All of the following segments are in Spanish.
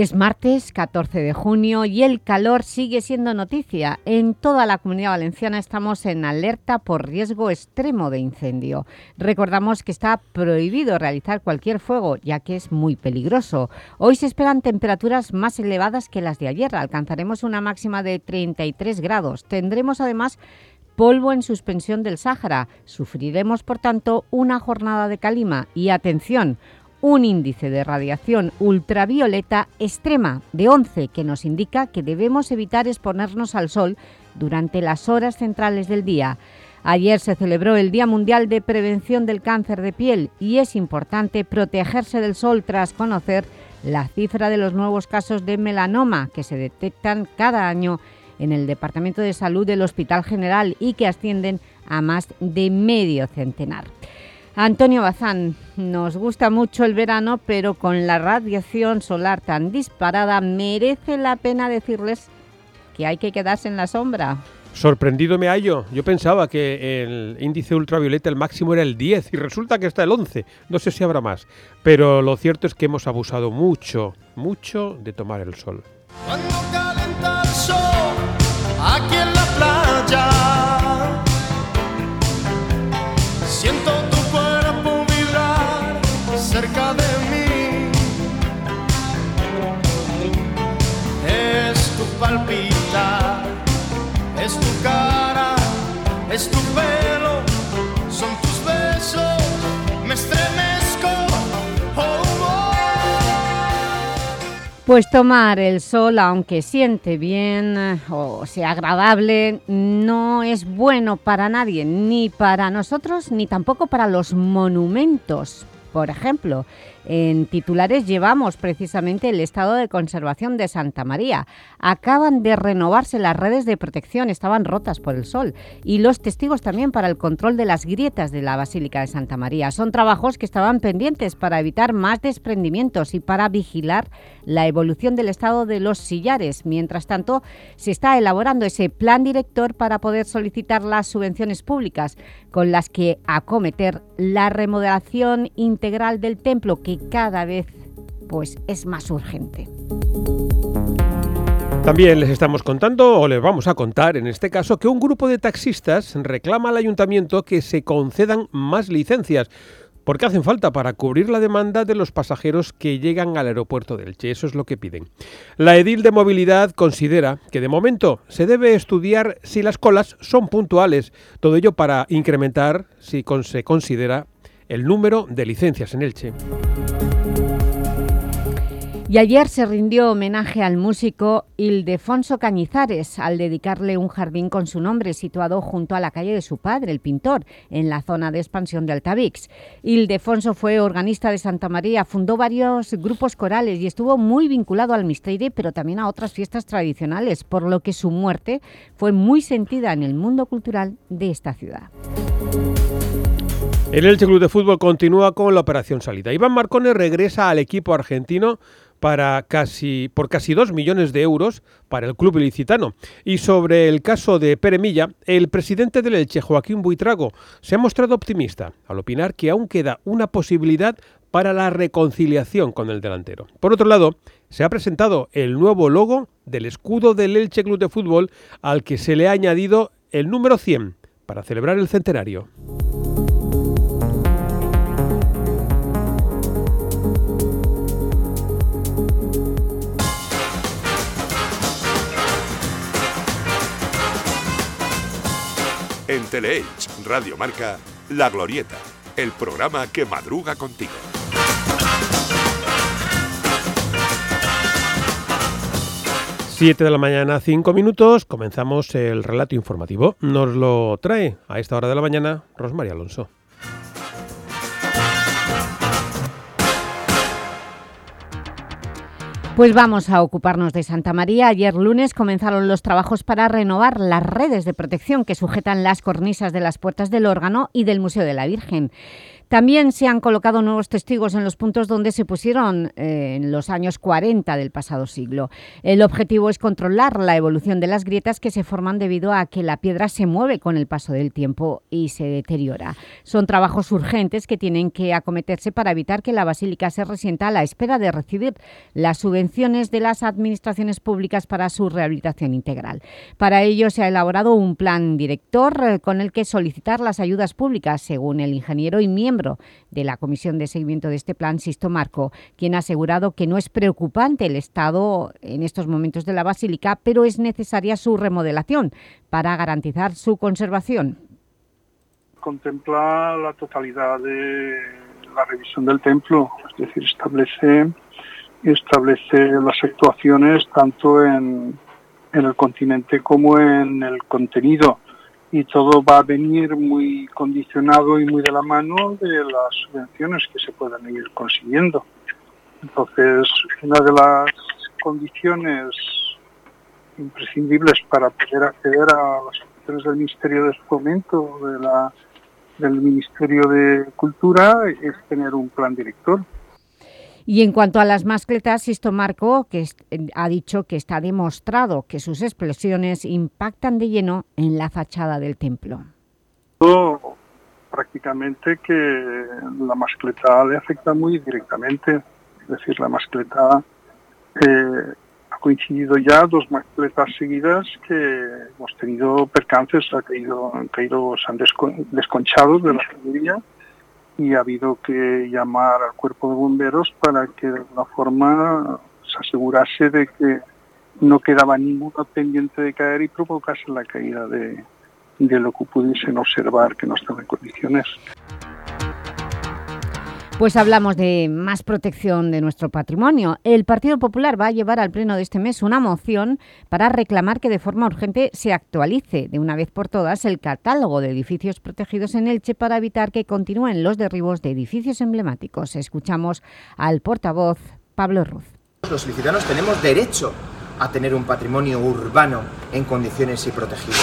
Es martes 14 de junio y el calor sigue siendo noticia. En toda la Comunidad Valenciana estamos en alerta por riesgo extremo de incendio. Recordamos que está prohibido realizar cualquier fuego, ya que es muy peligroso. Hoy se esperan temperaturas más elevadas que las de ayer. Alcanzaremos una máxima de 33 grados. Tendremos además polvo en suspensión del Sáhara. Sufriremos, por tanto, una jornada de calima. Y atención, un índice de radiación ultravioleta extrema de 11 que nos indica que debemos evitar exponernos al sol durante las horas centrales del día. Ayer se celebró el Día Mundial de Prevención del Cáncer de Piel y es importante protegerse del sol tras conocer la cifra de los nuevos casos de melanoma que se detectan cada año en el Departamento de Salud del Hospital General y que ascienden a más de medio centenar. Antonio Bazán, nos gusta mucho el verano, pero con la radiación solar tan disparada, ¿merece la pena decirles que hay que quedarse en la sombra? Sorprendido me hallo. Yo pensaba que el índice ultravioleta el máximo era el 10 y resulta que está el 11. No sé si habrá más. Pero lo cierto es que hemos abusado mucho, mucho de tomar el sol. Cuando calenta el sol, aquí en palpitar, es tu cara, es tu pelo, son tus besos, me estremezco. Oh, oh. Pues tomar el sol, aunque siente bien o sea agradable, no es bueno para nadie, ni para nosotros, ni tampoco para los monumentos, por ejemplo, en titulares llevamos precisamente el estado de conservación de Santa María. Acaban de renovarse las redes de protección, estaban rotas por el sol, y los testigos también para el control de las grietas de la Basílica de Santa María. Son trabajos que estaban pendientes para evitar más desprendimientos y para vigilar la evolución del estado de los sillares. Mientras tanto, se está elaborando ese plan director para poder solicitar las subvenciones públicas con las que acometer la remodelación integral del templo que cada vez pues, es más urgente. También les estamos contando, o les vamos a contar en este caso, que un grupo de taxistas reclama al ayuntamiento que se concedan más licencias porque hacen falta para cubrir la demanda de los pasajeros que llegan al aeropuerto de Elche. Eso es lo que piden. La edil de movilidad considera que de momento se debe estudiar si las colas son puntuales, todo ello para incrementar si se considera el número de licencias en Elche. Y ayer se rindió homenaje al músico Ildefonso Cañizares al dedicarle un jardín con su nombre situado junto a la calle de su padre, el pintor, en la zona de expansión de Altavix. Ildefonso fue organista de Santa María, fundó varios grupos corales y estuvo muy vinculado al Misteire, pero también a otras fiestas tradicionales, por lo que su muerte fue muy sentida en el mundo cultural de esta ciudad. El Elche Club de Fútbol continúa con la operación salida. Iván Marcone regresa al equipo argentino para casi, por casi 2 millones de euros para el club ilicitano. Y sobre el caso de Pere Milla, el presidente del Elche, Joaquín Buitrago, se ha mostrado optimista al opinar que aún queda una posibilidad para la reconciliación con el delantero. Por otro lado, se ha presentado el nuevo logo del escudo del Elche Club de Fútbol al que se le ha añadido el número 100 para celebrar el centenario. En Teleelch Radio Marca, La Glorieta, el programa que madruga contigo. Siete de la mañana, cinco minutos, comenzamos el relato informativo. Nos lo trae a esta hora de la mañana Rosmaría Alonso. Pues vamos a ocuparnos de Santa María. Ayer lunes comenzaron los trabajos para renovar las redes de protección que sujetan las cornisas de las puertas del órgano y del Museo de la Virgen. También se han colocado nuevos testigos en los puntos donde se pusieron eh, en los años 40 del pasado siglo. El objetivo es controlar la evolución de las grietas que se forman debido a que la piedra se mueve con el paso del tiempo y se deteriora. Son trabajos urgentes que tienen que acometerse para evitar que la basílica se resienta a la espera de recibir las subvenciones de las administraciones públicas para su rehabilitación integral. Para ello se ha elaborado un plan director eh, con el que solicitar las ayudas públicas, según el ingeniero y miembro de la Comisión de Seguimiento de este plan, Sisto Marco, quien ha asegurado que no es preocupante el estado en estos momentos de la Basílica, pero es necesaria su remodelación para garantizar su conservación. Contempla la totalidad de la revisión del templo, es decir, establece, establece las actuaciones tanto en, en el continente como en el contenido y todo va a venir muy condicionado y muy de la mano de las subvenciones que se puedan ir consiguiendo. Entonces, una de las condiciones imprescindibles para poder acceder a las subvenciones del Ministerio de Fomento, de la, del Ministerio de Cultura, es tener un plan director. Y en cuanto a las mascletas, Sisto Marco que ha dicho que está demostrado que sus explosiones impactan de lleno en la fachada del templo. Prácticamente que la mascleta le afecta muy directamente. Es decir, la mascleta eh, ha coincidido ya dos mascletas seguidas que hemos tenido percances, ha caído, han caído, se han desconchado de la familia y ha habido que llamar al cuerpo de bomberos para que de alguna forma se asegurase de que no quedaba ninguna pendiente de caer y provocase la caída de, de lo que pudiesen observar que no estaba en condiciones. Pues hablamos de más protección de nuestro patrimonio. El Partido Popular va a llevar al pleno de este mes una moción para reclamar que de forma urgente se actualice de una vez por todas el catálogo de edificios protegidos en Elche para evitar que continúen los derribos de edificios emblemáticos. Escuchamos al portavoz Pablo Ruz. Los licitanos tenemos derecho a tener un patrimonio urbano en condiciones y protegido.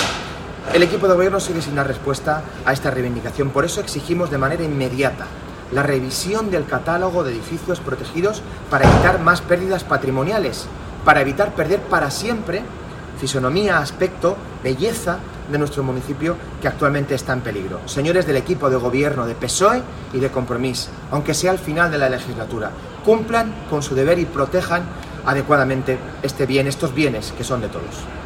El equipo de gobierno sigue sin dar respuesta a esta reivindicación, por eso exigimos de manera inmediata la revisión del catálogo de edificios protegidos para evitar más pérdidas patrimoniales, para evitar perder para siempre fisonomía, aspecto, belleza de nuestro municipio que actualmente está en peligro. Señores del equipo de gobierno de PSOE y de Compromís, aunque sea al final de la legislatura, cumplan con su deber y protejan adecuadamente este bien, estos bienes que son de todos.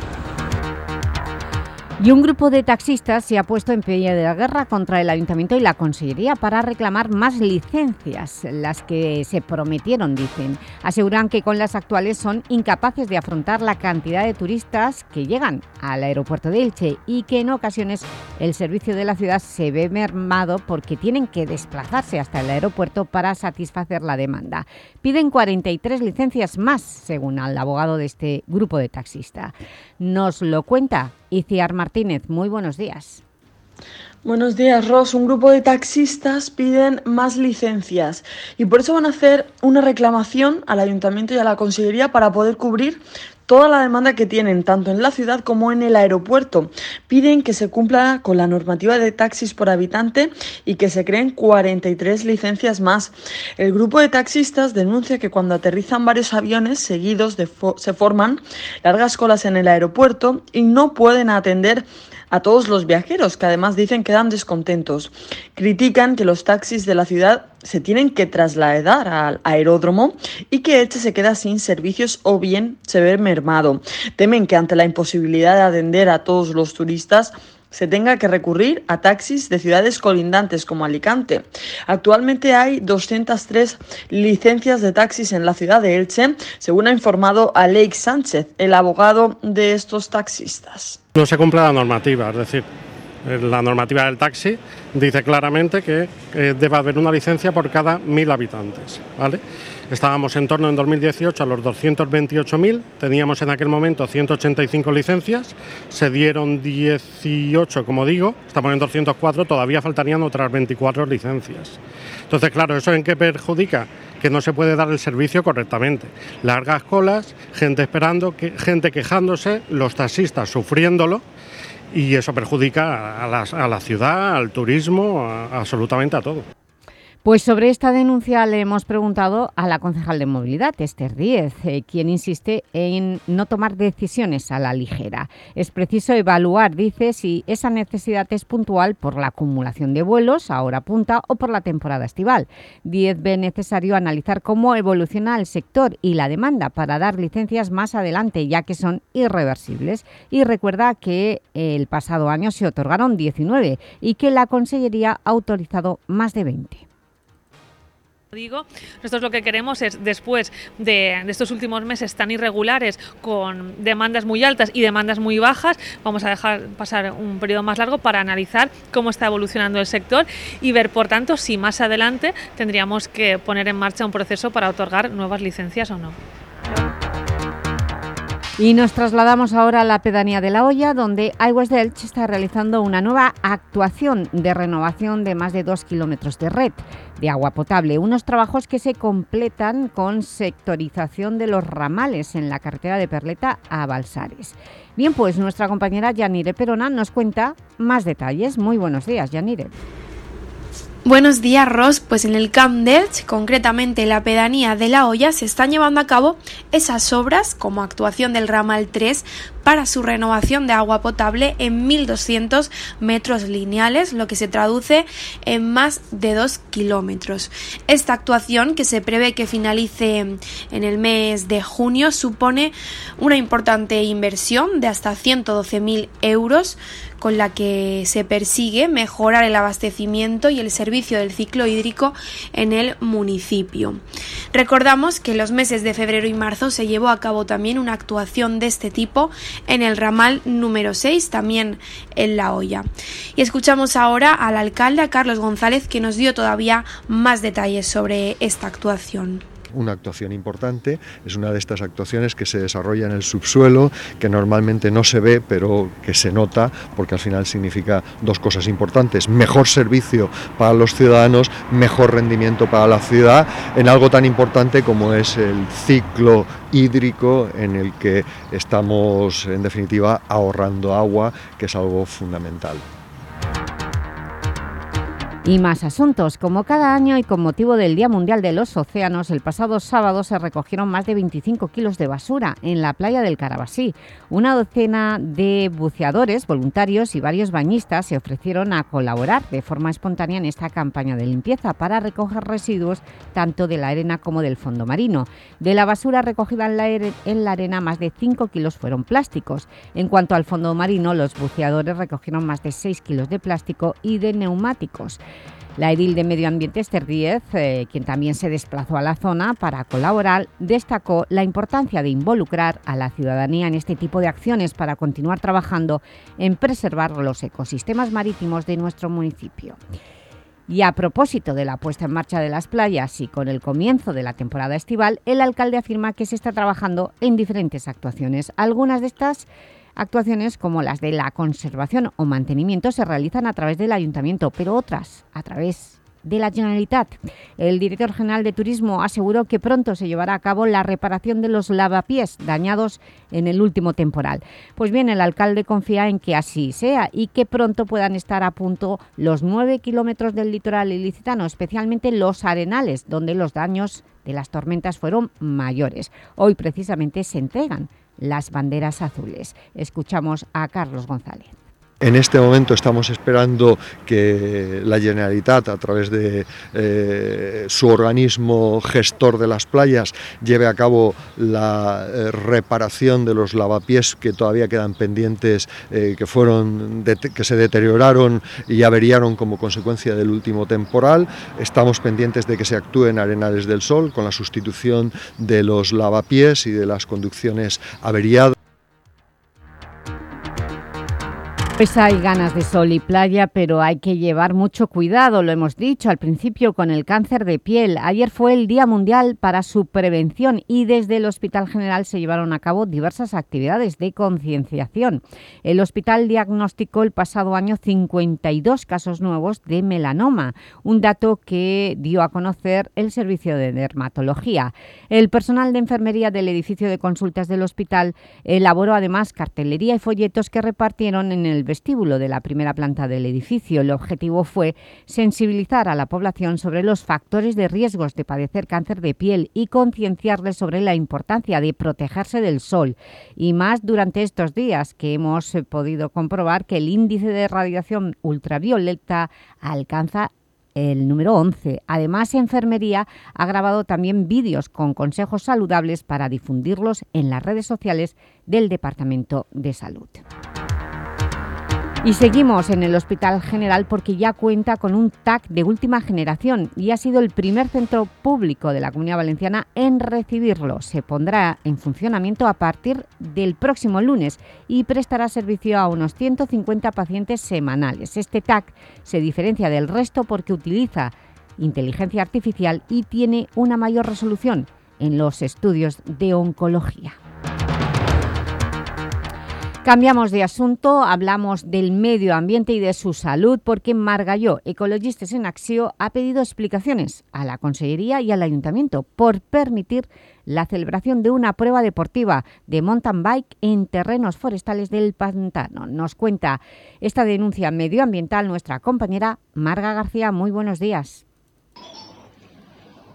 Y un grupo de taxistas se ha puesto en pie de la guerra contra el Ayuntamiento y la Consellería para reclamar más licencias, las que se prometieron, dicen. Aseguran que con las actuales son incapaces de afrontar la cantidad de turistas que llegan al aeropuerto de Elche y que en ocasiones el servicio de la ciudad se ve mermado porque tienen que desplazarse hasta el aeropuerto para satisfacer la demanda. Piden 43 licencias más, según el abogado de este grupo de taxistas. Nos lo cuenta Iciar Martínez, muy buenos días. Buenos días, Ros. Un grupo de taxistas piden más licencias y por eso van a hacer una reclamación al Ayuntamiento y a la Consellería para poder cubrir toda la demanda que tienen, tanto en la ciudad como en el aeropuerto. Piden que se cumpla con la normativa de taxis por habitante y que se creen 43 licencias más. El grupo de taxistas denuncia que cuando aterrizan varios aviones seguidos se forman largas colas en el aeropuerto y no pueden atender a todos los viajeros, que además dicen que dan descontentos. Critican que los taxis de la ciudad se tienen que trasladar al aeródromo y que este se queda sin servicios o bien se ve mermado. Temen que ante la imposibilidad de atender a todos los turistas, se tenga que recurrir a taxis de ciudades colindantes como Alicante. Actualmente hay 203 licencias de taxis en la ciudad de Elche, según ha informado Alex Sánchez, el abogado de estos taxistas. No se cumple la normativa, es decir, la normativa del taxi dice claramente que eh, debe haber una licencia por cada mil habitantes. ¿vale? Estábamos en torno en 2018 a los 228.000, teníamos en aquel momento 185 licencias, se dieron 18, como digo, estamos en 204, todavía faltarían otras 24 licencias. Entonces, claro, ¿eso en qué perjudica? Que no se puede dar el servicio correctamente. Largas colas, gente esperando, gente quejándose, los taxistas sufriéndolo y eso perjudica a la, a la ciudad, al turismo, absolutamente a todo. Pues sobre esta denuncia le hemos preguntado a la concejal de movilidad, Esther Díez, eh, quien insiste en no tomar decisiones a la ligera. Es preciso evaluar, dice, si esa necesidad es puntual por la acumulación de vuelos a hora punta o por la temporada estival. Díez ve necesario analizar cómo evoluciona el sector y la demanda para dar licencias más adelante, ya que son irreversibles. Y recuerda que el pasado año se otorgaron 19 y que la Consellería ha autorizado más de 20. Digo, nosotros lo que queremos es, después de, estos últimos meses tan irregulares, con demandas muy altas y demandas muy bajas, vamos a dejar pasar un periodo más largo para analizar cómo está evolucionando el sector y ver, por tanto, si más adelante tendríamos que poner en marcha un proceso para otorgar nuevas licencias o no. Y nos trasladamos ahora a la pedanía de La Hoya, donde Aguas de Elche está realizando una nueva actuación de renovación de más de dos kilómetros de red de agua potable. Unos trabajos que se completan con sectorización de los ramales en la carretera de Perleta a Balsares. Bien, pues nuestra compañera Yanire Perona nos cuenta más detalles. Muy buenos días, Yanire. Buenos días, Ross. Pues en el Camp Delch, concretamente en la pedanía de La Hoya, se están llevando a cabo esas obras como actuación del ramal 3 para su renovación de agua potable en 1.200 metros lineales, lo que se traduce en más de 2 kilómetros. Esta actuación, que se prevé que finalice en el mes de junio, supone una importante inversión de hasta 112.000 euros con la que se persigue mejorar el abastecimiento y el servicio del ciclo hídrico en el municipio. Recordamos que en los meses de febrero y marzo se llevó a cabo también una actuación de este tipo en el ramal número 6, también en La Hoya. Y escuchamos ahora al alcalde, a Carlos González, que nos dio todavía más detalles sobre esta actuación una actuación importante. Es una de estas actuaciones que se desarrolla en el subsuelo, que normalmente no se ve, pero que se nota, porque al final significa dos cosas importantes. Mejor servicio para los ciudadanos, mejor rendimiento para la ciudad, en algo tan importante como es el ciclo hídrico en el que estamos, en definitiva, ahorrando agua, que es algo fundamental. Y más asuntos. Como cada año y con motivo del Día Mundial de los Océanos, el pasado sábado se recogieron más de 25 kilos de basura en la playa del Carabasí. Una docena de buceadores, voluntarios y varios bañistas se ofrecieron a colaborar de forma espontánea en esta campaña de limpieza para recoger residuos tanto de la arena como del fondo marino. De la basura recogida en la, en la arena, más de 5 kilos fueron plásticos. En cuanto al fondo marino, los buceadores recogieron más de 6 kilos de plástico y de neumáticos. La edil de Medio Ambiente, Esther Díez, eh, quien también se desplazó a la zona para colaborar, destacó la importancia de involucrar a la ciudadanía en este tipo de acciones para continuar trabajando en preservar los ecosistemas marítimos de nuestro municipio. Y a propósito de la puesta en marcha de las playas y con el comienzo de la temporada estival, el alcalde afirma que se está trabajando en diferentes actuaciones. Algunas de estas Actuaciones como las de la conservación o mantenimiento se realizan a través del Ayuntamiento, pero otras a través de la Generalitat. El director general de Turismo aseguró que pronto se llevará a cabo la reparación de los lavapiés dañados en el último temporal. Pues bien, el alcalde confía en que así sea y que pronto puedan estar a punto los nueve kilómetros del litoral ilicitano, especialmente los arenales, donde los daños de las tormentas fueron mayores. Hoy precisamente se entregan las banderas azules. Escuchamos a Carlos González. En este momento estamos esperando que la Generalitat, a través de eh, su organismo gestor de las playas, lleve a cabo la eh, reparación de los lavapiés que todavía quedan pendientes, eh, que, fueron que se deterioraron y averiaron como consecuencia del último temporal. Estamos pendientes de que se actúe en Arenales del Sol con la sustitución de los lavapiés y de las conducciones averiadas. Pues hay ganas de sol y playa, pero hay que llevar mucho cuidado, lo hemos dicho al principio, con el cáncer de piel. Ayer fue el Día Mundial para su prevención y desde el Hospital General se llevaron a cabo diversas actividades de concienciación. El hospital diagnosticó el pasado año 52 casos nuevos de melanoma, un dato que dio a conocer el Servicio de Dermatología. El personal de enfermería del edificio de consultas del hospital elaboró además cartelería y folletos que repartieron en el vestíbulo de la primera planta del edificio. El objetivo fue sensibilizar a la población sobre los factores de riesgos de padecer cáncer de piel y concienciarles sobre la importancia de protegerse del sol. Y más durante estos días que hemos eh, podido comprobar que el índice de radiación ultravioleta alcanza el número 11. Además, Enfermería ha grabado también vídeos con consejos saludables para difundirlos en las redes sociales del Departamento de Salud. Y seguimos en el Hospital General porque ya cuenta con un TAC de última generación y ha sido el primer centro público de la Comunidad Valenciana en recibirlo. Se pondrá en funcionamiento a partir del próximo lunes y prestará servicio a unos 150 pacientes semanales. Este TAC se diferencia del resto porque utiliza inteligencia artificial y tiene una mayor resolución en los estudios de oncología. Cambiamos de asunto, hablamos del medio ambiente y de su salud porque Margalló, Ecologistas en Acción, ha pedido explicaciones a la Consellería y al Ayuntamiento por permitir la celebración de una prueba deportiva de mountain bike en terrenos forestales del Pantano. Nos cuenta esta denuncia medioambiental nuestra compañera Marga García. Muy buenos días.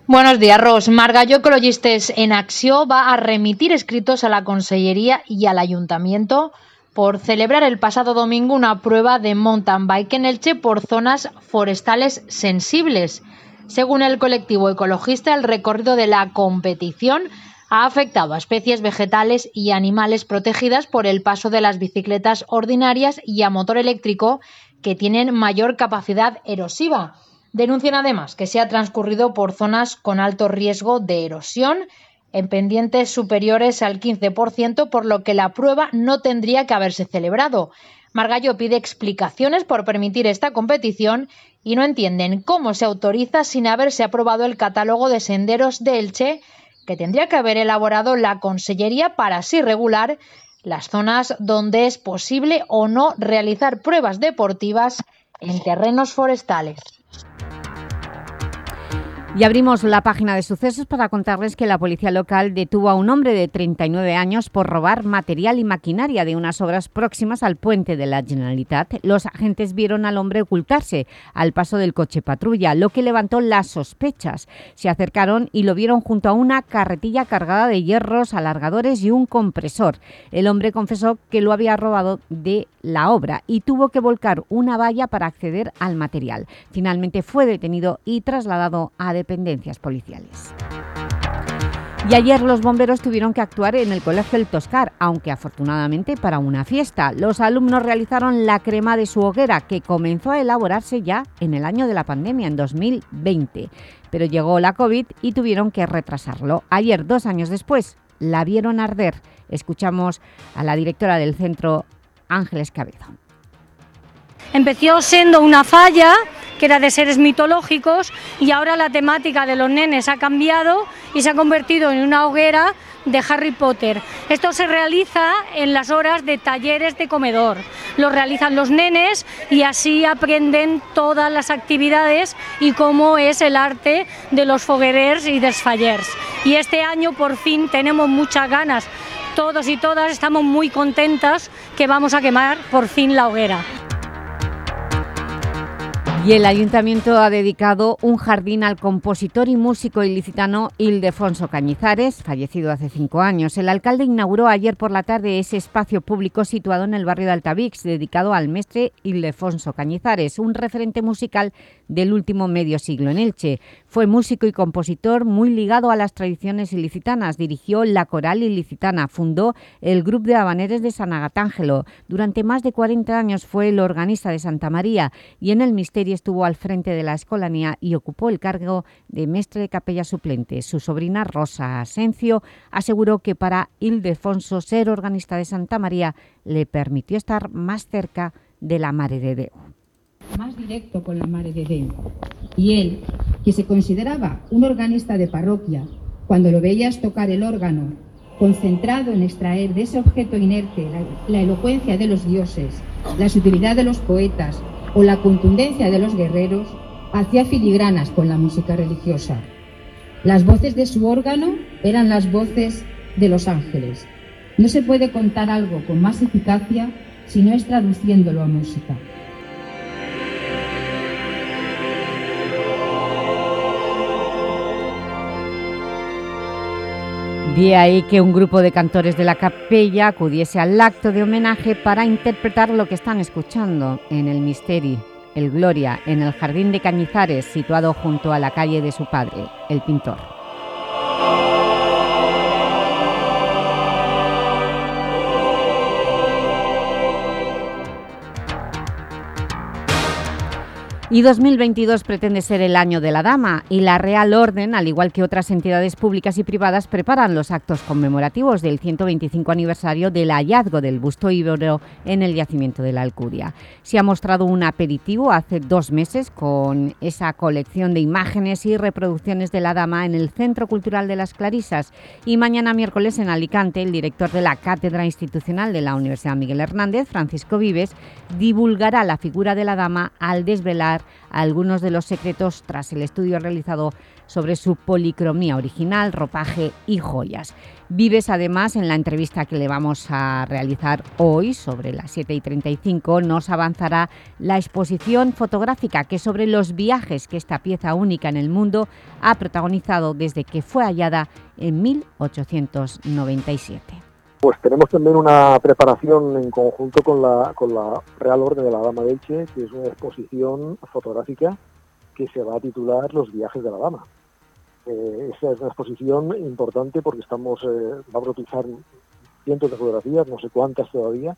Buenos días, Ros. Margallo Ecologistes en Acción va a remitir escritos a la Consellería y al Ayuntamiento por celebrar el pasado domingo una prueba de mountain bike en Elche por zonas forestales sensibles. Según el colectivo ecologista, el recorrido de la competición ha afectado a especies vegetales y animales protegidas por el paso de las bicicletas ordinarias y a motor eléctrico que tienen mayor capacidad erosiva. Denuncian además que se ha transcurrido por zonas con alto riesgo de erosión en pendientes superiores al 15%, por lo que la prueba no tendría que haberse celebrado. Margallo pide explicaciones por permitir esta competición y no entienden cómo se autoriza sin haberse aprobado el catálogo de senderos de Elche que tendría que haber elaborado la Consellería para así regular las zonas donde es posible o no realizar pruebas deportivas en terrenos forestales. Y abrimos la página de sucesos para contarles que la policía local detuvo a un hombre de 39 años por robar material y maquinaria de unas obras próximas al puente de la Generalitat. Los agentes vieron al hombre ocultarse al paso del coche patrulla, lo que levantó las sospechas. Se acercaron y lo vieron junto a una carretilla cargada de hierros, alargadores y un compresor. El hombre confesó que lo había robado de la obra y tuvo que volcar una valla para acceder al material. Finalmente fue detenido y trasladado a dependencias policiales. Y ayer los bomberos tuvieron que actuar en el Colegio El Toscar, aunque afortunadamente para una fiesta. Los alumnos realizaron la crema de su hoguera, que comenzó a elaborarse ya en el año de la pandemia, en 2020. Pero llegó la COVID y tuvieron que retrasarlo. Ayer, dos años después, la vieron arder. Escuchamos a la directora del centro, Ángeles Cabezo. Empezó siendo una falla que era de seres mitológicos y ahora la temática de los nenes ha cambiado y se ha convertido en una hoguera de Harry Potter. Esto se realiza en las horas de talleres de comedor. Lo realizan los nenes y así aprenden todas las actividades y cómo es el arte de los foguerers y desfallers. Y este año por fin tenemos muchas ganas. Todos y todas estamos muy contentas que vamos a quemar por fin la hoguera. Y el Ayuntamiento ha dedicado un jardín al compositor y músico ilicitano Ildefonso Cañizares, fallecido hace cinco años. El alcalde inauguró ayer por la tarde ese espacio público situado en el barrio de Altavix, dedicado al mestre Ildefonso Cañizares, un referente musical del último medio siglo en Elche. Fue músico y compositor muy ligado a las tradiciones ilicitanas. Dirigió la coral ilicitana, fundó el grupo de habaneres de San Agatángelo. Durante más de 40 años fue el organista de Santa María y en el misterio estuvo al frente de la escolanía y ocupó el cargo de mestre de capella suplente. Su sobrina Rosa Asencio aseguró que para Ildefonso ser organista de Santa María le permitió estar más cerca de la Mare de Déu. Más directo con la Mare de Déu. Y él, que se consideraba un organista de parroquia, cuando lo veías tocar el órgano, concentrado en extraer de ese objeto inerte la, la elocuencia de los dioses, la sutilidad de los poetas o la contundencia de los guerreros, hacía filigranas con la música religiosa. Las voces de su órgano eran las voces de los ángeles. No se puede contar algo con más eficacia si no es traduciéndolo a música. De ahí que un grupo de cantores de la capella acudiese al acto de homenaje para interpretar lo que están escuchando en el Misteri, el Gloria, en el Jardín de Cañizares, situado junto a la calle de su padre, el pintor. Y 2022 pretende ser el año de la Dama y la Real Orden, al igual que otras entidades públicas y privadas, preparan los actos conmemorativos del 125 aniversario del hallazgo del busto íbero en el yacimiento de la Alcuria. Se ha mostrado un aperitivo hace dos meses con esa colección de imágenes y reproducciones de la Dama en el Centro Cultural de las Clarisas y mañana miércoles en Alicante el director de la Cátedra Institucional de la Universidad Miguel Hernández, Francisco Vives, divulgará la figura de la Dama al desvelar algunos de los secretos tras el estudio realizado sobre su policromía original, ropaje y joyas. Vives además en la entrevista que le vamos a realizar hoy sobre las 7 y 35 nos avanzará la exposición fotográfica que sobre los viajes que esta pieza única en el mundo ha protagonizado desde que fue hallada en 1897. Pues tenemos también una preparación en conjunto con la, Real Orden de la Dama de Elche, que es una exposición fotográfica que se va a titular Los viajes de la Dama. Eh, esa es una exposición importante porque estamos eh, vamos a utilizar cientos de fotografías, no sé cuántas todavía.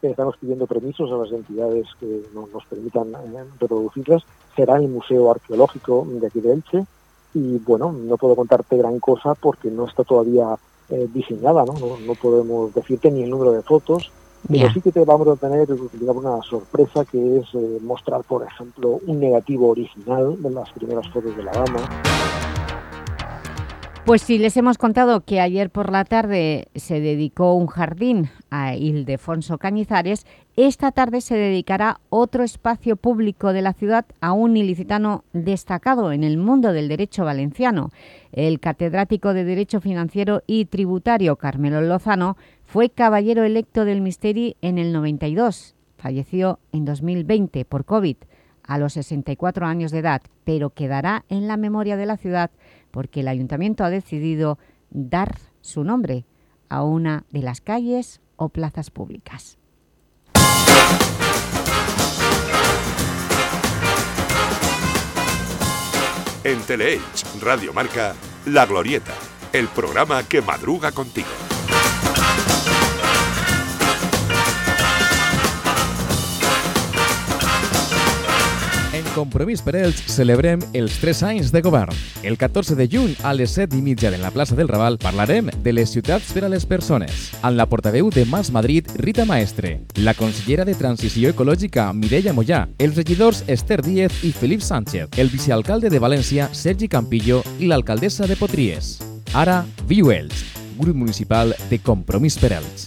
Estamos pidiendo permisos a las entidades que nos, permitan eh, reproducirlas. Será el Museo Arqueológico de aquí de Elche. Y bueno, no puedo contarte gran cosa porque no está todavía eh, diseñada, ¿no? ¿no? podemos decirte ni el número de fotos, pero sí que te vamos a tener digamos, una sorpresa que es eh, mostrar, por ejemplo, un negativo original de las primeras fotos de la dama. Pues sí, les hemos contado que ayer por la tarde se dedicó un jardín a Ildefonso Cañizares, esta tarde se dedicará otro espacio público de la ciudad a un ilicitano destacado en el mundo del derecho valenciano. El catedrático de Derecho Financiero y Tributario Carmelo Lozano fue caballero electo del Misteri en el 92. Falleció en 2020 por COVID a los 64 años de edad, pero quedará en la memoria de la ciudad porque el Ayuntamiento ha decidido dar su nombre a una de las calles o plazas públicas. En Teleelch Radio Marca, La Glorieta, el programa que madruga contigo. Compromís per Elx celebrem els 3 anys de govern. El 14 de juny a les 7 i mitja de la plaça del Raval parlarem de les ciutats per a les persones, amb la portaveu de Mas Madrid, Rita Maestre, la consellera de Transició Ecològica, Mireia Mollà, els regidors Esther Díez i Felip Sánchez, el vicealcalde de València, Sergi Campillo i l'alcaldessa de Potries. Ara, Viu Elx, grup municipal de Compromís per Elx.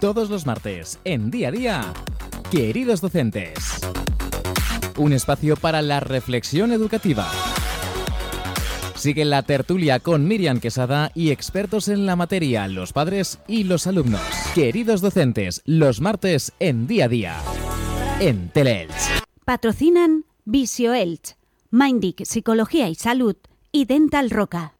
todos los martes, en día a día, Queridos Docentes. Un espacio para la reflexión educativa. Sigue la tertulia con Miriam Quesada y expertos en la materia, los padres y los alumnos. Queridos docentes, los martes en día a día. En Teleelch. Patrocinan Visio Elch, Mindic Psicología y Salud y Dental Roca.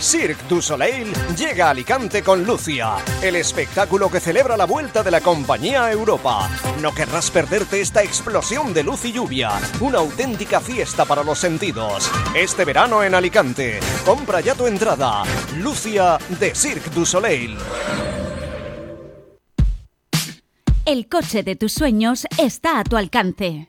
Cirque du Soleil llega a Alicante con Lucia, el espectáculo que celebra la vuelta de la compañía a Europa. No querrás perderte esta explosión de luz y lluvia, una auténtica fiesta para los sentidos. Este verano en Alicante, compra ya tu entrada. Lucia de Cirque du Soleil. El coche de tus sueños está a tu alcance.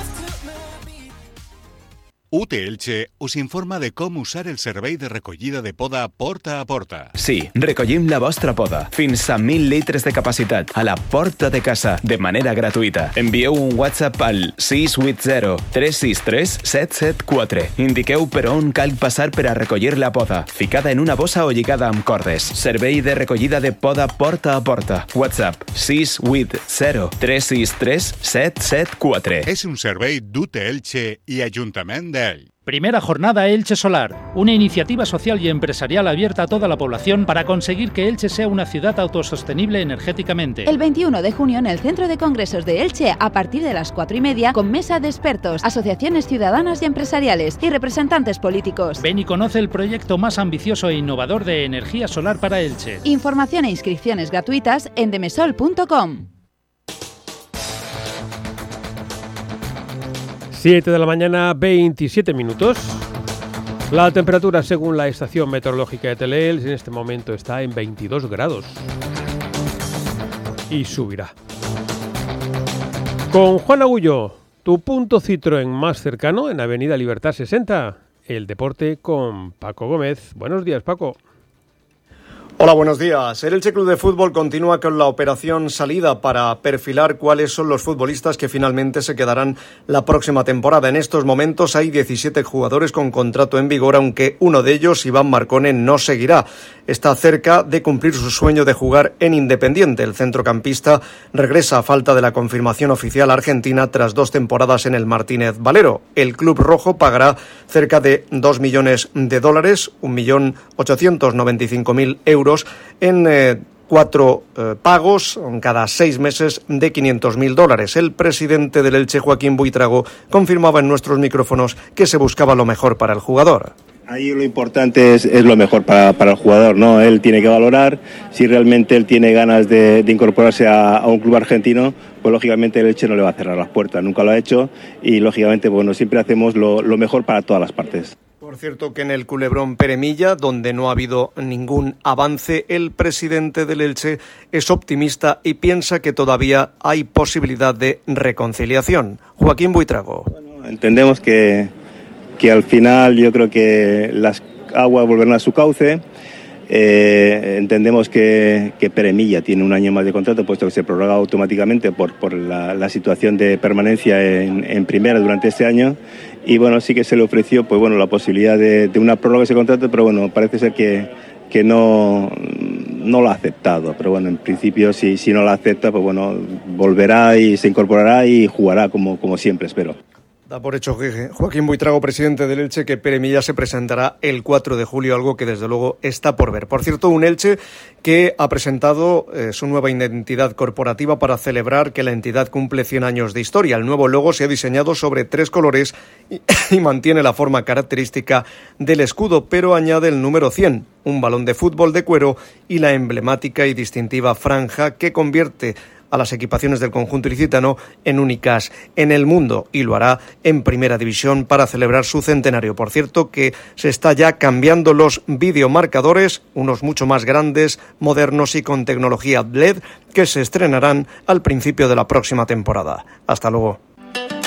UT Elche us informa de com usar el servei de recollida de poda porta a porta. Sí, recollim la vostra poda, fins a 1.000 litres de capacitat, a la porta de casa, de manera gratuïta. Envieu un WhatsApp al 680 363 774. Indiqueu per on cal passar per a recollir la poda, ficada en una bossa o lligada amb cordes. Servei de recollida de poda porta a porta. WhatsApp 680 363 774. És un servei d'UT Elche i Ajuntament Primera jornada Elche Solar, una iniciativa social y empresarial abierta a toda la población para conseguir que Elche sea una ciudad autosostenible energéticamente. El 21 de junio en el Centro de Congresos de Elche a partir de las 4 y media con mesa de expertos, asociaciones ciudadanas y empresariales y representantes políticos. Ven y conoce el proyecto más ambicioso e innovador de energía solar para Elche. Información e inscripciones gratuitas en demesol.com. 7 de la mañana, 27 minutos. La temperatura según la estación meteorológica de Teleels en este momento está en 22 grados. Y subirá. Con Juan Agullo, tu punto Citroën más cercano en Avenida Libertad 60. El deporte con Paco Gómez. Buenos días, Paco. Hola, buenos días. El Elche Club de Fútbol continúa con la operación salida para perfilar cuáles son los futbolistas que finalmente se quedarán la próxima temporada. En estos momentos hay 17 jugadores con contrato en vigor, aunque uno de ellos, Iván Marcone, no seguirá. Está cerca de cumplir su sueño de jugar en Independiente. El centrocampista regresa a falta de la confirmación oficial argentina tras dos temporadas en el Martínez Valero. El club rojo pagará cerca de 2 millones de dólares, 1.895.000 euros en eh, cuatro eh, pagos cada seis meses de 500.000 dólares. El presidente del Elche, Joaquín Buitrago, confirmaba en nuestros micrófonos que se buscaba lo mejor para el jugador. Ahí lo importante es, lo mejor para, el jugador, ¿no? Él tiene que valorar si realmente él tiene ganas de, incorporarse a, un club argentino, pues lógicamente el Elche no le va a cerrar las puertas, nunca lo ha hecho y lógicamente, bueno, siempre hacemos lo mejor para todas las partes. Por cierto que en el culebrón Peremilla, donde no ha habido ningún avance, el presidente del Elche es optimista y piensa que todavía hay posibilidad de reconciliación. Joaquín Buitrago. Bueno, entendemos que, que al final yo creo que las aguas volverán a su cauce. Eh, entendemos que, que, Peremilla tiene un año más de contrato, puesto que se prorroga automáticamente por, por la, la, situación de permanencia en, en, primera durante este año. Y bueno, sí que se le ofreció pues, bueno, la posibilidad de, de una prórroga de ese contrato, pero bueno, parece ser que, que no, no lo ha aceptado. Pero bueno, en principio, si, si no lo acepta, pues bueno, volverá y se incorporará y jugará como, como siempre, espero. Da por hecho Joaquín Buitrago, presidente del Elche, que Pere Milla se presentará el 4 de julio, algo que desde luego está por ver. Por cierto, un Elche que ha presentado eh, su nueva identidad corporativa para celebrar que la entidad cumple 100 años de historia. El nuevo logo se ha diseñado sobre tres colores y, y mantiene la forma característica del escudo, pero añade el número 100, un balón de fútbol de cuero y la emblemática y distintiva franja que convierte a las equipaciones del conjunto ilicitano en únicas en el mundo y lo hará en primera división para celebrar su centenario. Por cierto, que se está ya cambiando los videomarcadores, unos mucho más grandes, modernos y con tecnología LED que se estrenarán al principio de la próxima temporada. Hasta luego.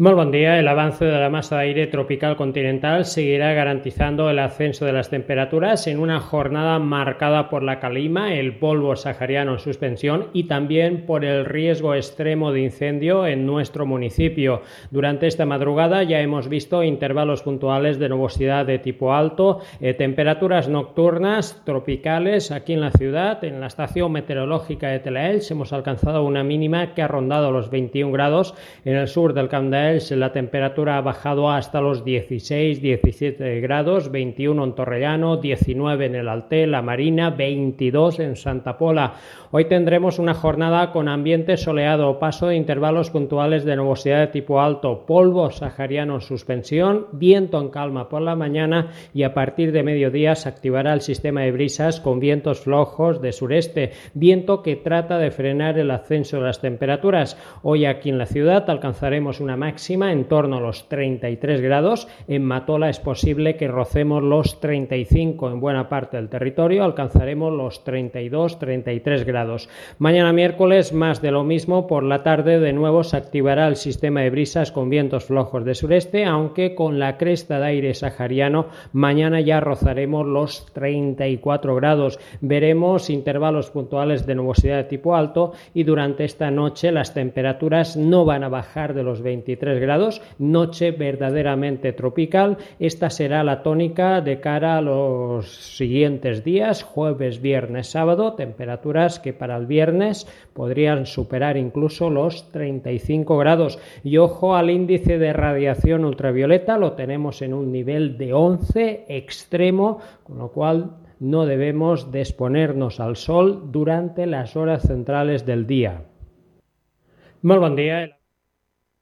Muy buen día. El avance de la masa de aire tropical continental seguirá garantizando el ascenso de las temperaturas en una jornada marcada por la calima, el polvo sahariano en suspensión y también por el riesgo extremo de incendio en nuestro municipio. Durante esta madrugada ya hemos visto intervalos puntuales de nubosidad de tipo alto, eh, temperaturas nocturnas tropicales aquí en la ciudad. En la estación meteorológica de Telaels hemos alcanzado una mínima que ha rondado los 21 grados en el sur del La temperatura ha bajado hasta los 16, 17 grados, 21 en Torrellano, 19 en el Alté, La Marina, 22 en Santa Pola. Hoy tendremos una jornada con ambiente soleado, paso de intervalos puntuales de nubosidad de tipo alto, polvo sahariano en suspensión, viento en calma por la mañana y a partir de mediodía se activará el sistema de brisas con vientos flojos de sureste, viento que trata de frenar el ascenso de las temperaturas. Hoy aquí en la ciudad alcanzaremos una máxima en torno a los 33 grados, en Matola es posible que rocemos los 35 en buena parte del territorio, alcanzaremos los 32-33 grados. Mañana miércoles más de lo mismo, por la tarde de nuevo se activará el sistema de brisas con vientos flojos de sureste, aunque con la cresta de aire sahariano mañana ya rozaremos los 34 grados. Veremos intervalos puntuales de nubosidad de tipo alto y durante esta noche las temperaturas no van a bajar de los 23 grados, noche verdaderamente tropical. Esta será la tónica de cara a los siguientes días, jueves, viernes, sábado, temperaturas que para el viernes podrían superar incluso los 35 grados. Y ojo al índice de radiación ultravioleta, lo tenemos en un nivel de 11 extremo, con lo cual no debemos exponernos al sol durante las horas centrales del día. Muy buen día.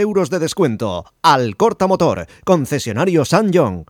euros de descuento. Al Corta Motor, concesionario San John.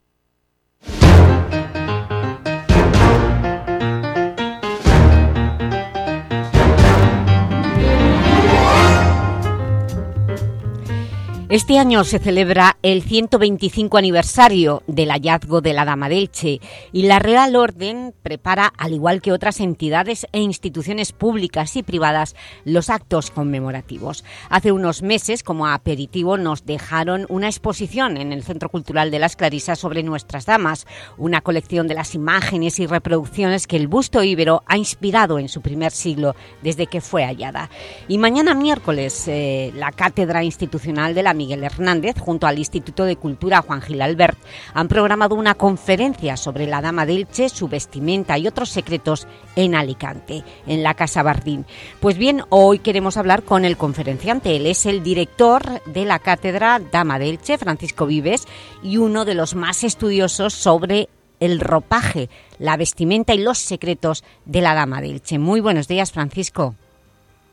Este año se celebra el 125 aniversario del hallazgo de la Dama de Elche y la Real Orden prepara, al igual que otras entidades e instituciones públicas y privadas, los actos conmemorativos. Hace unos meses, como aperitivo, nos dejaron una exposición en el Centro Cultural de las Clarisas sobre nuestras damas, una colección de las imágenes y reproducciones que el busto íbero ha inspirado en su primer siglo desde que fue hallada. Y mañana miércoles, eh, la Cátedra Institucional de la Miguel Hernández, junto al Instituto de Cultura Juan Gil Albert, han programado una conferencia sobre la Dama de Elche, su vestimenta y otros secretos en Alicante, en la Casa Bardín. Pues bien, hoy queremos hablar con el conferenciante. Él es el director de la Cátedra Dama de Elche, Francisco Vives, y uno de los más estudiosos sobre el ropaje, la vestimenta y los secretos de la Dama de Elche. Muy buenos días, Francisco.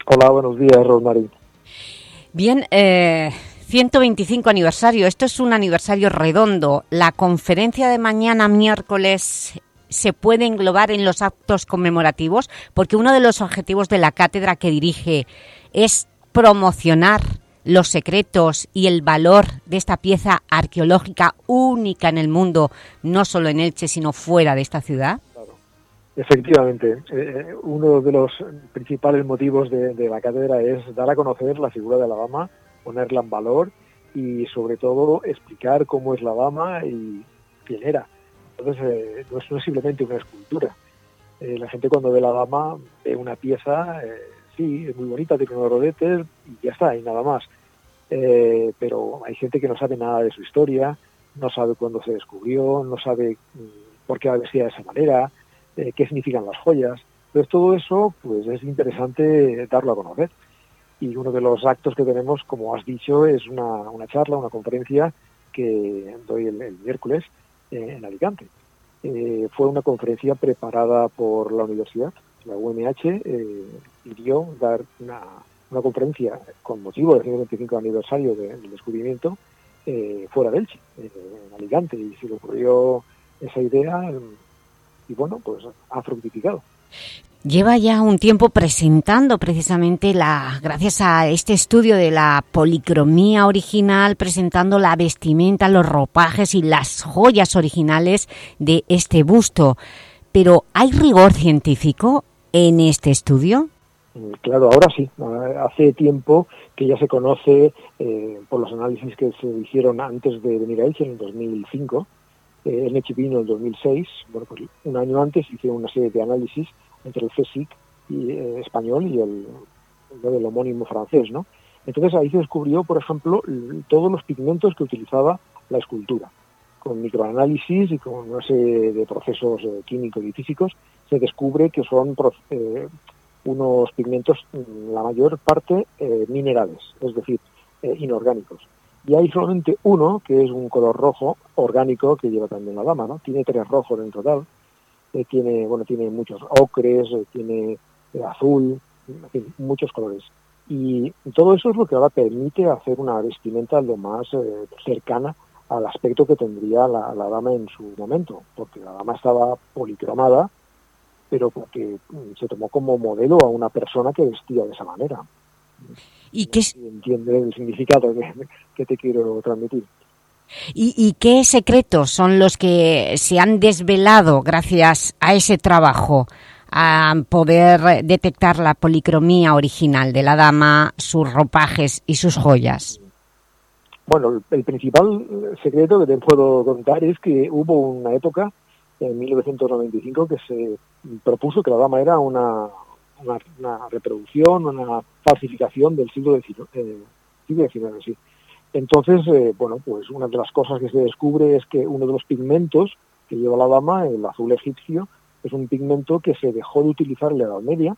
Hola, buenos días, Rosmarín. Bien, eh, 125 aniversario, esto es un aniversario redondo. La conferencia de mañana miércoles se puede englobar en los actos conmemorativos porque uno de los objetivos de la cátedra que dirige es promocionar los secretos y el valor de esta pieza arqueológica única en el mundo, no solo en Elche, sino fuera de esta ciudad? Efectivamente, eh, uno de los principales motivos de, de, la cátedra es dar a conocer la figura de la dama ponerla en valor y sobre todo explicar cómo es la dama y quién era. Entonces eh, no, es, simplemente una escultura. Eh, la gente cuando ve la dama ve una pieza, eh, sí, es muy bonita, tiene unos rodetes y ya está, y nada más. Pero hay gente que no sabe nada de su historia, no sabe cuándo se descubrió, no sabe mm, por qué va vestida de esa manera, qué significan las joyas. Entonces todo eso pues es interesante darlo a conocer y uno de los actos que tenemos, como has dicho, es una, una charla, una conferencia que doy el, miércoles eh, en Alicante. Eh, fue una conferencia preparada por la universidad, la UMH, eh, pidió dar una, una, conferencia con motivo del 125 aniversario de, del descubrimiento eh, fuera de Elche, en Alicante, y se le ocurrió esa idea y bueno, pues ha fructificado lleva ya un tiempo presentando precisamente, la, gracias a este estudio de la policromía original, presentando la vestimenta, los ropajes y las joyas originales de este busto. Pero, ¿hay rigor científico en este estudio? Claro, ahora sí. Hace tiempo que ya se conoce eh, por los análisis que se hicieron antes de venir a Elche en el 2005. Eh, vino en el 2006. Bueno, pues un año antes hicieron una serie de análisis entre el CSIC y, eh, español y el, el, el, homónimo francés, ¿no? Entonces ahí se descubrió, por ejemplo, todos los pigmentos que utilizaba la escultura. Con microanálisis y con una serie de procesos eh, químicos y físicos se descubre que son eh, unos pigmentos, la mayor parte, minerales, es decir, inorgánicos. Y hay solamente uno, que es un color rojo orgánico, que lleva también la dama, ¿no? Tiene tres rojos en total, eh, tiene, bueno, tiene muchos ocres, eh, tiene eh, azul, en fin, muchos colores. Y todo eso es lo que ahora permite hacer una vestimenta lo más cercana al aspecto que tendría la, la, dama en su momento, porque la dama estaba policromada, pero porque mm, se tomó como modelo a una persona que vestía de esa manera. ¿Y qué entiende el significado que, que te quiero transmitir? ¿Y, ¿Y, qué secretos son los que se han desvelado gracias a ese trabajo, a poder detectar la policromía original de la dama, sus ropajes y sus joyas? Bueno, el, principal secreto que te puedo contar es que hubo una época, en 1995, que se propuso que la dama era una, una, una reproducción, una falsificación del siglo XIX, eh, siglo XIX sí Entonces, eh, bueno, pues una de las cosas que se descubre es que uno de los pigmentos que lleva la dama, el azul egipcio, es un pigmento que se dejó de utilizar en la Edad Media,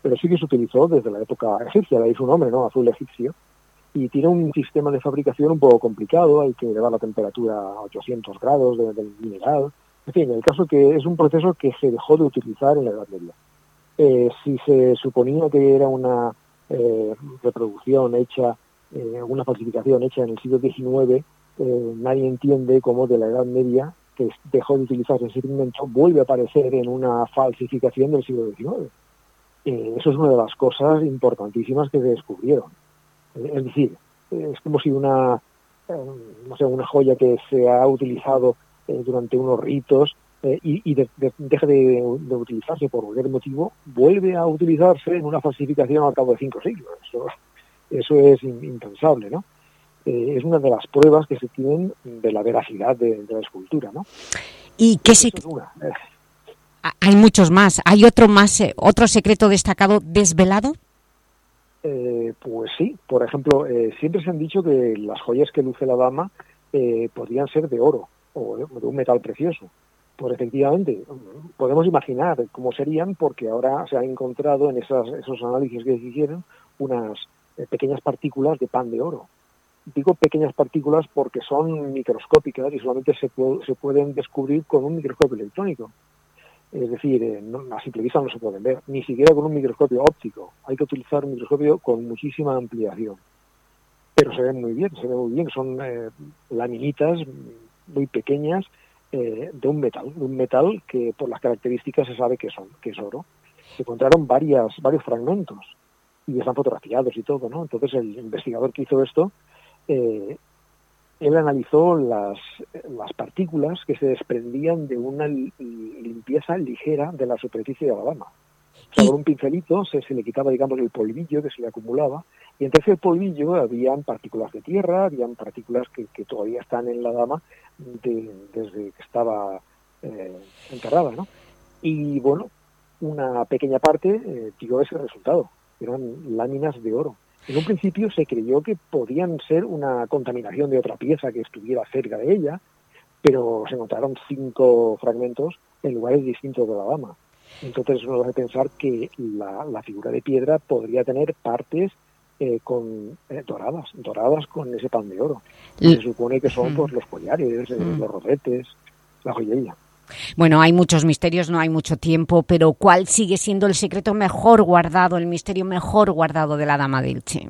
pero sí que se utilizó desde la época egipcia, le hizo un nombre, ¿no? Azul egipcio. Y tiene un sistema de fabricación un poco complicado, hay que elevar la temperatura a 800 grados del mineral. En fin, el caso que es un proceso que se dejó de utilizar en la Edad Media. Eh, si se suponía que era una eh, reproducción hecha, eh, una falsificación hecha en el siglo XIX, nadie entiende cómo de la Edad Media, que dejó de utilizar ese pigmento, vuelve a aparecer en una falsificación del siglo XIX. eso es una de las cosas importantísimas que se descubrieron. es decir, es como si una, no sé, una joya que se ha utilizado durante unos ritos eh, y, deja de, utilizarse por cualquier motivo, vuelve a utilizarse en una falsificación al cabo de cinco siglos. Es impensable, ¿no? Eh, es una de las pruebas que se tienen de la veracidad de, la escultura, ¿no? ¿Y qué se... Eh. Hay muchos más. ¿Hay otro más, otro secreto destacado desvelado? pues sí. Por ejemplo, siempre se han dicho que las joyas que luce la dama podrían ser de oro o de un metal precioso. Pues efectivamente, podemos imaginar cómo serían porque ahora se han encontrado en esas, esos análisis que se hicieron unas eh, pequeñas partículas de pan de oro. Digo pequeñas partículas porque son microscópicas y solamente se, se pueden descubrir con un microscopio electrónico. Es decir, eh, a simple vista no se pueden ver, ni siquiera con un microscopio óptico. Hay que utilizar un microscopio con muchísima ampliación. Pero se ven muy bien, se ven muy bien. Son eh, laminitas muy pequeñas eh, de un metal, de un metal que por las características se sabe que, son, que es oro. Se encontraron varios fragmentos y están fotografiados y todo, ¿no? Entonces el investigador que hizo esto, eh, él analizó las, las partículas que se desprendían de una limpieza ligera de la superficie de la dama. con un pincelito se, se, le quitaba, digamos, el polvillo que se le acumulaba, y entre ese polvillo habían partículas de tierra, habían partículas que, que todavía están en la dama, desde que estaba eh, enterrada, ¿no? Y bueno, una pequeña parte eh, dio ese resultado, eran láminas de oro. En un principio se creyó que podían ser una contaminación de otra pieza que estuviera cerca de ella, pero se encontraron cinco fragmentos en lugares distintos de la dama. Entonces nos hace pensar que la, la figura de piedra podría tener partes eh, con eh, doradas, doradas con ese pan de oro. Se supone que son pues, los collares, eh, los rodetes, la joyería. Bueno, hay muchos misterios, no hay mucho tiempo, pero ¿cuál sigue siendo el secreto mejor guardado, el misterio mejor guardado de la Dama del Che?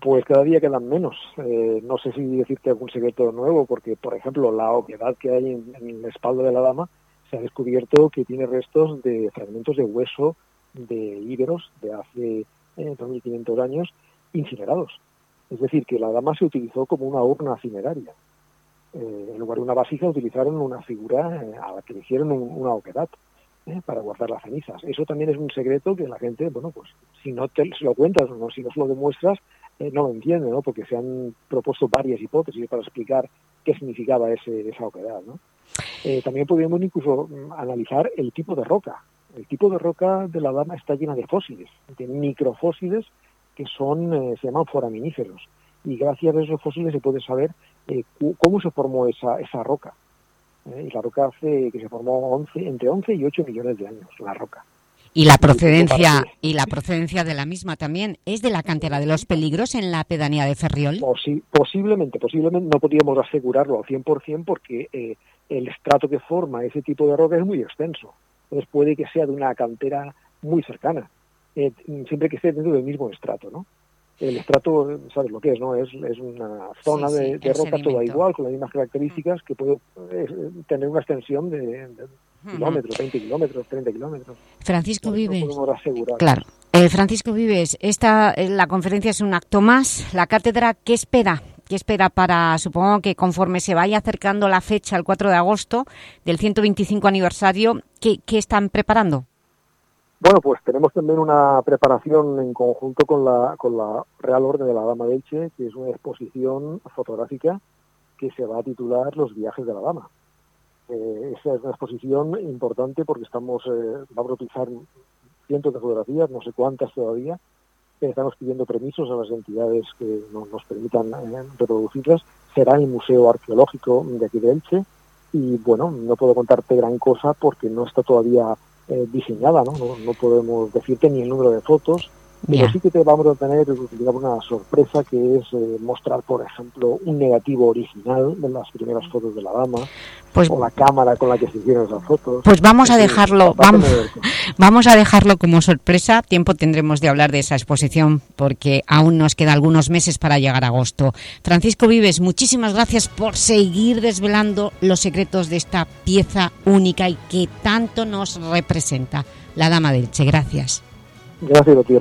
Pues cada día quedan menos. no sé si decirte algún secreto nuevo, porque, por ejemplo, la oquedad que hay en, en la espalda de la dama se ha descubierto que tiene restos de fragmentos de hueso de íberos de hace en 2.500 años incinerados. Es decir, que la dama se utilizó como una urna cineraria. Eh, en lugar de una vasija utilizaron una figura eh, a la que le hicieron una oquedad eh, para guardar las cenizas. Eso también es un secreto que la gente, bueno, pues si no te se lo cuentas o no, si no se lo demuestras, no lo entiende, ¿no? Porque se han propuesto varias hipótesis para explicar qué significaba ese, esa oquedad, ¿no? también podríamos incluso mm, analizar el tipo de roca el tipo de roca de la dama está llena de fósiles, de microfósiles que son, eh, se llaman foraminíferos. Y gracias a esos fósiles se puede saber eh, cómo se formó esa, esa roca. Eh, y la roca hace que se formó 11, entre 11 y 8 millones de años, la roca. Y la procedencia y la procedencia de la misma también es de la cantera de los peligros en la pedanía de Ferriol. posiblemente, posiblemente no podríamos asegurarlo al 100% porque el estrato que forma ese tipo de roca es muy extenso. Entonces puede que sea de una cantera muy cercana, eh, siempre que esté dentro del mismo estrato, ¿no? El estrato, sabes lo que es, ¿no? Es, es una zona de, roca toda igual, con las mismas características, que puede eh, tener una extensión de, kilómetros, 20 kilómetros, 30 kilómetros. Francisco Vives. claro. Eh, Francisco Vives, esta, la conferencia es un acto más. La cátedra, ¿qué espera ¿Qué espera para, supongo que conforme se vaya acercando la fecha, el 4 de agosto, del 125 aniversario, ¿qué, están preparando? Bueno, pues tenemos también una preparación en conjunto con la, con la Real Orden de la Dama de Elche, que es una exposición fotográfica que se va a titular Los viajes de la Dama. Eh, esa es una exposición importante porque estamos, eh, vamos a utilizar cientos de fotografías, no sé cuántas todavía, estamos pidiendo permisos a las entidades que nos permitan reproducirlas. Será el Museo Arqueológico de aquí de Elche y bueno, no puedo contarte gran cosa porque no está todavía diseñada, ¿no? ¿no? podemos decirte ni el número de fotos, pero sí que te vamos a tener digamos, una sorpresa que es eh, mostrar, por ejemplo, un negativo original de las primeras fotos de la dama, pues, o la cámara con la que se hicieron esas fotos. Pues vamos a dejarlo, vamos, vamos a dejarlo como sorpresa. Tiempo tendremos de hablar de esa exposición porque aún nos queda algunos meses para llegar a agosto. Francisco Vives, muchísimas gracias por seguir desvelando los secretos de esta pieza única y que tanto nos representa. La Dama del Che, gracias. Gracias a ti.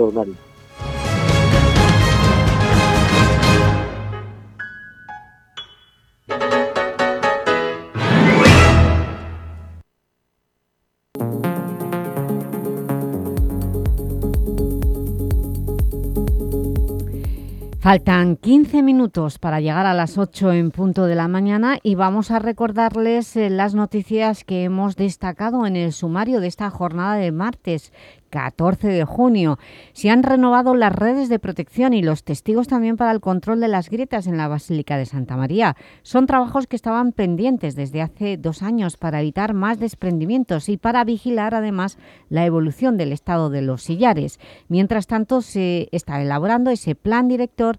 Faltan 15 minutos para llegar a las 8 en punto de la mañana y vamos a recordarles eh, las noticias que hemos destacado en el sumario de esta jornada de martes 14 de junio. Se han renovado las redes de protección y los testigos también para el control de las grietas en la Basílica de Santa María. Son trabajos que estaban pendientes desde hace dos años para evitar más desprendimientos y para vigilar además la evolución del estado de los sillares. Mientras tanto, se está elaborando ese plan director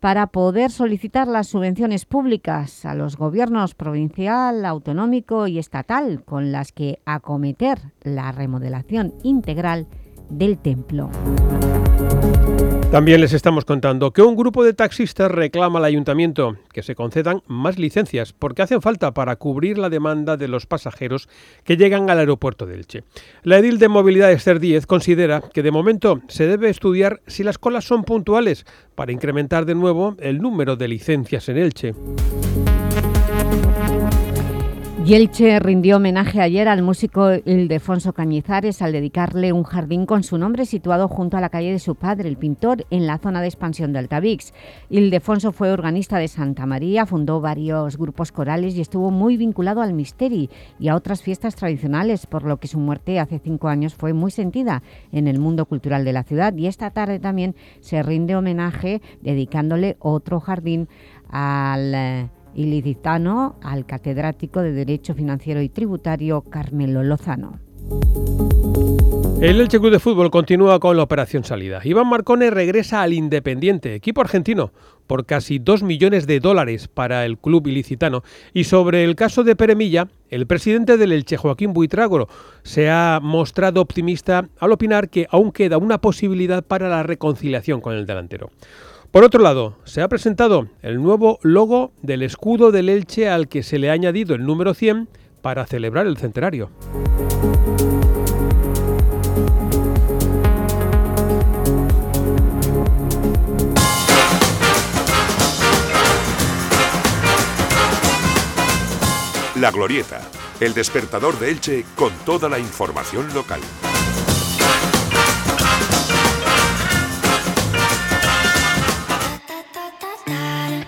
para poder solicitar las subvenciones públicas a los gobiernos provincial, autonómico y estatal con las que acometer la remodelación integral del templo. También les estamos contando que un grupo de taxistas reclama al ayuntamiento que se concedan más licencias porque hacen falta para cubrir la demanda de los pasajeros que llegan al aeropuerto de Elche. La edil de movilidad Esther Díez considera que de momento se debe estudiar si las colas son puntuales para incrementar de nuevo el número de licencias en Elche. Yelche rindió homenaje ayer al músico Ildefonso Cañizares al dedicarle un jardín con su nombre situado junto a la calle de su padre, el pintor, en la zona de expansión de Altavix. Ildefonso fue organista de Santa María, fundó varios grupos corales y estuvo muy vinculado al misteri y a otras fiestas tradicionales, por lo que su muerte hace cinco años fue muy sentida en el mundo cultural de la ciudad y esta tarde también se rinde homenaje dedicándole otro jardín al eh, ilicitano al catedrático de Derecho Financiero y Tributario Carmelo Lozano. El Elche Club de Fútbol continúa con la operación salida. Iván Marcone regresa al Independiente, equipo argentino, por casi 2 millones de dólares para el club ilicitano. Y sobre el caso de Peremilla, el presidente del Elche, Joaquín Buitragoro, se ha mostrado optimista al opinar que aún queda una posibilidad para la reconciliación con el delantero. Por otro lado, se ha presentado el nuevo logo del escudo del Elche al que se le ha añadido el número 100 para celebrar el centenario. La Glorieta, el despertador de Elche con toda la información local.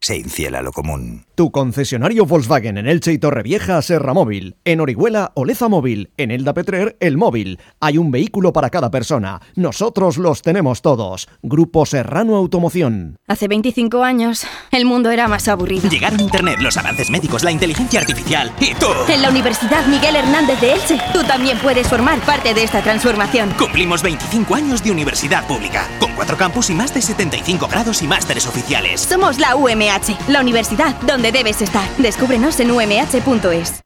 Se infiel a lo común. Tu concesionario Volkswagen en Elche y Torrevieja, Serra Móvil. En Orihuela, Oleza Móvil. En Elda Petrer, El Móvil. Hay un vehículo para cada persona. Nosotros los tenemos todos. Grupo Serrano Automoción. Hace 25 años, el mundo era más aburrido. Llegaron Internet, los avances médicos, la inteligencia artificial y tú. En la Universidad Miguel Hernández de Elche, tú también puedes formar parte de esta transformación. Cumplimos 25 años de universidad pública, con cuatro campus y más de 75 grados y másteres oficiales. Somos la La universidad donde debes estar. Descúbrenos en umh.es.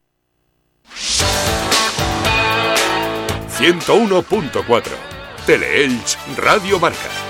101.4. Teleelch Radio Marca.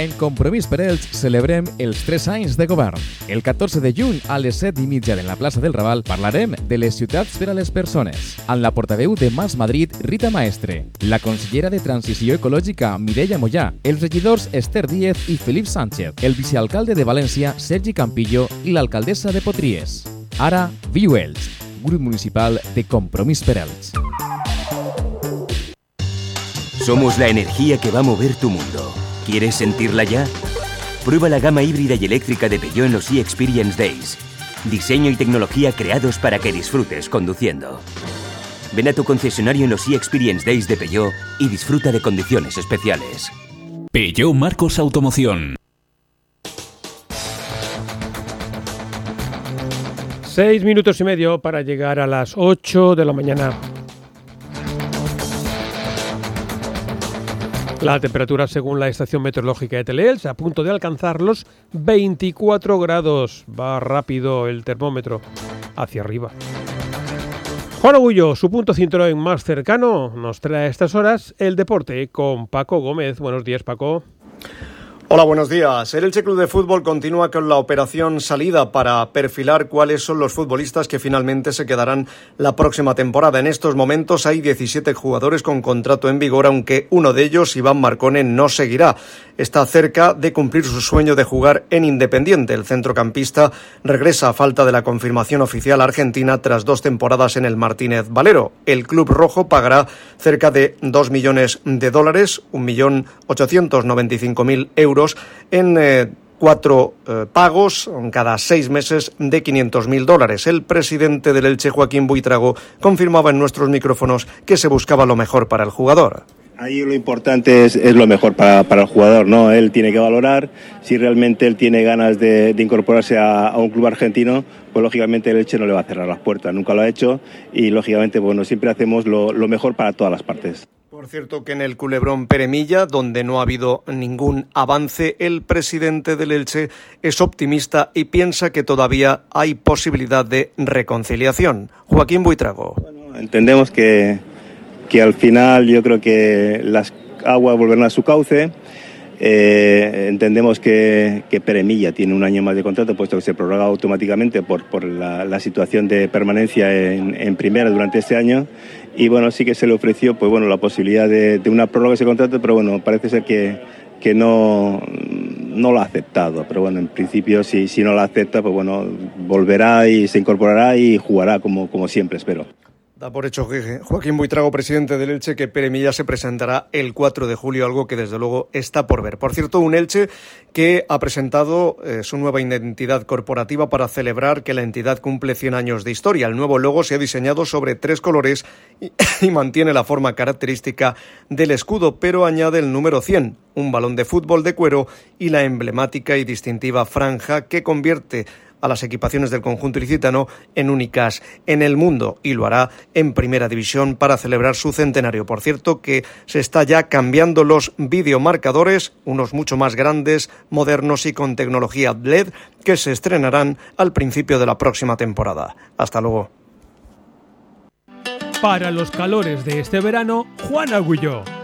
En Compromís per Elx celebrem els 3 anys de govern. El 14 de juny a les 7 i mitja en la plaça del Raval parlarem de les ciutats per a les persones. Amb la portaveu de Mas Madrid, Rita Maestre, la consellera de Transició Ecològica, Mireia Mollà, els regidors Esther Díez i Felip Sánchez, el vicealcalde de València, Sergi Campillo i l'alcaldessa de Potries. Ara, Viu Elx, grup municipal de Compromís per Elx. Somos la energía que va a mover tu mundo. ¿Quieres sentirla ya? Prueba la gama híbrida y eléctrica de Peugeot en los e-Experience Days. Diseño y tecnología creados para que disfrutes conduciendo. Ven a tu concesionario en los e-Experience Days de Peugeot y disfruta de condiciones especiales. Peugeot Marcos Automoción. Seis minutos y medio para llegar a las 8 de la mañana. La temperatura, según la estación meteorológica de Teleels, a punto de alcanzar los 24 grados. Va rápido el termómetro hacia arriba. Juan Agullo, su punto cinturón más cercano, nos trae a estas horas el deporte con Paco Gómez. Buenos días, Paco. Hola, buenos días. El Elche Club de Fútbol continúa con la operación salida para perfilar cuáles son los futbolistas que finalmente se quedarán la próxima temporada. En estos momentos hay 17 jugadores con contrato en vigor, aunque uno de ellos, Iván Marcone, no seguirá. Está cerca de cumplir su sueño de jugar en Independiente. El centrocampista regresa a falta de la confirmación oficial argentina tras dos temporadas en el Martínez Valero. El club rojo pagará cerca de 2 millones de dólares, 1.895.000 euros en eh, cuatro eh, pagos cada seis meses de 500.000 dólares. El presidente del Elche, Joaquín Buitrago, confirmaba en nuestros micrófonos que se buscaba lo mejor para el jugador. Ahí lo importante es, lo mejor para, el jugador, ¿no? Él tiene que valorar si realmente él tiene ganas de, incorporarse a, un club argentino, pues lógicamente el Elche no le va a cerrar las puertas, nunca lo ha hecho y lógicamente, bueno, siempre hacemos lo mejor para todas las partes. Por cierto que en el culebrón Peremilla, donde no ha habido ningún avance, el presidente del Elche es optimista y piensa que todavía hay posibilidad de reconciliación. Joaquín Buitrago. entendemos que, que al final yo creo que las aguas volverán a su cauce. Eh, entendemos que, que, Peremilla tiene un año más de contrato, puesto que se prorroga automáticamente por, por la, situación de permanencia en, en primera durante este año y bueno, sí que se le ofreció pues bueno, la posibilidad de, una prórroga de ese contrato, pero bueno, parece ser que, que no, no lo ha aceptado. Pero bueno, en principio si, si no lo acepta, pues bueno, volverá y se incorporará y jugará como, como siempre, espero. Da por hecho Joaquín Buitrago, presidente del Elche, que Pere Milla se presentará el 4 de julio, algo que desde luego está por ver. Por cierto, un Elche que ha presentado eh, su nueva identidad corporativa para celebrar que la entidad cumple 100 años de historia. El nuevo logo se ha diseñado sobre tres colores y, y mantiene la forma característica del escudo, pero añade el número 100, un balón de fútbol de cuero y la emblemática y distintiva franja que convierte a las equipaciones del conjunto ilicitano en únicas en el mundo y lo hará en primera división para celebrar su centenario. Por cierto que se está ya cambiando los videomarcadores, unos mucho más grandes, modernos y con tecnología LED que se estrenarán al principio de la próxima temporada. Hasta luego. Para los calores de este verano, Juan Agulló.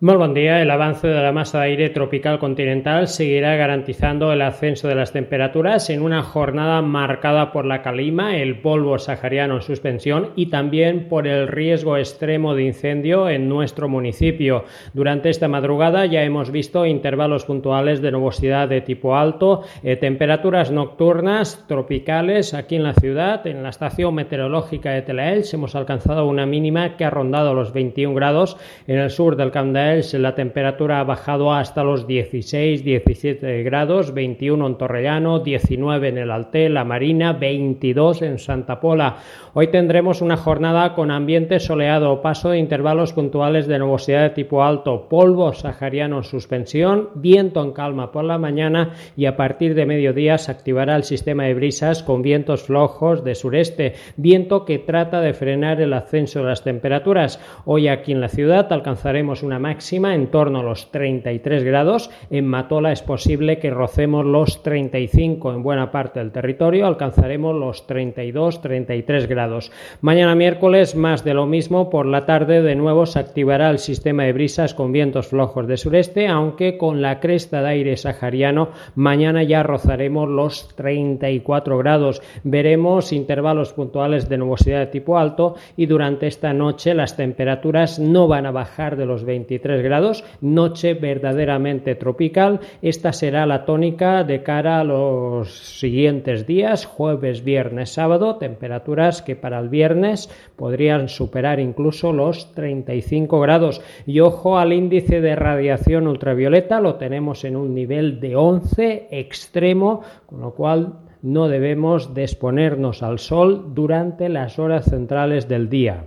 Muy buen día. El avance de la masa de aire tropical continental seguirá garantizando el ascenso de las temperaturas en una jornada marcada por la calima, el polvo sahariano en suspensión y también por el riesgo extremo de incendio en nuestro municipio. Durante esta madrugada ya hemos visto intervalos puntuales de nubosidad de tipo alto, eh, temperaturas nocturnas tropicales aquí en la ciudad. En la estación meteorológica de Telaels hemos alcanzado una mínima que ha rondado los 21 grados en el sur del La temperatura ha bajado hasta los 16, 17 grados, 21 en Torrellano, 19 en el Alté, La Marina, 22 en Santa Pola. Hoy tendremos una jornada con ambiente soleado, paso de intervalos puntuales de nubosidad de tipo alto, polvo sahariano en suspensión, viento en calma por la mañana y a partir de mediodía se activará el sistema de brisas con vientos flojos de sureste, viento que trata de frenar el ascenso de las temperaturas. Hoy aquí en la ciudad alcanzaremos una máxima máxima en torno a los 33 grados. En Matola es posible que rocemos los 35 en buena parte del territorio, alcanzaremos los 32-33 grados. Mañana miércoles más de lo mismo, por la tarde de nuevo se activará el sistema de brisas con vientos flojos de sureste, aunque con la cresta de aire sahariano mañana ya rozaremos los 34 grados. Veremos intervalos puntuales de nubosidad de tipo alto y durante esta noche las temperaturas no van a bajar de los 23 grados, noche verdaderamente tropical. Esta será la tónica de cara a los siguientes días, jueves, viernes, sábado, temperaturas que para el viernes podrían superar incluso los 35 grados. Y ojo al índice de radiación ultravioleta, lo tenemos en un nivel de 11 extremo, con lo cual no debemos exponernos al sol durante las horas centrales del día.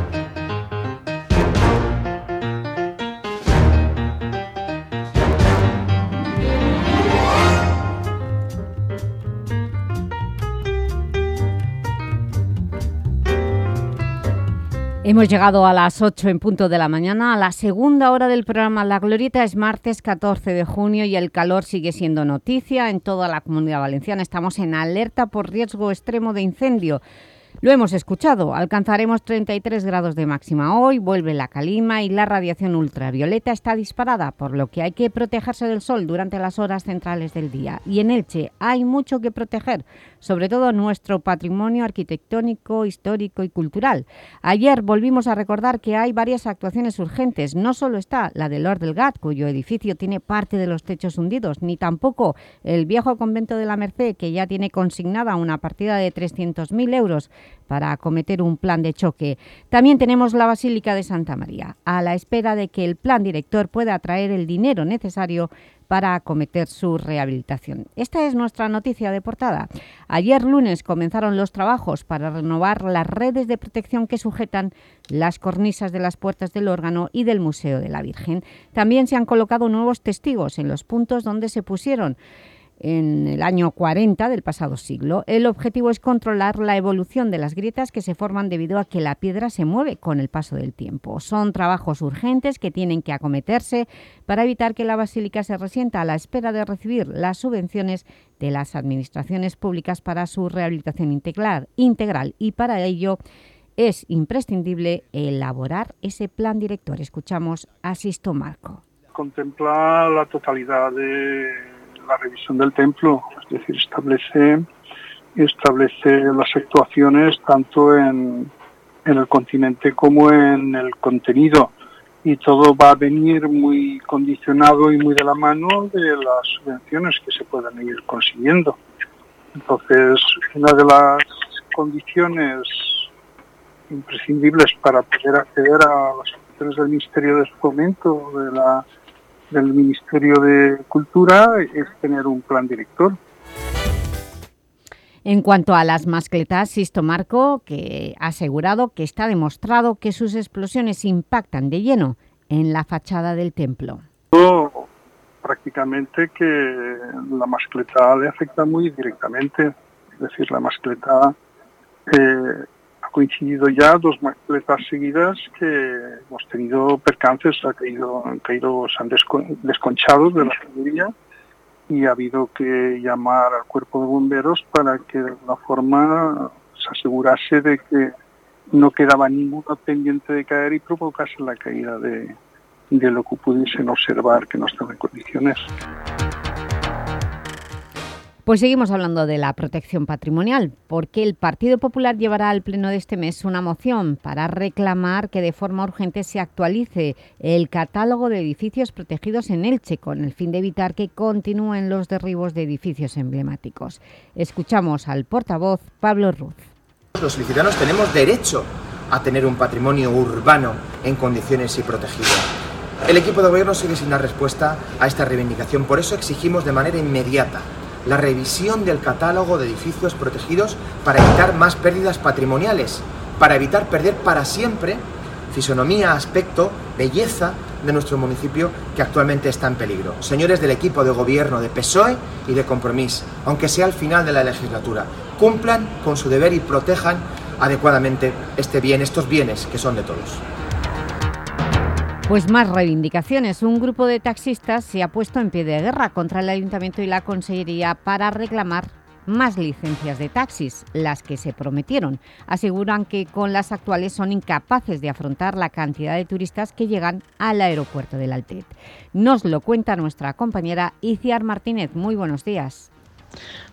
Hemos llegado a las 8 en punto de la mañana, a la segunda hora del programa La Glorieta es martes 14 de junio y el calor sigue siendo noticia en toda la Comunidad Valenciana. Estamos en alerta por riesgo extremo de incendio. Lo hemos escuchado, alcanzaremos 33 grados de máxima hoy, vuelve la calima y la radiación ultravioleta está disparada, por lo que hay que protegerse del sol durante las horas centrales del día. Y en Elche hay mucho que proteger, sobre todo nuestro patrimonio arquitectónico, histórico y cultural. Ayer volvimos a recordar que hay varias actuaciones urgentes. No solo está la de Lord del Gat, cuyo edificio tiene parte de los techos hundidos, ni tampoco el viejo convento de la Merced, que ya tiene consignada una partida de 300.000 euros para acometer un plan de choque. También tenemos la Basílica de Santa María, a la espera de que el plan director pueda atraer el dinero necesario para acometer su rehabilitación. Esta es nuestra noticia de portada. Ayer lunes comenzaron los trabajos para renovar las redes de protección que sujetan las cornisas de las puertas del órgano y del Museo de la Virgen. También se han colocado nuevos testigos en los puntos donde se pusieron en el año 40 del pasado siglo. El objetivo es controlar la evolución de las grietas que se forman debido a que la piedra se mueve con el paso del tiempo. Son trabajos urgentes que tienen que acometerse para evitar que la basílica se resienta a la espera de recibir las subvenciones de las administraciones públicas para su rehabilitación integral, integral y para ello es imprescindible elaborar ese plan director. Escuchamos a Sisto Marco. Contempla la totalidad de la revisión del templo, es decir, establece, establece las actuaciones tanto en, en el continente como en el contenido y todo va a venir muy condicionado y muy de la mano de las subvenciones que se puedan ir consiguiendo. Entonces, una de las condiciones imprescindibles para poder acceder a las subvenciones del Ministerio de Fomento, de la del Ministerio de Cultura es tener un plan director. En cuanto a las mascletas, Sisto Marco, que ha asegurado que está demostrado que sus explosiones impactan de lleno en la fachada del templo. Prácticamente que la mascleta le afecta muy directamente, es decir, la mascleta eh, coincidido ya dos mascletas seguidas que hemos tenido percances, ha caído, han caído, se han desconchado de la tubería y ha habido que llamar al cuerpo de bomberos para que de alguna forma se asegurase de que no quedaba ninguna pendiente de caer y provocase la caída de, de lo que pudiesen observar que no estaba en condiciones. Pues seguimos hablando de la protección patrimonial, porque el Partido Popular llevará al pleno de este mes una moción para reclamar que de forma urgente se actualice el catálogo de edificios protegidos en Elche, con el fin de evitar que continúen los derribos de edificios emblemáticos. Escuchamos al portavoz Pablo Ruz. Los licitanos tenemos derecho a tener un patrimonio urbano en condiciones y protegido. El equipo de gobierno sigue sin dar respuesta a esta reivindicación, por eso exigimos de manera inmediata la revisión del catálogo de edificios protegidos para evitar más pérdidas patrimoniales, para evitar perder para siempre fisonomía, aspecto, belleza de nuestro municipio que actualmente está en peligro. Señores del equipo de gobierno de PSOE y de Compromís, aunque sea al final de la legislatura, cumplan con su deber y protejan adecuadamente este bien, estos bienes que son de todos. Pues más reivindicaciones. Un grupo de taxistas se ha puesto en pie de guerra contra el Ayuntamiento y la Consellería para reclamar más licencias de taxis, las que se prometieron. Aseguran que con las actuales son incapaces de afrontar la cantidad de turistas que llegan al aeropuerto del Altet. Nos lo cuenta nuestra compañera Iciar Martínez. Muy buenos días.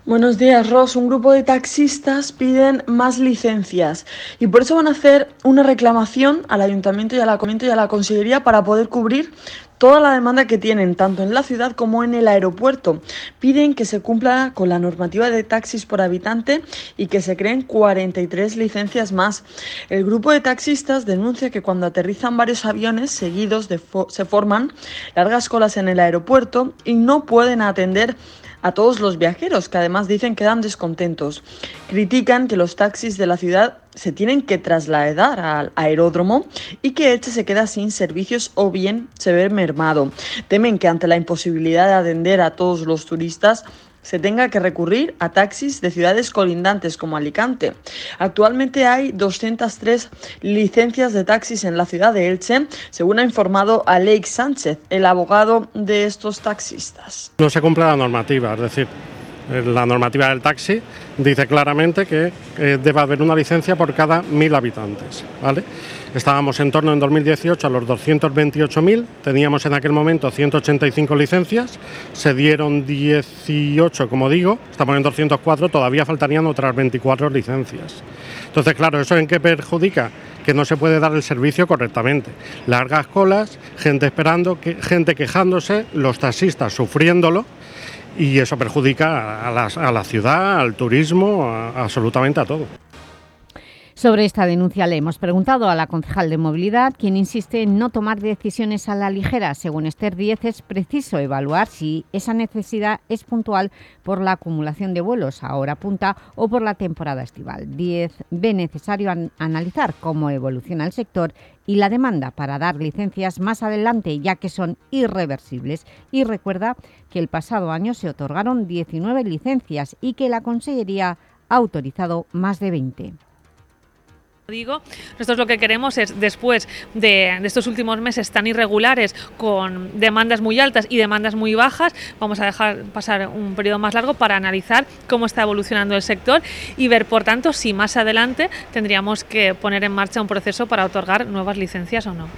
Buenos días, Ross. Un grupo de taxistas piden más licencias y por eso van a hacer una reclamación al Ayuntamiento y a la y la Consellería para poder cubrir toda la demanda que tienen, tanto en la ciudad como en el aeropuerto. Piden que se cumpla con la normativa de taxis por habitante y que se creen 43 licencias más. El grupo de taxistas denuncia que cuando aterrizan varios aviones seguidos se forman largas colas en el aeropuerto y no pueden atender a todos los viajeros, que además dicen que dan descontentos. Critican que los taxis de la ciudad se tienen que trasladar al aeródromo y que este se queda sin servicios o bien se ve mermado. Temen que ante la imposibilidad de atender a todos los turistas, se tenga que recurrir a taxis de ciudades colindantes como Alicante. Actualmente hay 203 licencias de taxis en la ciudad de Elche, según ha informado Alex Sánchez, el abogado de estos taxistas. No se cumple la normativa, es decir, la normativa del taxi dice claramente que eh, debe haber una licencia por cada mil habitantes. ¿vale? Estábamos en torno en 2018 a los 228.000, teníamos en aquel momento 185 licencias, se dieron 18, como digo, estamos en 204, todavía faltarían otras 24 licencias. Entonces, claro, ¿eso en qué perjudica? Que no se puede dar el servicio correctamente. Largas colas, gente esperando, gente quejándose, los taxistas sufriéndolo y eso perjudica a la, ciudad, al turismo, absolutamente a todo. Sobre esta denuncia le hemos preguntado a la concejal de Movilidad, quien insiste en no tomar decisiones a la ligera. Según Esther Díez, es preciso evaluar si esa necesidad es puntual por la acumulación de vuelos a hora punta o por la temporada estival. Díez ve necesario analizar cómo evoluciona el sector y la demanda para dar licencias más adelante, ya que son irreversibles. Y recuerda que el pasado año se otorgaron 19 licencias y que la Consellería ha autorizado más de 20 digo, nosotros lo que queremos es, después de, estos últimos meses tan irregulares, con demandas muy altas y demandas muy bajas, vamos a dejar pasar un periodo más largo para analizar cómo está evolucionando el sector y ver, por tanto, si más adelante tendríamos que poner en marcha un proceso para otorgar nuevas licencias o no.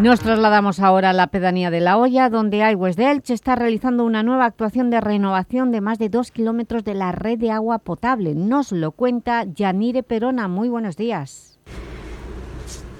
Nos trasladamos ahora a la pedanía de La Hoya, donde Aigües de Elche está realizando una nueva actuación de renovación de más de dos kilómetros de la red de agua potable. Nos lo cuenta Yanire Perona. Muy buenos días.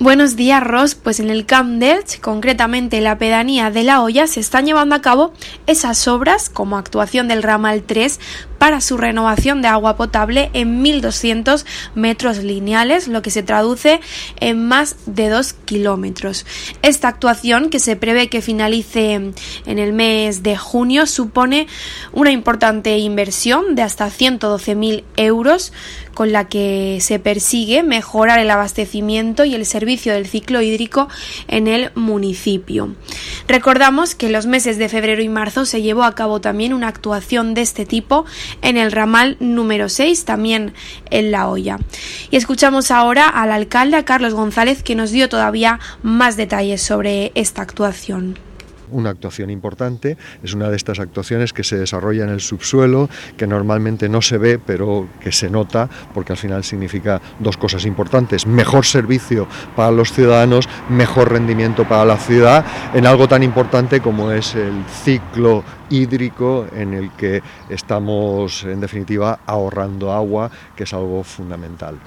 Buenos días, Ross. Pues en el Camp Delch, concretamente en la pedanía de La Hoya, se están llevando a cabo esas obras como actuación del ramal 3 para su renovación de agua potable en 1.200 metros lineales, lo que se traduce en más de 2 kilómetros. Esta actuación, que se prevé que finalice en el mes de junio, supone una importante inversión de hasta 112.000 euros, con la que se persigue mejorar el abastecimiento y el servicio del ciclo hídrico en el municipio. Recordamos que en los meses de febrero y marzo se llevó a cabo también una actuación de este tipo en el ramal número 6, también en La Hoya. Y escuchamos ahora al alcalde, Carlos González, que nos dio todavía más detalles sobre esta actuación una actuación importante, es una de estas actuaciones que se desarrolla en el subsuelo, que normalmente no se ve, pero que se nota, porque al final significa dos cosas importantes, mejor servicio para los ciudadanos, mejor rendimiento para la ciudad, en algo tan importante como es el ciclo hídrico en el que estamos, en definitiva, ahorrando agua, que es algo fundamental.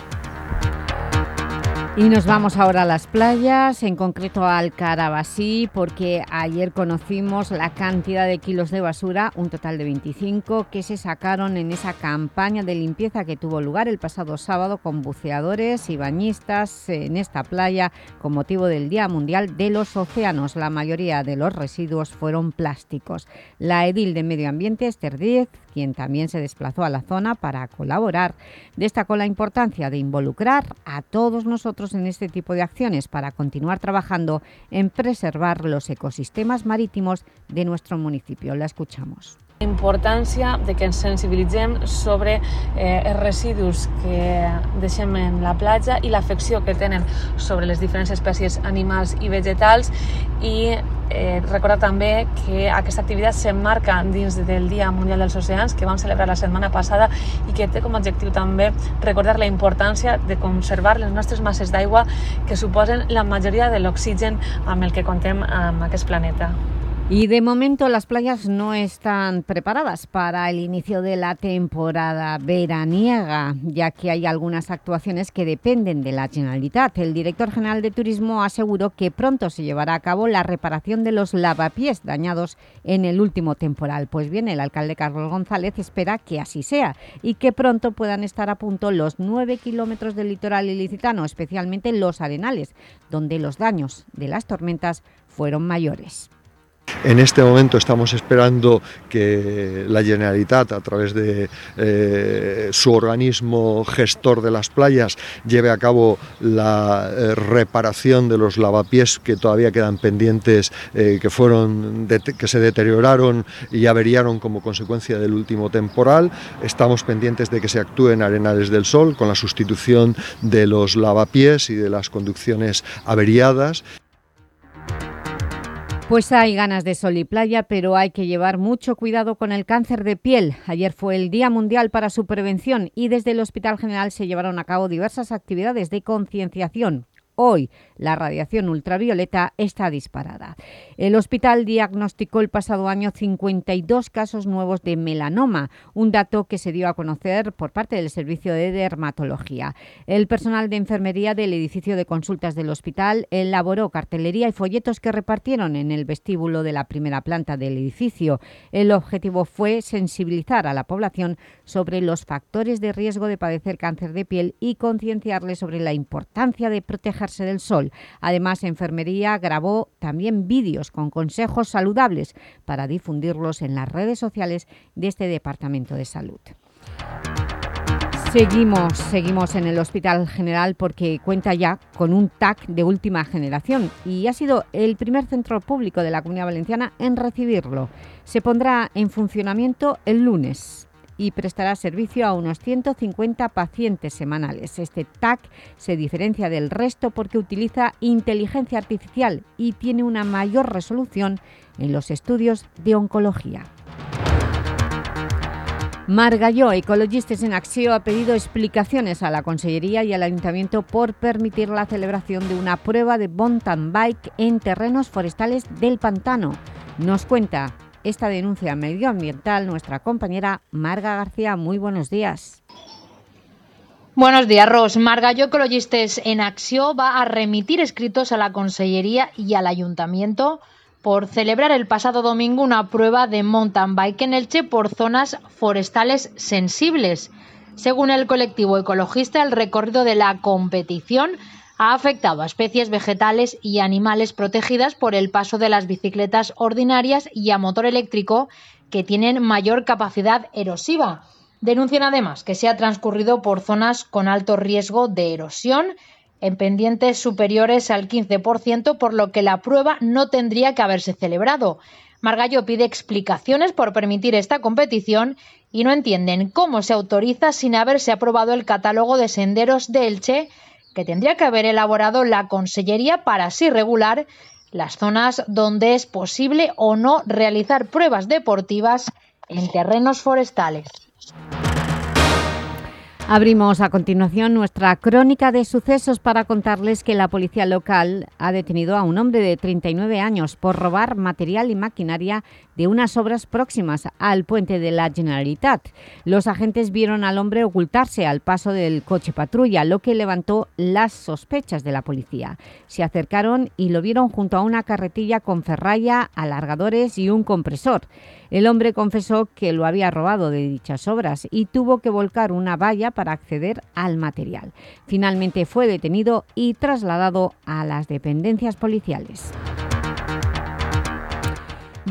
Y nos vamos ahora a las playas, en concreto al Carabasí, porque ayer conocimos la cantidad de kilos de basura, un total de 25, que se sacaron en esa campaña de limpieza que tuvo lugar el pasado sábado con buceadores y bañistas en esta playa con motivo del Día Mundial de los Océanos. La mayoría de los residuos fueron plásticos. La edil de Medio Ambiente, Esther Díez, quien también se desplazó a la zona para colaborar, destacó la importancia de involucrar a todos nosotros en este tipo de acciones para continuar trabajando en preservar los ecosistemas marítimos de nuestro municipio. La escuchamos. Importància de que ens sensibilitzem sobre eh, els residus que deixem en la platja i l'afecció que tenen sobre les diferents espècies animals i vegetals i eh, recordar també que aquesta activitat s'emmarca dins del Dia Mundial dels Oceans que vam celebrar la setmana passada i que té com a objectiu també recordar la importància de conservar les nostres masses d'aigua que suposen la majoria de l'oxigen amb el que contem amb aquest planeta. Y de momento las playas no están preparadas para el inicio de la temporada veraniega, ya que hay algunas actuaciones que dependen de la Generalitat. El director general de Turismo aseguró que pronto se llevará a cabo la reparación de los lavapiés dañados en el último temporal. Pues bien, el alcalde Carlos González espera que así sea y que pronto puedan estar a punto los nueve kilómetros del litoral ilicitano, especialmente los arenales, donde los daños de las tormentas fueron mayores. En este momento estamos esperando que la Generalitat, a través de eh, su organismo gestor de las playas, lleve a cabo la eh, reparación de los lavapiés que todavía quedan pendientes, eh, que, fueron que se deterioraron y averiaron como consecuencia del último temporal. Estamos pendientes de que se actúe en Arenales del Sol con la sustitución de los lavapiés y de las conducciones averiadas. Pues hay ganas de sol y playa, pero hay que llevar mucho cuidado con el cáncer de piel. Ayer fue el Día Mundial para su prevención y desde el Hospital General se llevaron a cabo diversas actividades de concienciación Hoy la radiación ultravioleta está disparada. El hospital diagnosticó el pasado año 52 casos nuevos de melanoma, un dato que se dio a conocer por parte del Servicio de Dermatología. El personal de enfermería del edificio de consultas del hospital elaboró cartelería y folletos que repartieron en el vestíbulo de la primera planta del edificio. El objetivo fue sensibilizar a la población sobre los factores de riesgo de padecer cáncer de piel y concienciarles sobre la importancia de proteger del sol. Además, Enfermería grabó también vídeos con consejos saludables para difundirlos en las redes sociales de este Departamento de Salud. Seguimos, seguimos en el Hospital General porque cuenta ya con un TAC de última generación y ha sido el primer centro público de la Comunidad Valenciana en recibirlo. Se pondrá en funcionamiento el lunes y prestará servicio a unos 150 pacientes semanales. Este TAC se diferencia del resto porque utiliza inteligencia artificial y tiene una mayor resolución en los estudios de oncología. Margalló, Ecologistas en Acción, ha pedido explicaciones a la Consellería y al Ayuntamiento por permitir la celebración de una prueba de mountain bike en terrenos forestales del Pantano. Nos cuenta esta denuncia medioambiental nuestra compañera Marga García. Muy buenos días. Buenos días, Ros. Margallo Ecologistes en Acción va a remitir escritos a la Consellería y al Ayuntamiento por celebrar el pasado domingo una prueba de mountain bike en Elche por zonas forestales sensibles. Según el colectivo ecologista, el recorrido de la competición ha afectado a especies vegetales y animales protegidas por el paso de las bicicletas ordinarias y a motor eléctrico que tienen mayor capacidad erosiva. Denuncian además que se ha transcurrido por zonas con alto riesgo de erosión en pendientes superiores al 15%, por lo que la prueba no tendría que haberse celebrado. Margallo pide explicaciones por permitir esta competición y no entienden cómo se autoriza sin haberse aprobado el catálogo de senderos de Elche que tendría que haber elaborado la Consellería para así regular las zonas donde es posible o no realizar pruebas deportivas en terrenos forestales. Abrimos a continuación nuestra crónica de sucesos para contarles que la policía local ha detenido a un hombre de 39 años por robar material y maquinaria de unas obras próximas al puente de la Generalitat. Los agentes vieron al hombre ocultarse al paso del coche patrulla, lo que levantó las sospechas de la policía. Se acercaron y lo vieron junto a una carretilla con ferralla, alargadores y un compresor. El hombre confesó que lo había robado de dichas obras y tuvo que volcar una valla para acceder al material. Finalmente fue detenido y trasladado a las dependencias policiales.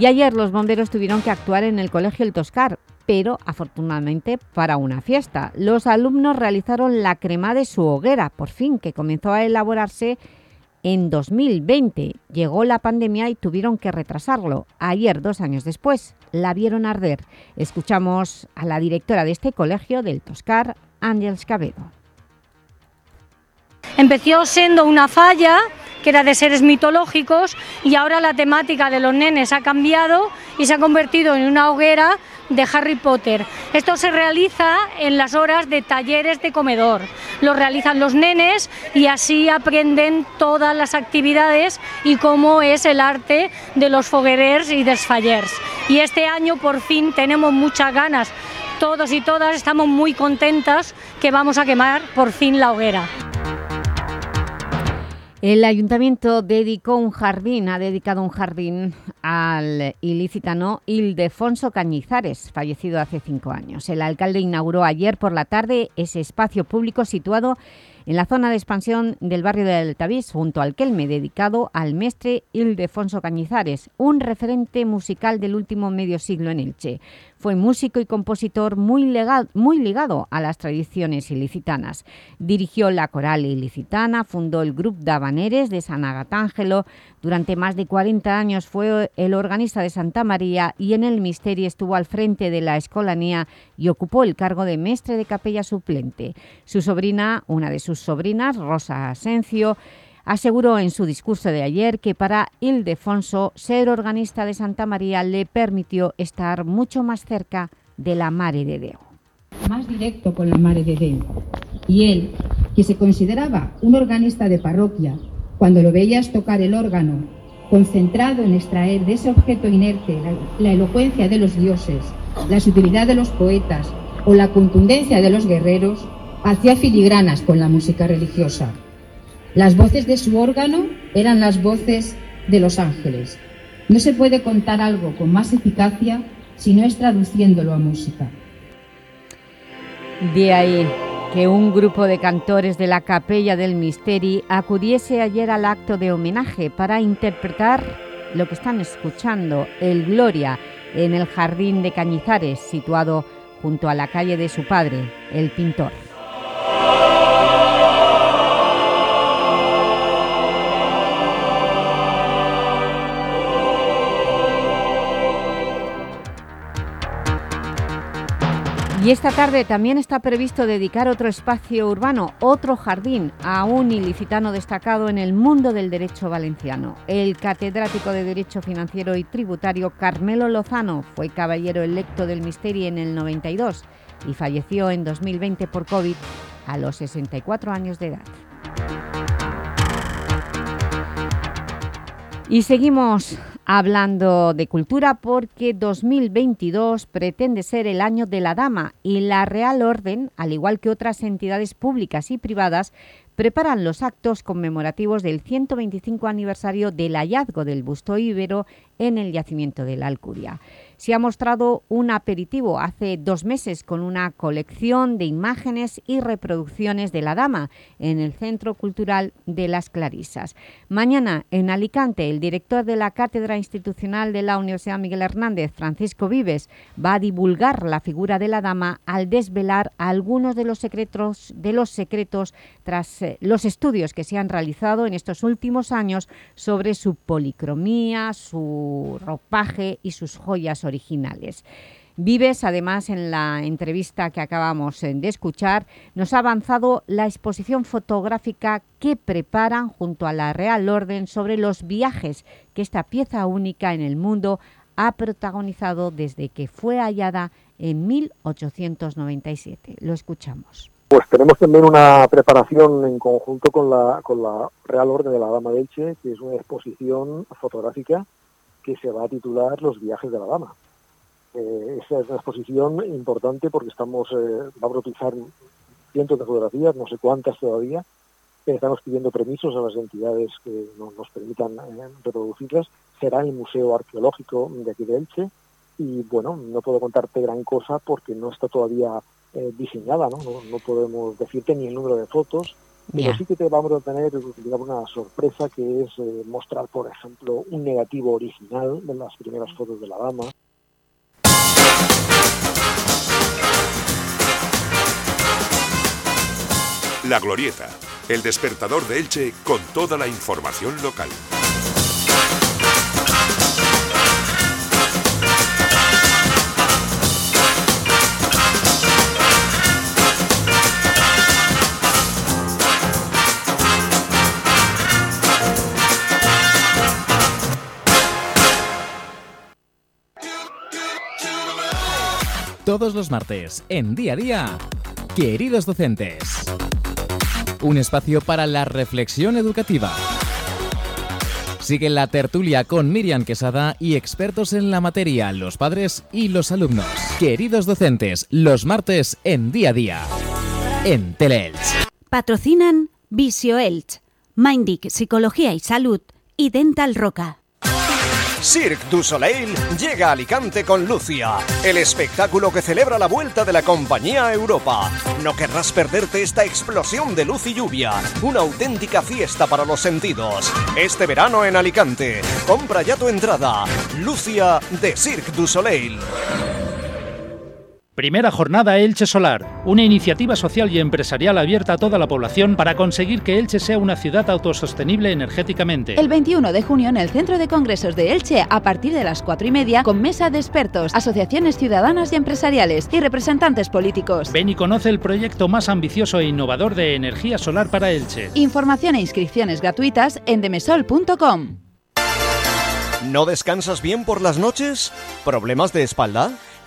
Y ayer los bomberos tuvieron que actuar en el Colegio El Toscar, pero afortunadamente para una fiesta. Los alumnos realizaron la crema de su hoguera, por fin, que comenzó a elaborarse en 2020 llegó la pandemia y tuvieron que retrasarlo. Ayer, dos años después, la vieron arder. Escuchamos a la directora de este colegio del Toscar, Ángels Cabedo. Empezó siendo una falla que era de seres mitológicos y ahora la temática de los nenes ha cambiado y se ha convertido en una hoguera de Harry Potter. Esto se realiza en las horas de talleres de comedor. Lo realizan los nenes y así aprenden todas las actividades y cómo es el arte de los foguerers y desfallers. Y este año por fin tenemos muchas ganas. Todos y todas estamos muy contentas que vamos a quemar por fin la hoguera. El Ayuntamiento dedicó un jardín, ha dedicado un jardín al ilicitano Ildefonso Cañizares, fallecido hace cinco años. El alcalde inauguró ayer por la tarde ese espacio público situado en la zona de expansión del barrio de Altavís, junto al Kelme, dedicado al mestre Ildefonso Cañizares, un referente musical del último medio siglo en Elche. Fue músico y compositor muy, ligado a las tradiciones ilicitanas. Dirigió la coral ilicitana, fundó el grupo de habaneres de San Agatángelo. Durante más de 40 años fue el organista de Santa María y en el misterio estuvo al frente de la escolanía y ocupó el cargo de mestre de capella suplente. Su sobrina, una de sus sobrinas, Rosa Asencio, aseguró en su discurso de ayer que para Ildefonso ser organista de Santa María le permitió estar mucho más cerca de la Mare de Deo. Más directo con la Mare de Deo. Y él, que se consideraba un organista de parroquia, cuando lo veías tocar el órgano, concentrado en extraer de ese objeto inerte la, la elocuencia de los dioses, la sutilidad de los poetas o la contundencia de los guerreros, hacía filigranas con la música religiosa. Las voces de su órgano eran las voces de los ángeles. No se puede contar algo con más eficacia si no es traduciéndolo a música. De ahí que un grupo de cantores de la Capella del Misteri acudiese ayer al acto de homenaje para interpretar lo que están escuchando, el Gloria, en el Jardín de Cañizares, situado junto a la calle de su padre, el pintor. Y esta tarde también está previsto dedicar otro espacio urbano, otro jardín, a un ilicitano destacado en el mundo del derecho valenciano. El catedrático de Derecho Financiero y Tributario Carmelo Lozano fue caballero electo del Misteri en el 92 y falleció en 2020 por COVID a los 64 años de edad. Y seguimos hablando de cultura porque 2022 pretende ser el año de la dama y la Real Orden, al igual que otras entidades públicas y privadas, preparan los actos conmemorativos del 125 aniversario del hallazgo del busto íbero en el yacimiento de la Alcuria se ha mostrado un aperitivo hace dos meses con una colección de imágenes y reproducciones de la dama en el Centro Cultural de las Clarisas. Mañana, en Alicante, el director de la Cátedra Institucional de la Universidad Miguel Hernández, Francisco Vives, va a divulgar la figura de la dama al desvelar algunos de los secretos, de los secretos tras eh, los estudios que se han realizado en estos últimos años sobre su policromía, su ropaje y sus joyas originales. Vives, además, en la entrevista que acabamos eh, de escuchar, nos ha avanzado la exposición fotográfica que preparan junto a la Real Orden sobre los viajes que esta pieza única en el mundo ha protagonizado desde que fue hallada en 1897. Lo escuchamos. Pues tenemos también una preparación en conjunto con la, con la Real Orden de la Dama de Elche, que es una exposición fotográfica que se va a titular Los viajes de la dama. Eh, esa es una exposición importante porque estamos eh, vamos a utilizar cientos de fotografías, no sé cuántas todavía. Estamos pidiendo permisos a las entidades que nos permitan eh, reproducirlas. Será el Museo Arqueológico de aquí de Elche y bueno, no puedo contarte gran cosa porque no está todavía diseñada, ¿no? ¿no? podemos decirte ni el número de fotos, pero sí que te vamos a tener digamos, una sorpresa que es eh, mostrar, por ejemplo, un negativo original de las primeras fotos de la dama. La Glorieta, El despertador de Elche con toda la información local. Todos los martes, en día a día, queridos docentes. Un espacio para la reflexión educativa. Sigue la tertulia con Miriam Quesada y expertos en la materia, los padres y los alumnos. Queridos docentes, los martes en día a día, en Teleelch. Patrocinan Visio Elch, Mindic Psicología y Salud y Dental Roca. Cirque du Soleil llega a Alicante con Lucia, el espectáculo que celebra la vuelta de la compañía a Europa. No querrás perderte esta explosión de luz y lluvia, una auténtica fiesta para los sentidos. Este verano en Alicante, compra ya tu entrada. Lucia de Cirque du Soleil. Primera jornada Elche Solar, una iniciativa social y empresarial abierta a toda la población para conseguir que Elche sea una ciudad autosostenible energéticamente. El 21 de junio en el Centro de Congresos de Elche a partir de las 4 y media con mesa de expertos, asociaciones ciudadanas y empresariales y representantes políticos. Ven y conoce el proyecto más ambicioso e innovador de energía solar para Elche. Información e inscripciones gratuitas en demesol.com. ¿No descansas bien por las noches? ¿Problemas de espalda?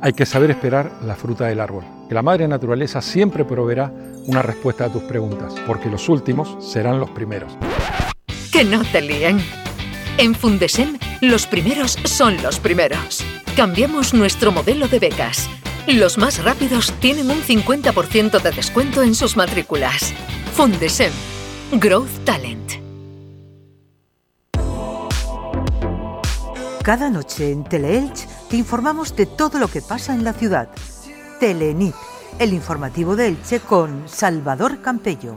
hay que saber esperar la fruta del árbol. Que la madre naturaleza siempre proveerá una respuesta a tus preguntas, porque los últimos serán los primeros. Que no te líen. En Fundesem, los primeros son los primeros. Cambiamos nuestro modelo de becas. Los más rápidos tienen un 50% de descuento en sus matrículas. Fundesem. Growth Talent. Cada noche en Teleelch te informamos de todo lo que pasa en la ciudad. Telenit, el informativo de Elche con Salvador Campello.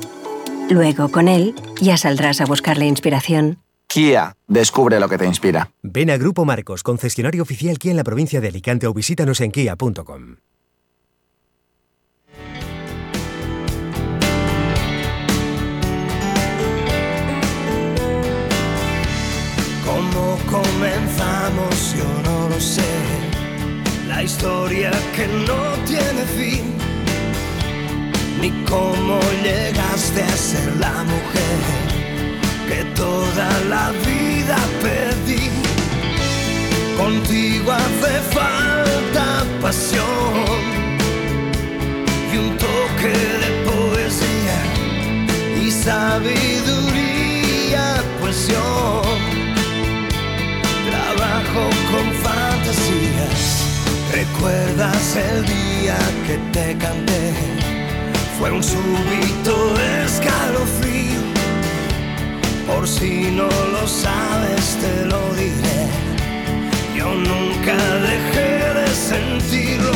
Luego, con él, ya saldrás a buscar la inspiración. Kia, descubre lo que te inspira. Ven a Grupo Marcos, concesionario oficial Kia en la provincia de Alicante o visítanos en kia.com. ¿Cómo comenzamos? Yo no lo sé. La historia que no tiene fin ni cómo llegaste a ser la mujer que toda la vida perdí. Contigo hace falta pasión y un toque de poesía y sabiduría, yo trabajo con fantasías. ¿Recuerdas el día que te canté? Fue un súbito escalofrío. Por si no lo sabes, te lo diré. Yo nunca dejé de sentirlo.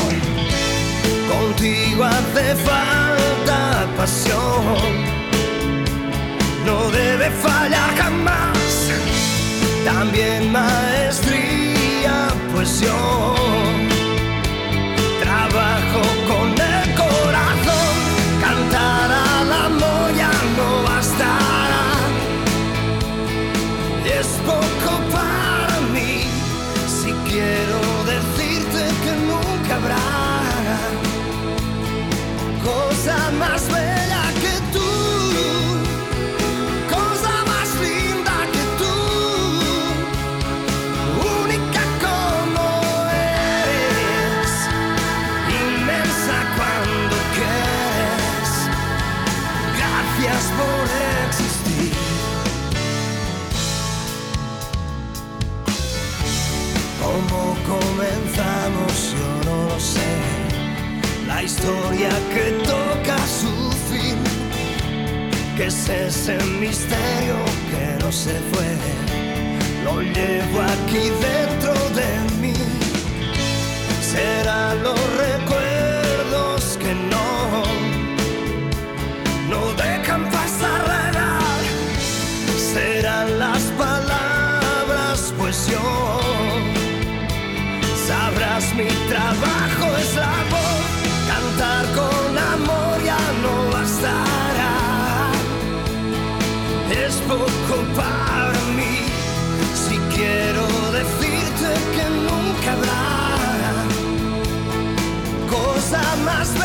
Contigo hace falta pasión. No debe fallar jamás. También maestría pues trabajo con cosa más historia que toca su fin, que es ese misterio que no se fue, lo llevo aquí dentro de mí. Serán los recuerdos que no, no dejan pasar la edad. Serán las palabras, pues yo sabrás mi trabajo es la voz. Con amor ya no bastará. Es poco para mí si quiero decirte que nunca habrá cosa más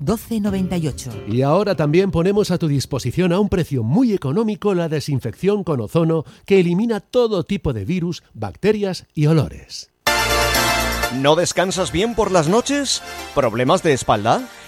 1298. Y ahora también ponemos a tu disposición a un precio muy económico la desinfección con ozono que elimina todo tipo de virus, bacterias y olores. ¿No descansas bien por las noches? ¿Problemas de espalda?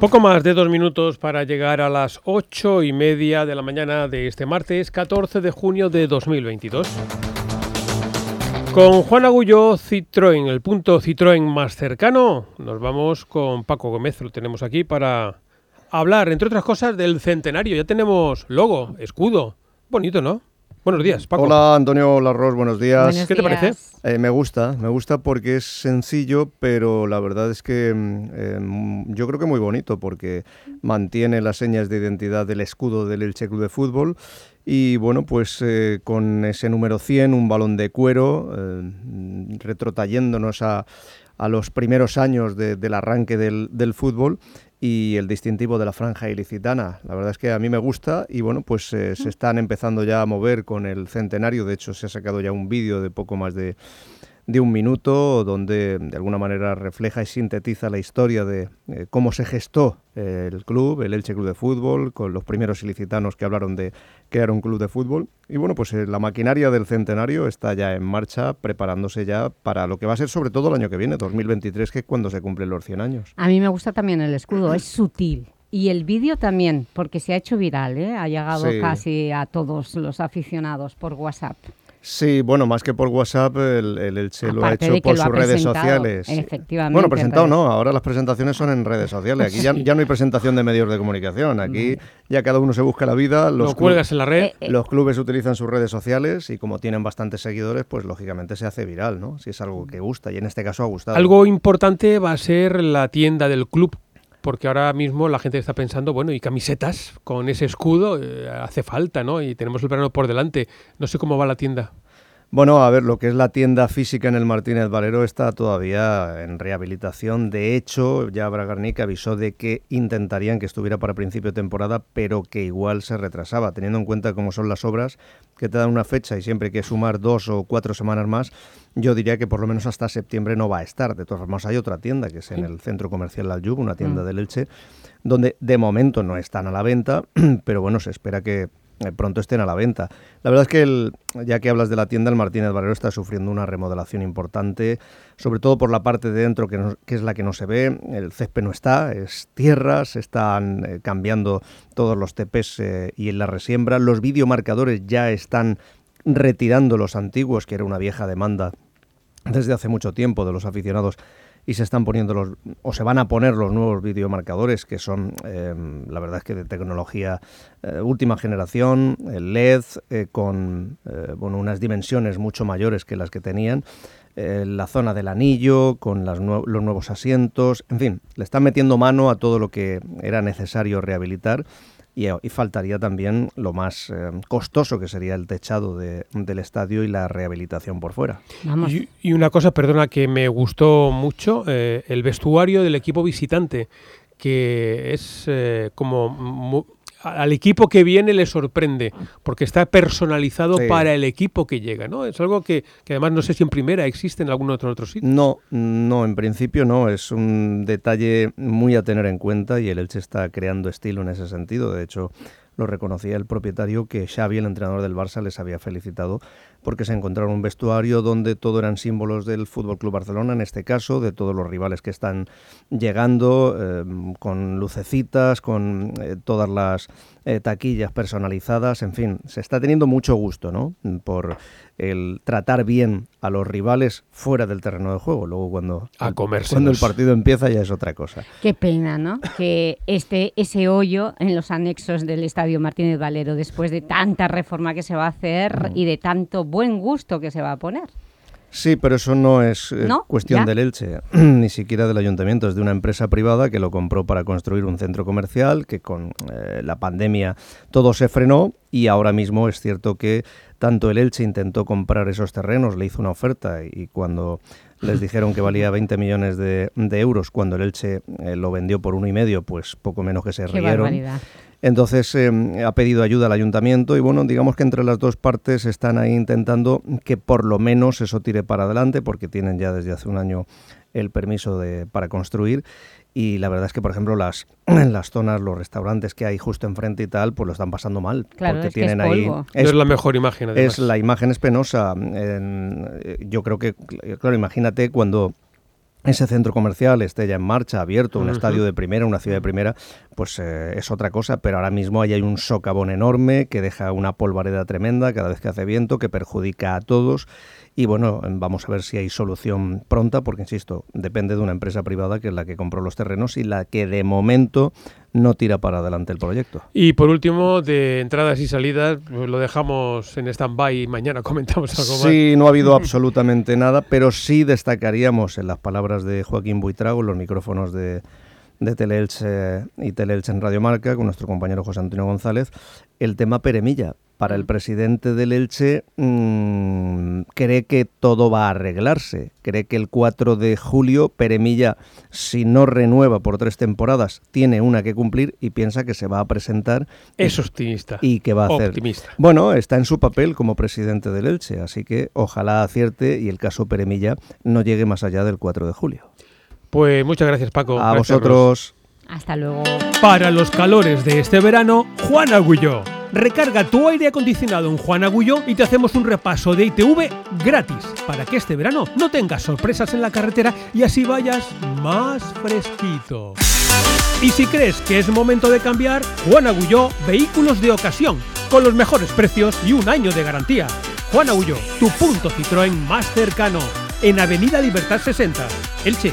Poco más de dos minutos para llegar a las ocho y media de la mañana de este martes 14 de junio de 2022. Con Juan Agullo, Citroën, el punto Citroën más cercano, nos vamos con Paco Gómez, lo tenemos aquí para hablar, entre otras cosas, del centenario. Ya tenemos logo, escudo, bonito, ¿no? Buenos días, Paco. Hola Antonio Larros, buenos días. Buenos ¿Qué te parece? Eh, me gusta, me gusta porque es sencillo, pero la verdad es que mm, eh, yo creo que muy bonito porque mantiene las señas de identidad del escudo del Elche Club de Fútbol y bueno, pues eh, con ese número 100, un balón de cuero, eh, retrotrayéndonos a, a los primeros años de- del arranque del, del fútbol y el distintivo de la franja ilicitana. La verdad es que a mí me gusta y bueno, pues eh, se están empezando ya a mover con el centenario. De hecho, se ha sacado ya un vídeo de poco más de, de un minuto donde de alguna manera refleja y sintetiza la historia de eh, cómo se gestó eh, el club, el Elche Club de Fútbol, con los primeros ilicitanos que hablaron de crear un club de fútbol. Y bueno, pues eh, la maquinaria del centenario está ya en marcha, preparándose ya para lo que va a ser sobre todo el año que viene, 2023, que es cuando se cumplen los 100 años. A mí me gusta también el escudo, es sutil. Y el vídeo también, porque se ha hecho viral, ha llegado casi a todos los aficionados por WhatsApp. Sí, bueno, más que por WhatsApp, el, el Elche lo ha hecho por sus redes sociales. Efectivamente. Bueno, presentado no, ahora las presentaciones son en redes sociales. Aquí ya, no hay presentación de medios de comunicación. Aquí ya cada uno se busca la vida. Los lo cuelgas en la red. Eh, eh. Los clubes utilizan sus redes sociales y como tienen bastantes seguidores, pues lógicamente se hace viral, ¿no? Si es algo que gusta y en este caso ha gustado. Algo importante va a ser la tienda del club porque ahora mismo la gente está pensando, bueno, y camisetas con ese escudo eh, hace falta, ¿no? Y tenemos el verano por delante. No sé cómo va la tienda. Bueno, a ver, lo que es la tienda física en el Martínez Valero está todavía en rehabilitación. De hecho, ya Bragarnik avisó de que intentarían que estuviera para principio de temporada, pero que igual se retrasaba, teniendo en cuenta cómo son las obras, que te dan una fecha y siempre hay que sumar dos o cuatro semanas más, yo diría que por lo menos hasta septiembre no va a estar. De todas formas, hay otra tienda que es en el centro comercial Aljub, una tienda mm. del Elche, donde de momento no están a la venta, pero bueno, se espera que pronto estén a la venta. La verdad es que, ya que hablas de la tienda, el Martínez Valero está sufriendo una remodelación importante, sobre todo por la parte de dentro, que, que es la que no se ve. El césped no está, es tierra, se están eh, cambiando todos los tepes eh, y en la resiembra. Los videomarcadores ya están retirando los antiguos, que era una vieja demanda desde hace mucho tiempo de los aficionados y se están poniendo los, o se van a poner los nuevos videomarcadores que son, em, la verdad es que de tecnología eh, última generación, el LED, eh, con eh, bueno, unas dimensiones mucho mayores que las que tenían, la zona del anillo, con las los nuevos asientos, en fin, le están metiendo mano a todo lo que era necesario rehabilitar y, faltaría también lo más eh, costoso que sería el techado del estadio y la rehabilitación por fuera. Y, una cosa, perdona, que me gustó mucho, eh, el vestuario del equipo visitante, que es eh, como al equipo que viene le sorprende, porque está personalizado para el equipo que llega, ¿no? Es algo que, además no sé si en primera existe en algún otro, otro sitio. No, no, en principio no, es un detalle muy a tener en cuenta y el Elche está creando estilo en ese sentido, de hecho lo reconocía el propietario que Xavi, el entrenador del Barça, les había felicitado porque se encontraron un vestuario donde todo eran símbolos del Fútbol Club Barcelona, en este caso, de todos los rivales que están llegando, eh, con lucecitas, con eh, todas las eh, taquillas personalizadas, en fin, se está teniendo mucho gusto, ¿no? Por el tratar bien a los rivales fuera del terreno de juego. Luego cuando, cuando el partido empieza ya es otra cosa. Qué pena, ¿no? Que este, ese hoyo en los anexos del Estadio Martínez Valero, después de tanta reforma que se va a hacer y de tanto buen gusto que se va a poner. Sí, pero eso no es eh, cuestión del Elche, ni siquiera del ayuntamiento, es de una empresa privada que lo compró para construir un centro comercial, que con eh, la pandemia todo se frenó y ahora mismo es cierto que tanto el Elche intentó comprar esos terrenos, le hizo una oferta y cuando les dijeron que valía 20 millones de, euros, cuando el Elche eh, lo vendió por uno y medio, pues poco menos que se Qué rieron. Entonces eh, ha pedido ayuda al ayuntamiento y bueno, digamos que entre las dos partes están ahí intentando que por lo menos eso tire para adelante porque tienen ya desde hace un año el permiso de, para construir. Y la verdad es que por ejemplo las las zonas los restaurantes que hay justo enfrente y tal pues lo están pasando mal claro, porque tienen ahí es, la mejor imagen es la imagen es penosa. Eh, yo creo que claro imagínate cuando ese centro comercial esté ya en marcha, abierto, un estadio de primera, una ciudad de primera, pues eh, es otra cosa, pero ahora mismo ahí hay un socavón enorme que deja una polvareda tremenda cada vez que hace viento, que perjudica a todos y bueno, vamos a ver si hay solución pronta, porque insisto, depende de una empresa privada que es la que compró los terrenos y la que de momento no tira para adelante el proyecto. Y por último, de entradas y salidas, pues lo dejamos en stand-by y mañana comentamos algo más. Sí, no ha habido absolutamente nada, pero sí destacaríamos en las palabras de Joaquín Buitrago, los micrófonos de, de Teleelch y Teleelch en Radio Marca, con nuestro compañero José Antonio González, el tema Peremilla, para el presidente del Elche mm, cree que todo va a arreglarse. Cree que el 4 de julio Peremilla, si no renueva por tres temporadas, tiene una que cumplir y piensa que se va a presentar. Es optimista. Y que va a hacer. Optimista. Bueno, está en su papel como presidente del Elche, así que ojalá acierte y el caso Peremilla no llegue más allá del 4 de julio. Pues muchas gracias, Paco. A Gracias, vosotros. Hasta luego. Para los calores de este verano, Juan Agulló. Recarga tu aire acondicionado en Juan Agulló y te hacemos un repaso de ITV gratis para que este verano no tengas sorpresas en la carretera y así vayas más fresquito. Y si crees que es momento de cambiar, Juan Agulló Vehículos de Ocasión, con los mejores precios y un año de garantía. Juan Agulló, tu punto Citroën más cercano, en Avenida Libertad 60, Elche.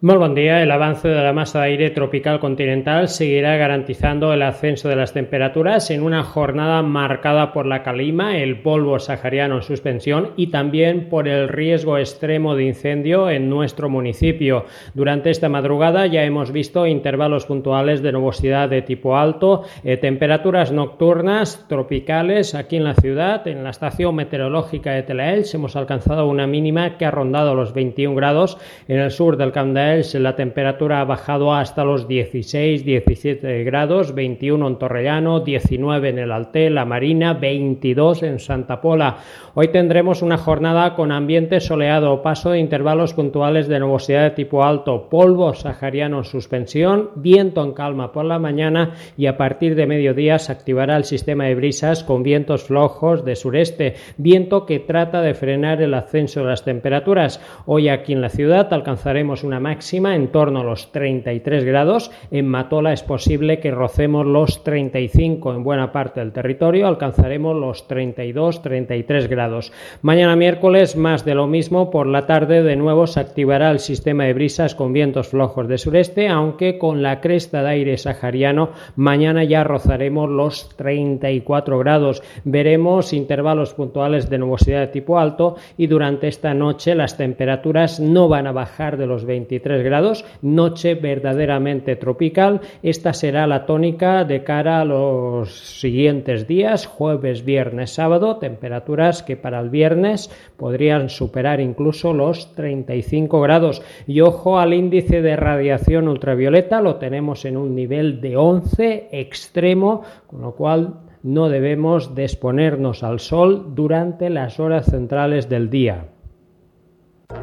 Muy buen día. El avance de la masa de aire tropical continental seguirá garantizando el ascenso de las temperaturas en una jornada marcada por la calima, el polvo sahariano en suspensión y también por el riesgo extremo de incendio en nuestro municipio. Durante esta madrugada ya hemos visto intervalos puntuales de nubosidad de tipo alto, eh, temperaturas nocturnas tropicales aquí en la ciudad. En la estación meteorológica de Telaels hemos alcanzado una mínima que ha rondado los 21 grados. En el sur del Camp la temperatura ha bajado hasta los 16, 17 grados, 21 en Torrellano, 19 en el Alté, La Marina, 22 en Santa Pola. Hoy tendremos una jornada con ambiente soleado, paso de intervalos puntuales de nubosidad de tipo alto, polvo sahariano en suspensión, viento en calma por la mañana y a partir de mediodía se activará el sistema de brisas con vientos flojos de sureste, viento que trata de frenar el ascenso de las temperaturas. Hoy aquí en la ciudad alcanzaremos una máxima en torno a los 33 grados. En Matola es posible que rocemos los 35 en buena parte del territorio, alcanzaremos los 32-33 grados. Mañana miércoles más de lo mismo, por la tarde de nuevo se activará el sistema de brisas con vientos flojos de sureste, aunque con la cresta de aire sahariano mañana ya rozaremos los 34 grados. Veremos intervalos puntuales de nubosidad de tipo alto y durante esta noche las temperaturas no van a bajar de los 23 grados, noche verdaderamente tropical. Esta será la tónica de cara a los siguientes días, jueves, viernes, sábado, temperaturas que para el viernes podrían superar incluso los 35 grados. Y ojo al índice de radiación ultravioleta, lo tenemos en un nivel de 11 extremo, con lo cual no debemos de exponernos al sol durante las horas centrales del día.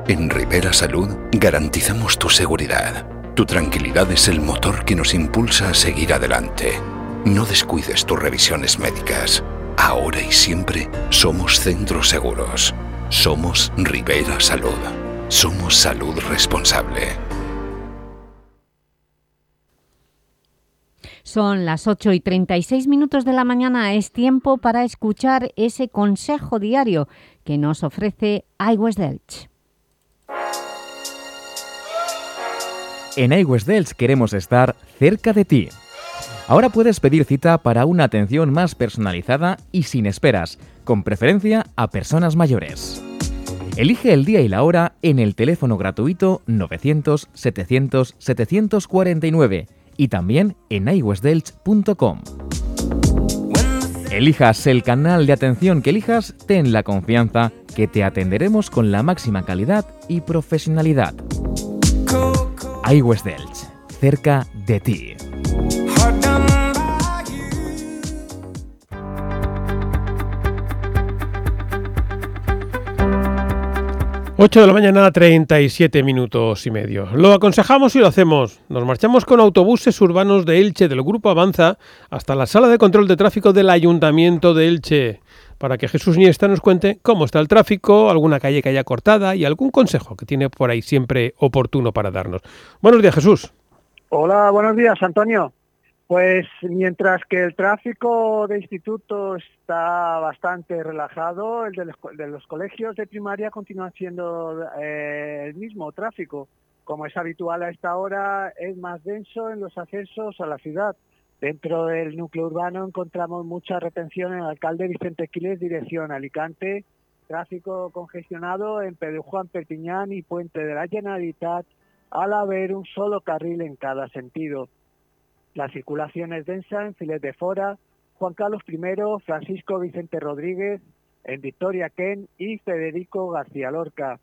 En Rivera Salud garantizamos tu seguridad. Tu tranquilidad es el motor que nos impulsa a seguir adelante. No descuides tus revisiones médicas. Ahora y siempre somos centros seguros. Somos Rivera Salud. Somos salud responsable. Son las 8 y 36 minutos de la mañana. Es tiempo para escuchar ese consejo diario que nos ofrece iWest Delch. En iWest Delch queremos estar cerca de ti. Ahora puedes pedir cita para una atención más personalizada y sin esperas, con preferencia a personas mayores. Elige el día y la hora en el teléfono gratuito 900-700-749 y también en iwestdelch.com. Elijas el canal de atención que elijas, ten la confianza que te atenderemos con la máxima calidad y profesionalidad. iWest cerca de ti. 8 de la mañana, 37 minutos y medio. Lo aconsejamos y lo hacemos. Nos marchamos con autobuses urbanos de Elche del Grupo Avanza hasta la sala de control de tráfico del Ayuntamiento de Elche para que Jesús Niesta nos cuente cómo está el tráfico, alguna calle que haya cortada y algún consejo que tiene por ahí siempre oportuno para darnos. Buenos días, Jesús. Hola, buenos días, Antonio. Pues mientras que el tráfico de instituto está bastante relajado, el de los, de los colegios de primaria continúa siendo eh, el mismo tráfico. Como es habitual a esta hora, es más denso en los accesos a la ciudad. Dentro del núcleo urbano encontramos mucha retención en el alcalde Vicente Quiles, dirección Alicante, tráfico congestionado en Juan Perpiñán y Puente de la Generalitat, al haber un solo carril en cada sentido. La circulación es densa en Filet de Fora, Juan Carlos I, Francisco Vicente Rodríguez, en Victoria Ken y Federico García Lorca.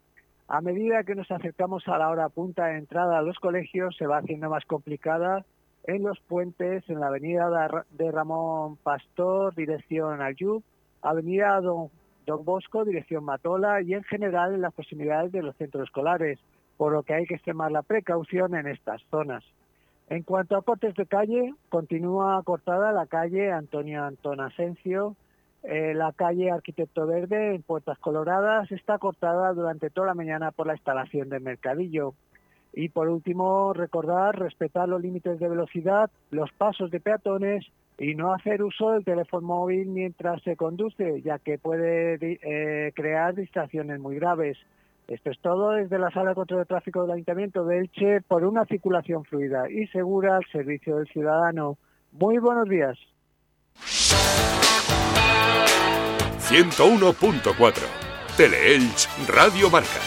A medida que nos acercamos a la hora punta de entrada a los colegios, se va haciendo más complicada en los puentes, en la avenida de Ramón Pastor, dirección Ayub, avenida Don, Don Bosco, dirección Matola, y en general en las proximidades de los centros escolares, por lo que hay que extremar la precaución en estas zonas. En cuanto a cortes de calle, continúa cortada la calle Antonio Antón Asencio, eh, la calle Arquitecto Verde en Puertas Coloradas está cortada durante toda la mañana por la instalación del mercadillo. Y por último, recordar respetar los límites de velocidad, los pasos de peatones y no hacer uso del teléfono móvil mientras se conduce, ya que puede eh, crear distracciones muy graves. Esto es todo desde la Sala de Control de Tráfico del Ayuntamiento de Elche por una circulación fluida y segura al servicio del ciudadano. Muy buenos días. 101.4 Teleelch Radio Marca.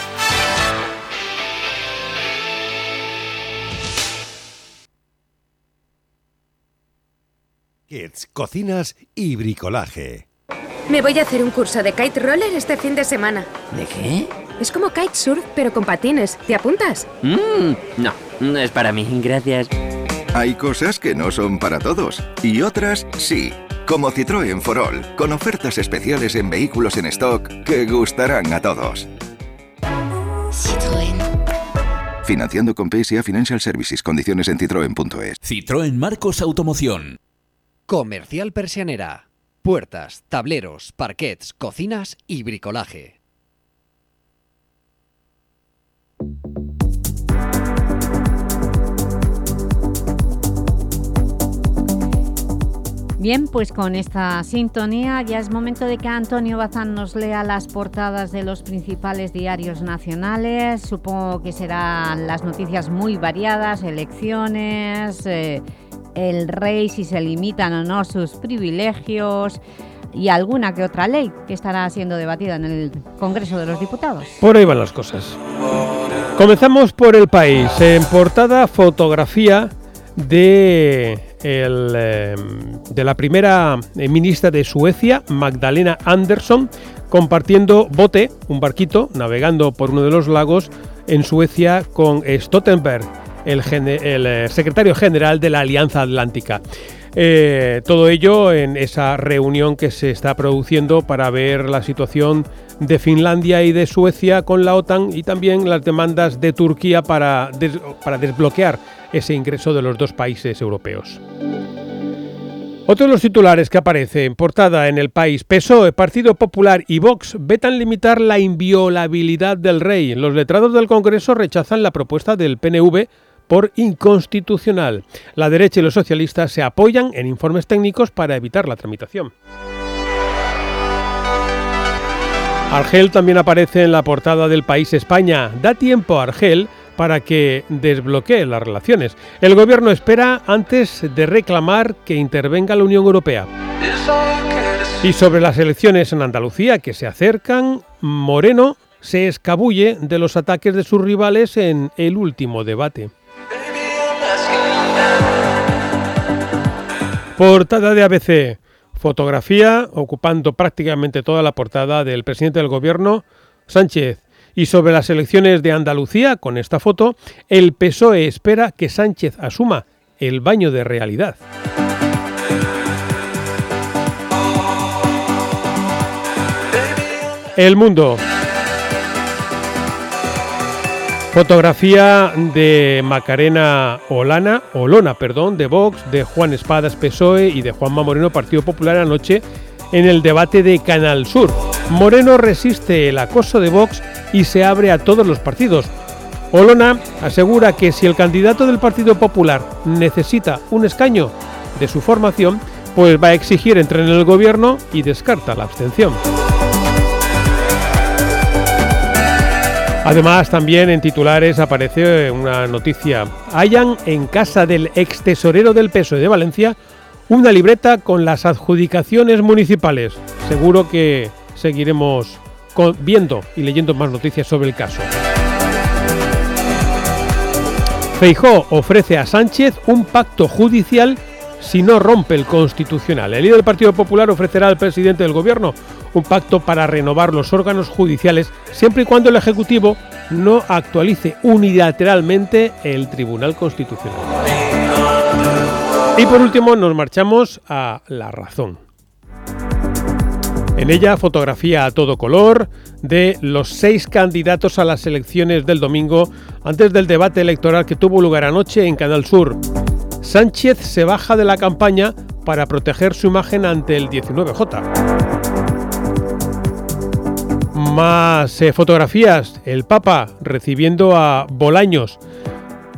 Kids, cocinas y bricolaje. Me voy a hacer un curso de kite roller este fin de semana. ¿De qué? Es como kitesurf, pero con patines. ¿Te apuntas? Mm, no, no es para mí, gracias. Hay cosas que no son para todos y otras sí. Como Citroën Forol, con ofertas especiales en vehículos en stock que gustarán a todos. Citroën. Financiando con PSA Financial Services. Condiciones en citroen.es. Citroën Marcos Automoción. Comercial Persianera. Puertas, tableros, parquets, cocinas y bricolaje. Bien, pues con esta sintonía ya es momento de que Antonio Bazán nos lea las portadas de los principales diarios nacionales. Supongo que serán las noticias muy variadas, elecciones, eh, el rey, si se limitan o no sus privilegios y alguna que otra ley que estará siendo debatida en el Congreso de los Diputados. Por ahí van las cosas. Comenzamos por el país. En portada, fotografía de, em, de la primera eh, ministra de Suecia, Magdalena Andersson, compartiendo bote, un barquito, navegando por uno de los lagos en Suecia con Stoltenberg, el, eh, secretario general de la Alianza Atlántica. Eh, todo ello en esa reunión que se está produciendo para ver la situación de Finlandia y de Suecia con la OTAN y también las demandas de Turquía para, para desbloquear ese ingreso de los dos países europeos. Otro de los titulares que aparece en portada en el país, PSOE, Partido Popular y Vox vetan limitar la inviolabilidad del rey. Los letrados del Congreso rechazan la propuesta del PNV por inconstitucional. La derecha y los socialistas se apoyan en informes técnicos para evitar la tramitación. Argel también aparece en la portada del país España. Da tiempo a Argel para que desbloquee las relaciones. El gobierno espera antes de reclamar que intervenga la Unión Europea. Y sobre las elecciones en Andalucía que se acercan, Moreno se escabulle de los ataques de sus rivales en el último debate. Portada de ABC. Fotografía ocupando prácticamente toda la portada del presidente del gobierno, Sánchez. Y sobre las elecciones de Andalucía, con esta foto, el PSOE espera que Sánchez asuma el baño de realidad. El mundo. Fotografía de Macarena Olana, Olona, perdón, de Vox, de Juan Espadas PSOE y de Juanma Moreno Partido Popular anoche en el debate de Canal Sur. Moreno resiste el acoso de Vox y se abre a todos los partidos. Olona asegura que si el candidato del Partido Popular necesita un escaño de su formación, pues va a exigir entrar en el gobierno y descarta la abstención. Además, también en titulares aparece una noticia. Hayan en casa del ex tesorero del PSOE de Valencia una libreta con las adjudicaciones municipales. Seguro que seguiremos viendo y leyendo más noticias sobre el caso. Feijó ofrece a Sánchez un pacto judicial si no rompe el constitucional. El líder del Partido Popular ofrecerá al presidente del gobierno un pacto para renovar los órganos judiciales siempre y cuando el Ejecutivo no actualice unilateralmente el Tribunal Constitucional. Y por último nos marchamos a La Razón. En ella fotografía a todo color de los seis candidatos a las elecciones del domingo antes del debate electoral que tuvo lugar anoche en Canal Sur. Sánchez se baja de la campaña para proteger su imagen ante el 19J. Más eh, fotografías, el Papa recibiendo a Bolaños,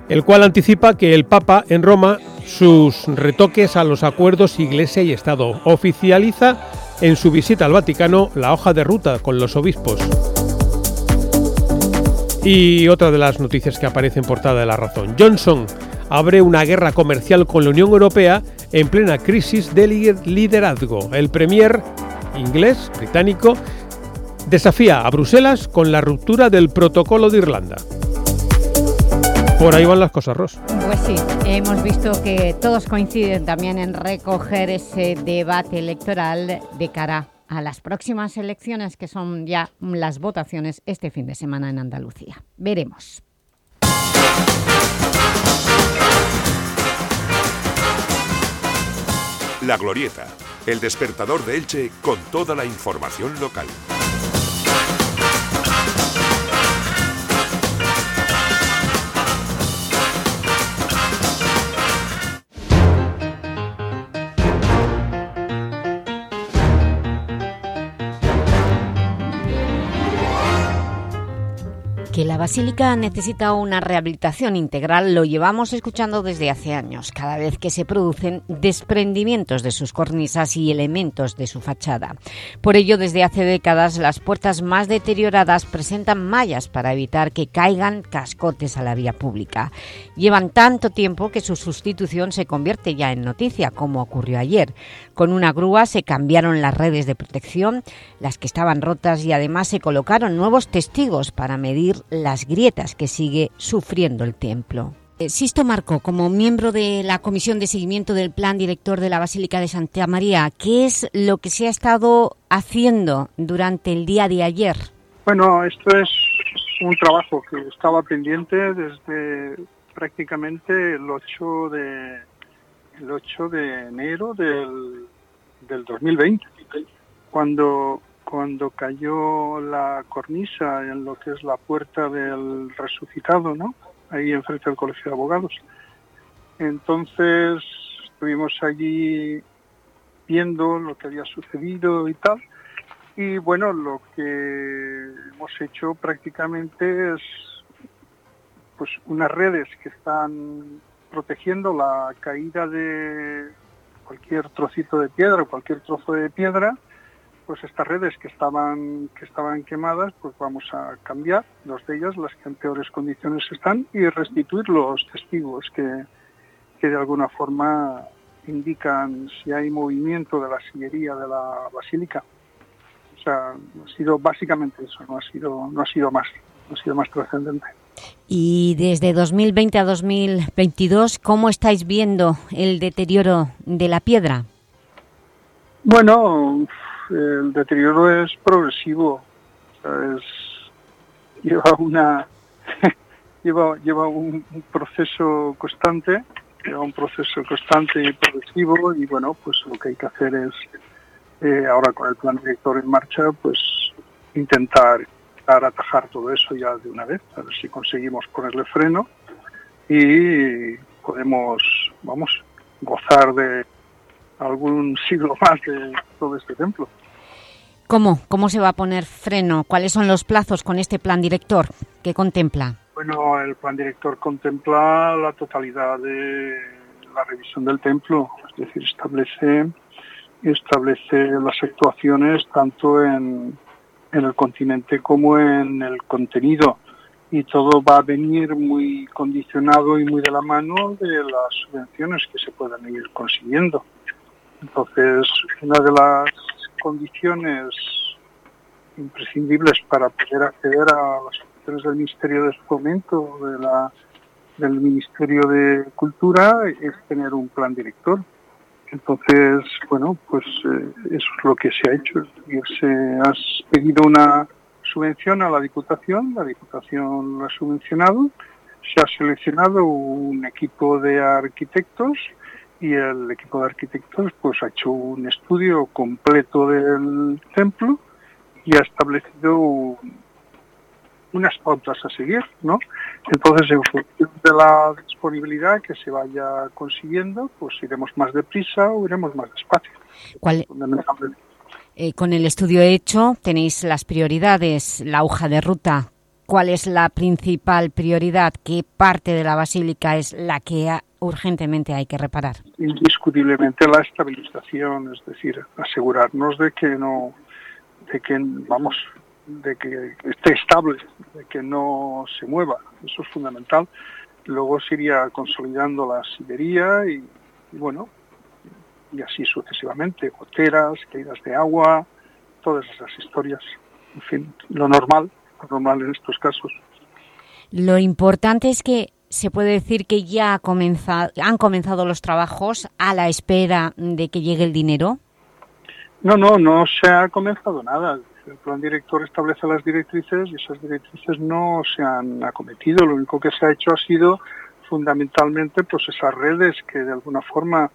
el cual anticipa que el Papa en Roma sus retoques a los acuerdos Iglesia y Estado. Oficializa en su visita al Vaticano la hoja de ruta con los obispos. Y otra de las noticias que aparece en portada de La Razón. Johnson abre una guerra comercial con la Unión Europea en plena crisis de liderazgo. El premier inglés, británico, desafía a Bruselas con la ruptura del protocolo de Irlanda. Por ahí van las cosas, Ros. Pues sí, hemos visto que todos coinciden también en recoger ese debate electoral de cara a las próximas elecciones, que son ya las votaciones este fin de semana en Andalucía. Veremos. La Glorieta, el despertador de Elche con toda la información local. Que la basílica necesita una rehabilitación integral lo llevamos escuchando desde hace años, cada vez que se producen desprendimientos de sus cornisas y elementos de su fachada. Por ello, desde hace décadas, las puertas más deterioradas presentan mallas para evitar que caigan cascotes a la vía pública. Llevan tanto tiempo que su sustitución se convierte ya en noticia, como ocurrió ayer. Con una grúa se cambiaron las redes de protección, las que estaban rotas y además se colocaron nuevos testigos para medir las grietas que sigue sufriendo el templo. Eh, Sisto Marco, como miembro de la Comisión de Seguimiento del Plan Director de la Basílica de Santa María, ¿qué es lo que se ha estado haciendo durante el día de ayer? Bueno, esto es un trabajo que estaba pendiente desde prácticamente el 8 de, el 8 de enero del, del 2020, cuando cuando cayó la cornisa en lo que es la puerta del resucitado, ¿no? Ahí enfrente del Colegio de Abogados. Entonces estuvimos allí viendo lo que había sucedido y tal. Y bueno, lo que hemos hecho prácticamente es pues unas redes que están protegiendo la caída de cualquier trocito de piedra, cualquier trozo de piedra, pues estas redes que estaban que estaban quemadas pues vamos a cambiar dos de ellas las que en peores condiciones están y restituir los testigos que, que de alguna forma indican si hay movimiento de la sillería de la basílica. O sea ha sido básicamente eso no ha sido no ha sido más no ha sido más trascendente y desde 2020 a 2022 cómo estáis viendo el deterioro de la piedra bueno el deterioro es progresivo, lleva una lleva lleva un, proceso constante, lleva un proceso constante y progresivo y bueno, pues lo que hay que hacer es eh, ahora con el plan director en marcha, pues intentar, intentar atajar todo eso ya de una vez, a ver si conseguimos ponerle freno y podemos, vamos, gozar de algún siglo más de todo este templo. ¿Cómo? ¿Cómo se va a poner freno? ¿Cuáles son los plazos con este plan director que contempla? Bueno, el plan director contempla la totalidad de la revisión del templo, es decir, establece, establece las actuaciones tanto en, en el continente como en el contenido y todo va a venir muy condicionado y muy de la mano de las subvenciones que se puedan ir consiguiendo. Entonces, una de las condiciones imprescindibles para poder acceder a las funciones del Ministerio de Fomento, de la, del Ministerio de Cultura, es tener un plan director. Entonces, bueno, pues eh, eso es lo que se ha hecho. Se ha pedido una subvención a la Diputación, la Diputación lo ha subvencionado, se ha seleccionado un equipo de arquitectos y el equipo de arquitectos pues ha hecho un estudio completo del templo y ha establecido unas pautas a seguir, ¿no? Entonces, en función de la disponibilidad que se vaya consiguiendo, pues iremos más deprisa o iremos más despacio. ¿Cuál, eh, con el estudio hecho tenéis las prioridades, la hoja de ruta. ¿Cuál es la principal prioridad? ¿Qué parte de la basílica es la que urgentemente hay que reparar? Indiscutiblemente la estabilización, es decir, asegurarnos de que no, de que vamos, de que esté estable, de que no se mueva. Eso es fundamental. Luego se iría consolidando la sillería y bueno, y así sucesivamente, goteras, caídas de agua, todas esas historias, en fin, lo normal, lo normal en estos casos. Lo importante es que se puede decir que ya ha comenzado, han comenzado los trabajos a la espera de que llegue el dinero. No, no, no se ha comenzado nada. El plan director establece las directrices y esas directrices no se han acometido. Lo único que se ha hecho ha sido fundamentalmente pues esas redes que de alguna forma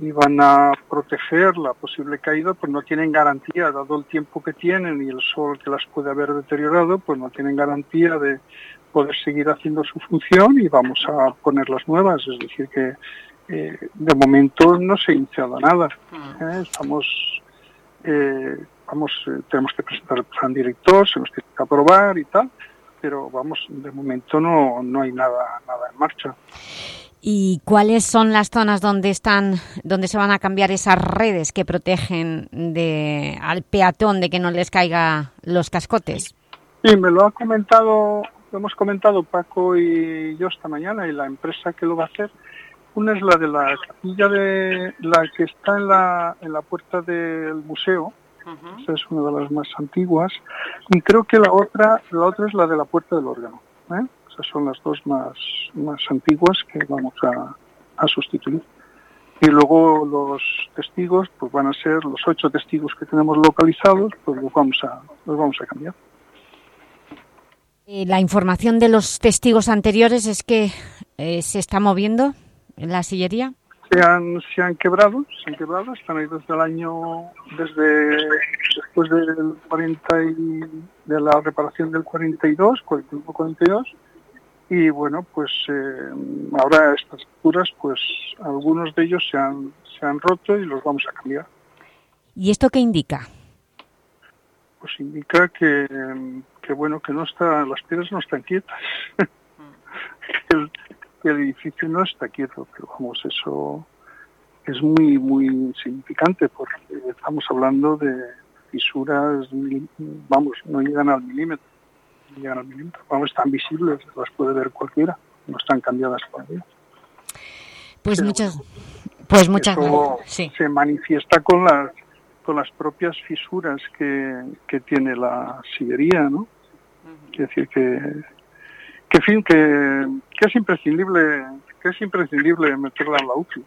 iban a proteger la posible caída, pues no tienen garantía, dado el tiempo que tienen y el sol que las puede haber deteriorado, pues no tienen garantía de poder seguir haciendo su función y vamos a poner las nuevas. Es decir, que eh, de momento no se ha iniciado nada. ¿eh? Estamos, eh, vamos, tenemos que presentar el plan director, se nos tiene que aprobar y tal, pero vamos, de momento no, no hay nada, nada en marcha. ¿Y cuáles son las zonas donde están, donde se van a cambiar esas redes que protegen de, al peatón de que no les caiga los cascotes? Sí, me lo ha comentado, lo hemos comentado Paco y yo esta mañana y la empresa que lo va a hacer. Una es la de la capilla de la que está en la, en la puerta del museo, esa es una de las más antiguas, y creo que la otra, la otra es la de la puerta del órgano. ¿eh? Esas son las dos más, más antiguas que vamos a, a sustituir. Y luego los testigos, pues van a ser los ocho testigos que tenemos localizados, pues los vamos a, los vamos a cambiar. Eh, la información de los testigos anteriores es que eh, se está moviendo en la sillería. Se han, se han quebrado, se han quebrado, están ahí desde el año, desde después del 40 y de la reparación del 42, 41, 42, y bueno, pues eh, ahora a estas alturas, pues algunos de ellos se han, se han roto y los vamos a cambiar. ¿Y esto qué indica? Pues indica que, que bueno, que no está, las piedras no están quietas. el, el edificio no está quieto, pero vamos, eso es muy, muy significante porque estamos hablando de fisuras, vamos, no llegan al milímetro llegan al milímetro. Vamos, están visibles, las puede ver cualquiera, no están cambiadas todavía. Pues muchas, pues muchas sí. Se manifiesta con las con las propias fisuras que, que tiene la sillería, ¿no? Es decir, que, que, fin, que, que es imprescindible que es imprescindible meterla en la UCI.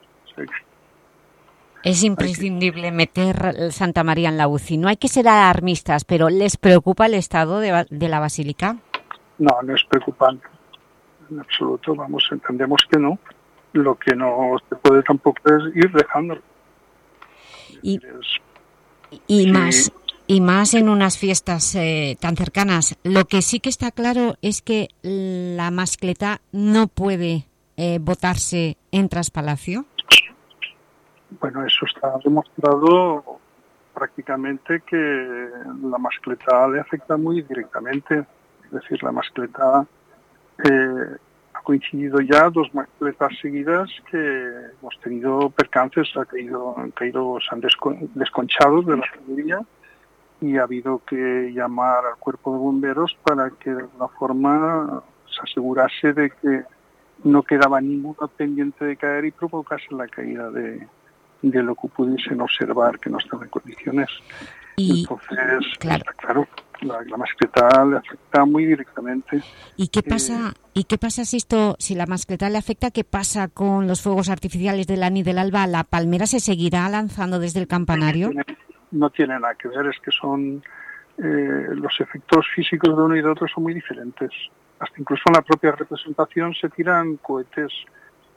Es imprescindible meter Santa María en la UCI. No hay que ser alarmistas, pero ¿les preocupa el estado de, de la Basílica? No, no es preocupante. En absoluto, vamos, entendemos que no. Lo que no se puede tampoco es ir dejándolo. Y, y más y más en unas fiestas eh, tan cercanas. Lo que sí que está claro es que la mascleta no puede eh, votarse en Traspalacio. Bueno, eso está demostrado prácticamente que la mascleta le afecta muy directamente. Es decir, la mascleta eh, ha coincidido ya dos mascletas seguidas que hemos tenido percances, ha caído, han caído, se han desconchado de la familia y ha habido que llamar al cuerpo de bomberos para que de alguna forma se asegurase de que no quedaba ninguna pendiente de caer y provocase la caída de, de lo que pudiesen observar que no están en condiciones. Y, Entonces, claro. está claro, la, la mascleta le afecta muy directamente. ¿Y qué Eh, pasa, ¿y qué pasa si esto, si la mascleta le afecta, qué pasa con los fuegos artificiales del ANI del Alba? ¿La palmera se seguirá lanzando desde el campanario? No tiene nada que ver, es que son eh, los efectos físicos de uno y de otro son muy diferentes. Hasta incluso en la propia representación se tiran cohetes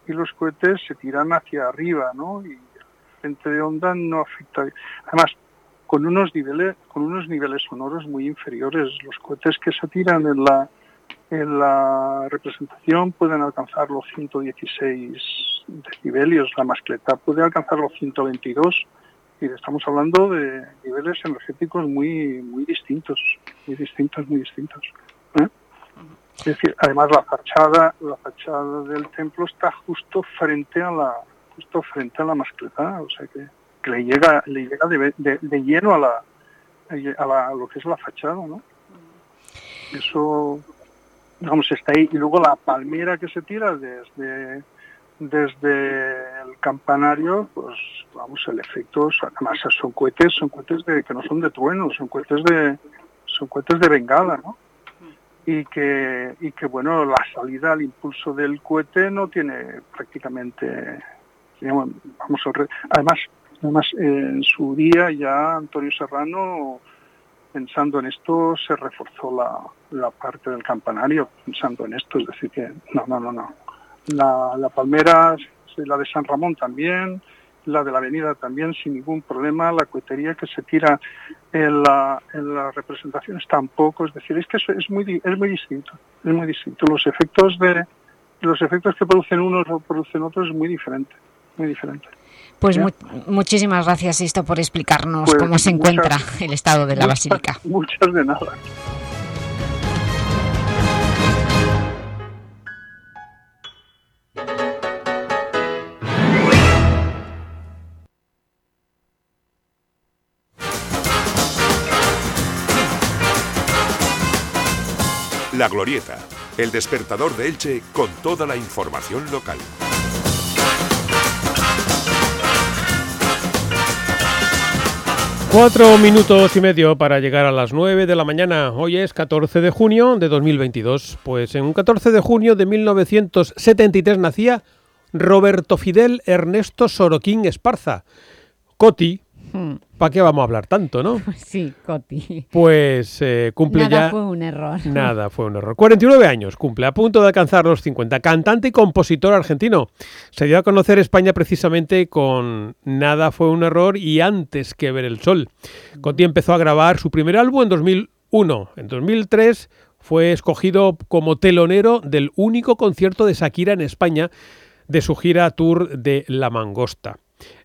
y los cohetes se tiran hacia arriba, ¿no? Y el frente de onda no afecta. Además, con unos niveles, con unos niveles sonoros muy inferiores. Los cohetes que se tiran en la en la representación pueden alcanzar los 116 decibelios, la mascleta puede alcanzar los 122 y estamos hablando de niveles energéticos muy muy distintos, muy distintos, muy distintos. ¿eh? Es decir, además la fachada, la fachada del templo está justo frente a la justo frente a la mascleta, o sea que, que le llega le llega de, de- lleno a la, a la a lo que es la fachada, ¿no? Eso vamos está ahí y luego la palmera que se tira desde desde el campanario, pues vamos, el efecto, además son cohetes, son cohetes de, que no son de trueno, son cohetes de, son cohetes de bengala, ¿no? Y que, y que bueno, la salida al impulso del cohete no tiene prácticamente, digamos, vamos además, además en su día ya Antonio Serrano pensando en esto se reforzó la, la parte del campanario pensando en esto, es decir que no, no, no, no. La, la Palmera, la de San Ramón también, la de la Avenida también sin ningún problema, la cohetería que se tira en la, en las representaciones tampoco, es decir, es que eso es muy es muy distinto, es muy distinto. Los efectos de los efectos que producen unos o producen otros es muy diferente, muy diferente. Pues mu- muchísimas gracias, Sisto, por explicarnos Pues cómo se muchas- encuentra el estado de la basílica. Muchas de nada. La Glorieta, el despertador de Elche con toda la información local. Cuatro minutos y medio para llegar a las 9 de la mañana. Hoy es 14 de junio de 2022. Pues en un 14 de junio de 1973 nacía Roberto Fidel Ernesto Soroquín Esparza. Coti, Hmm. ¿para qué vamos a hablar tanto, no? Sí, Coti. Pues eh, cumple Nada ya... fue un error. Nada, fue un error. 49 años, cumple, a punto de alcanzar los 50. Cantante y compositor argentino. Se dio a conocer España precisamente con Nada fue un error y Antes que ver el sol. Coti empezó a grabar su primer álbum en 2001. En 2003 fue escogido como telonero del único concierto de Shakira en España de su gira tour de La Mangosta.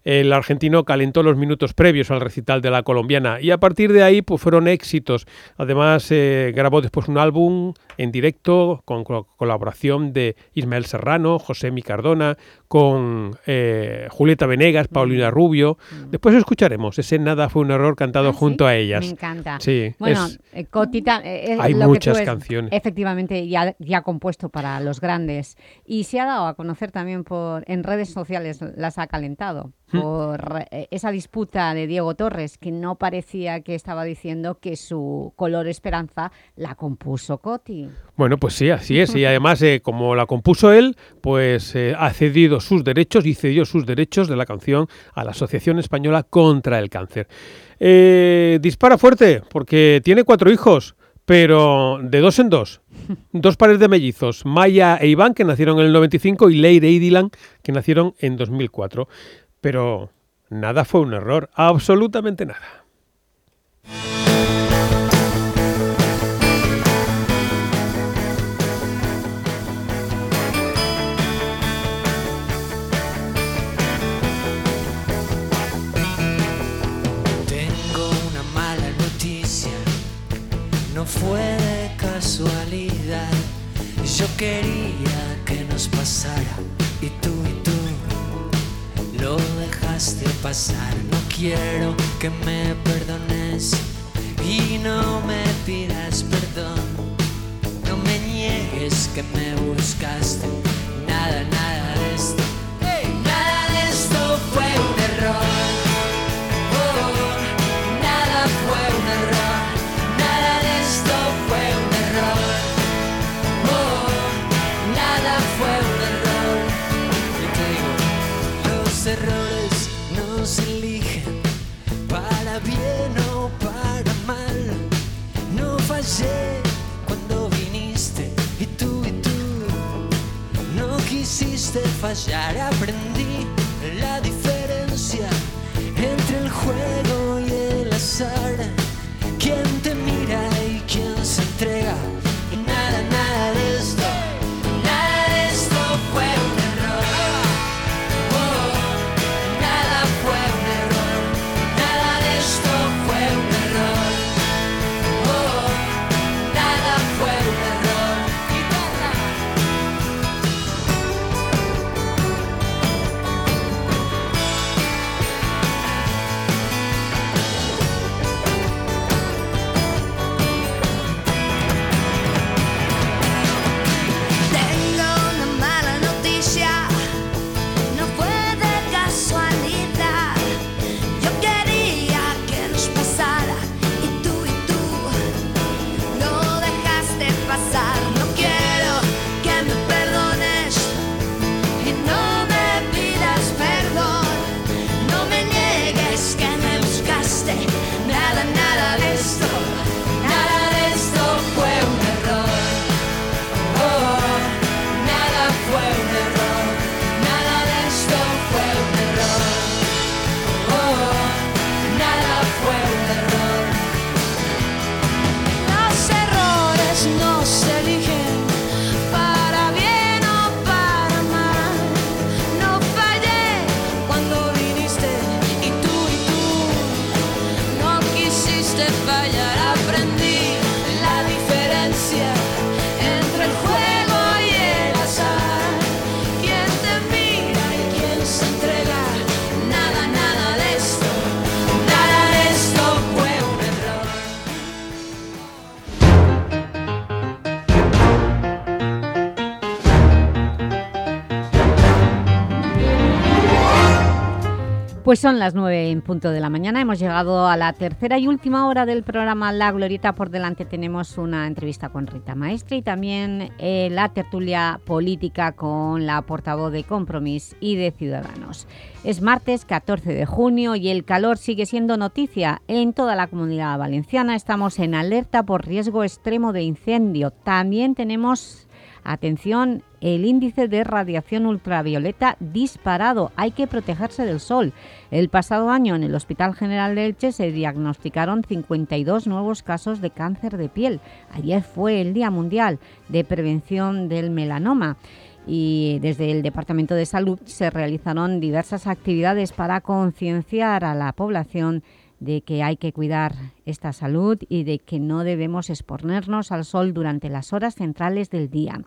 El argentino calentó los minutos previos al recital de la colombiana y a partir de ahí pues, fueron éxitos. Además eh, grabó después un álbum en directo con co- colaboración de Ismael Serrano, José Micardona, con eh, Julieta Venegas, Paulina Rubio. Después escucharemos ese Nada fue un error cantado junto a ellas. Me encanta. Sí, Bueno, es- eh, Coti ta- es Hay lo que muchas es- canciones. Efectivamente, ya, ya compuesto para los grandes. Y se ha dado a conocer también por en redes sociales, las ha calentado. Por eh, esa disputa de Diego Torres, que no parecía que estaba diciendo que su color esperanza la compuso Coti. Bueno, pues sí, así es. Y además, eh, como la compuso él, pues eh, ha cedido sus derechos y cedió sus derechos de la canción a la Asociación Española contra el Cáncer. Eh, dispara fuerte porque tiene cuatro hijos, pero de dos en dos. Dos pares de mellizos, Maya e Iván, que nacieron en el 95, y Leire y Dylan, que nacieron en 2004. Pero nada fue un error, absolutamente nada. Tengo una mala noticia, no fue de casualidad. Yo quería que nos pasara y tú y lo dejaste pasar. No quiero que me perdones y no me pidas perdón. No me niegues que me buscaste. Nada, nada Cuando viniste y tú y tú no quisiste fallar. Aprendí la diferencia entre el juego y el azar. Pues son las nueve en punto de la mañana, hemos llegado a la tercera y última hora del programa La Glorieta. Por delante tenemos una entrevista con Rita Maestre y también eh, la tertulia política con la portavoz de Compromís y de Ciudadanos. Es martes 14 de junio y el calor sigue siendo noticia en toda la comunidad valenciana. Estamos en alerta por riesgo extremo de incendio. También tenemos Atención, el índice de radiación ultravioleta disparado. Hay que protegerse del sol. El pasado año en el Hospital General de Elche se diagnosticaron 52 nuevos casos de cáncer de piel. Ayer fue el Día Mundial de Prevención del Melanoma y desde el Departamento de Salud se realizaron diversas actividades para concienciar a la población de que hay que cuidar esta salud y de que no debemos exponernos al sol durante las horas centrales del día.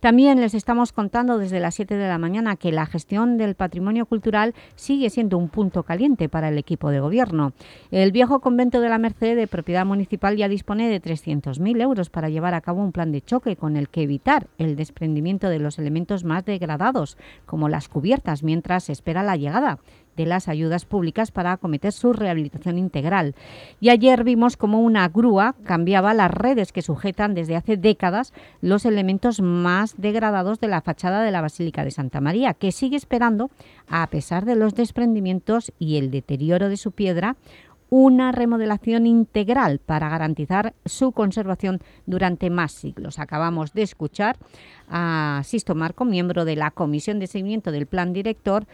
También les estamos contando desde las 7 de la mañana que la gestión del patrimonio cultural sigue siendo un punto caliente para el equipo de gobierno. El viejo convento de la Merced de propiedad municipal ya dispone de 300.000 euros para llevar a cabo un plan de choque con el que evitar el desprendimiento de los elementos más degradados, como las cubiertas, mientras se espera la llegada de las ayudas públicas para acometer su rehabilitación integral. Y ayer vimos como una grúa cambiaba las redes que sujetan desde hace décadas los elementos más degradados de la fachada de la Basílica de Santa María, que sigue esperando, a pesar de los desprendimientos y el deterioro de su piedra, una remodelación integral para garantizar su conservación durante más siglos. Acabamos de escuchar a Sisto Marco, miembro de la Comisión de Seguimiento del Plan Director,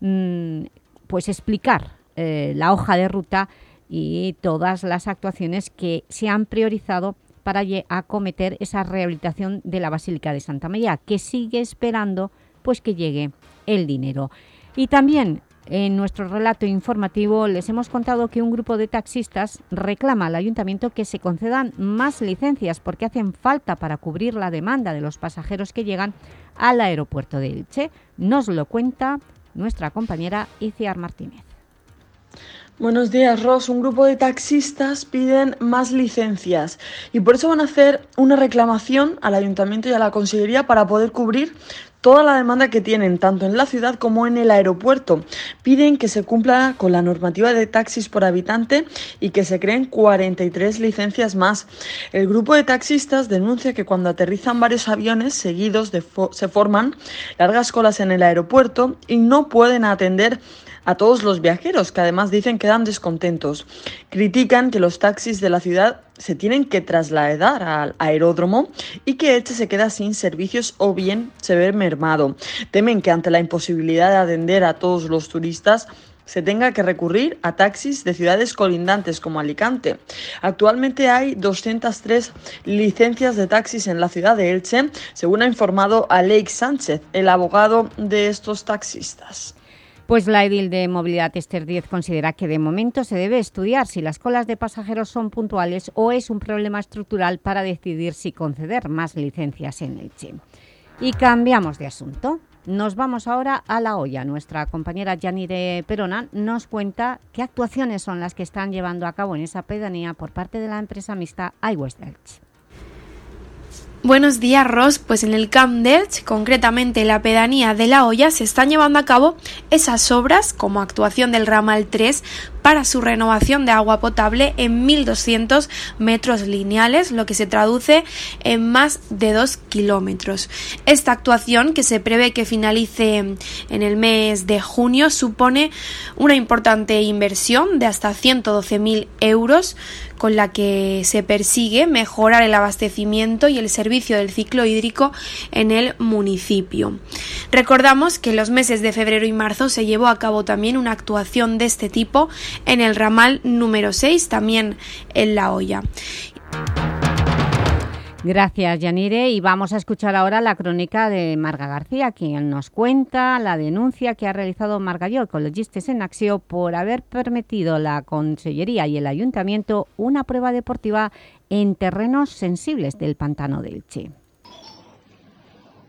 mmm, pues explicar eh, la hoja de ruta y todas las actuaciones que se han priorizado para acometer esa rehabilitación de la Basílica de Santa María, que sigue esperando pues que llegue el dinero. Y también en nuestro relato informativo les hemos contado que un grupo de taxistas reclama al Ayuntamiento que se concedan más licencias porque hacen falta para cubrir la demanda de los pasajeros que llegan al aeropuerto de Elche. Nos lo cuenta nuestra compañera Iciar Martínez. Buenos días, Ross. Un grupo de taxistas piden más licencias y por eso van a hacer una reclamación al ayuntamiento y a la consellería para poder cubrir toda la demanda que tienen, tanto en la ciudad como en el aeropuerto. Piden que se cumpla con la normativa de taxis por habitante y que se creen 43 licencias más. El grupo de taxistas denuncia que cuando aterrizan varios aviones seguidos se forman largas colas en el aeropuerto y no pueden atender a todos los viajeros, que además dicen que quedan descontentos. Critican que los taxis de la ciudad se tienen que trasladar al aeródromo y que este se queda sin servicios o bien se ve mermado. Temen que ante la imposibilidad de atender a todos los turistas, se tenga que recurrir a taxis de ciudades colindantes como Alicante. Actualmente hay 203 licencias de taxis en la ciudad de Elche, según ha informado Alex Sánchez, el abogado de estos taxistas. Pues la edil de Movilidad Esther 10 considera que de momento se debe estudiar si las colas de pasajeros son puntuales o es un problema estructural para decidir si conceder más licencias en Elche. Y cambiamos de asunto. Nos vamos ahora a La Hoya. Nuestra compañera Yanire Perona nos cuenta qué actuaciones son las que están llevando a cabo en esa pedanía por parte de la empresa mixta iWest Elche. Buenos días, Ross. Pues en el Camp Delch, concretamente en la pedanía de La Hoya, se están llevando a cabo esas obras como actuación del ramal 3 para su renovación de agua potable en 1.200 metros lineales, lo que se traduce en más de 2 kilómetros. Esta actuación, que se prevé que finalice en el mes de junio, supone una importante inversión de hasta 112.000 euros con la que se persigue mejorar el abastecimiento y el servicio del ciclo hídrico en el municipio. Recordamos que en los meses de febrero y marzo se llevó a cabo también una actuación de este tipo en el ramal número 6, también en La Hoya. Gracias, Yanire. Y vamos a escuchar ahora la crónica de Marga García, quien nos cuenta la denuncia que ha realizado Margalló Ecologistes en Axio por haber permitido la Consellería y el Ayuntamiento una prueba deportiva en terrenos sensibles del pantano del Che.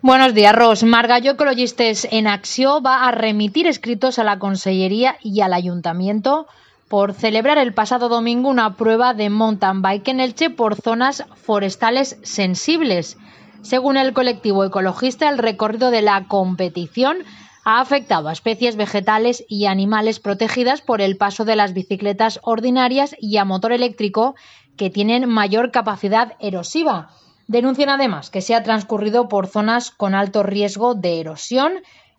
Buenos días, Ros. Margallo Ecologistes en Axio va a remitir escritos a la Consellería y al Ayuntamiento por celebrar el pasado domingo una prueba de mountain bike en Elche por zonas forestales sensibles. Según el colectivo ecologista, el recorrido de la competición ha afectado a especies vegetales y animales protegidas por el paso de las bicicletas ordinarias y a motor eléctrico que tienen mayor capacidad erosiva. Denuncian además que se ha transcurrido por zonas con alto riesgo de erosión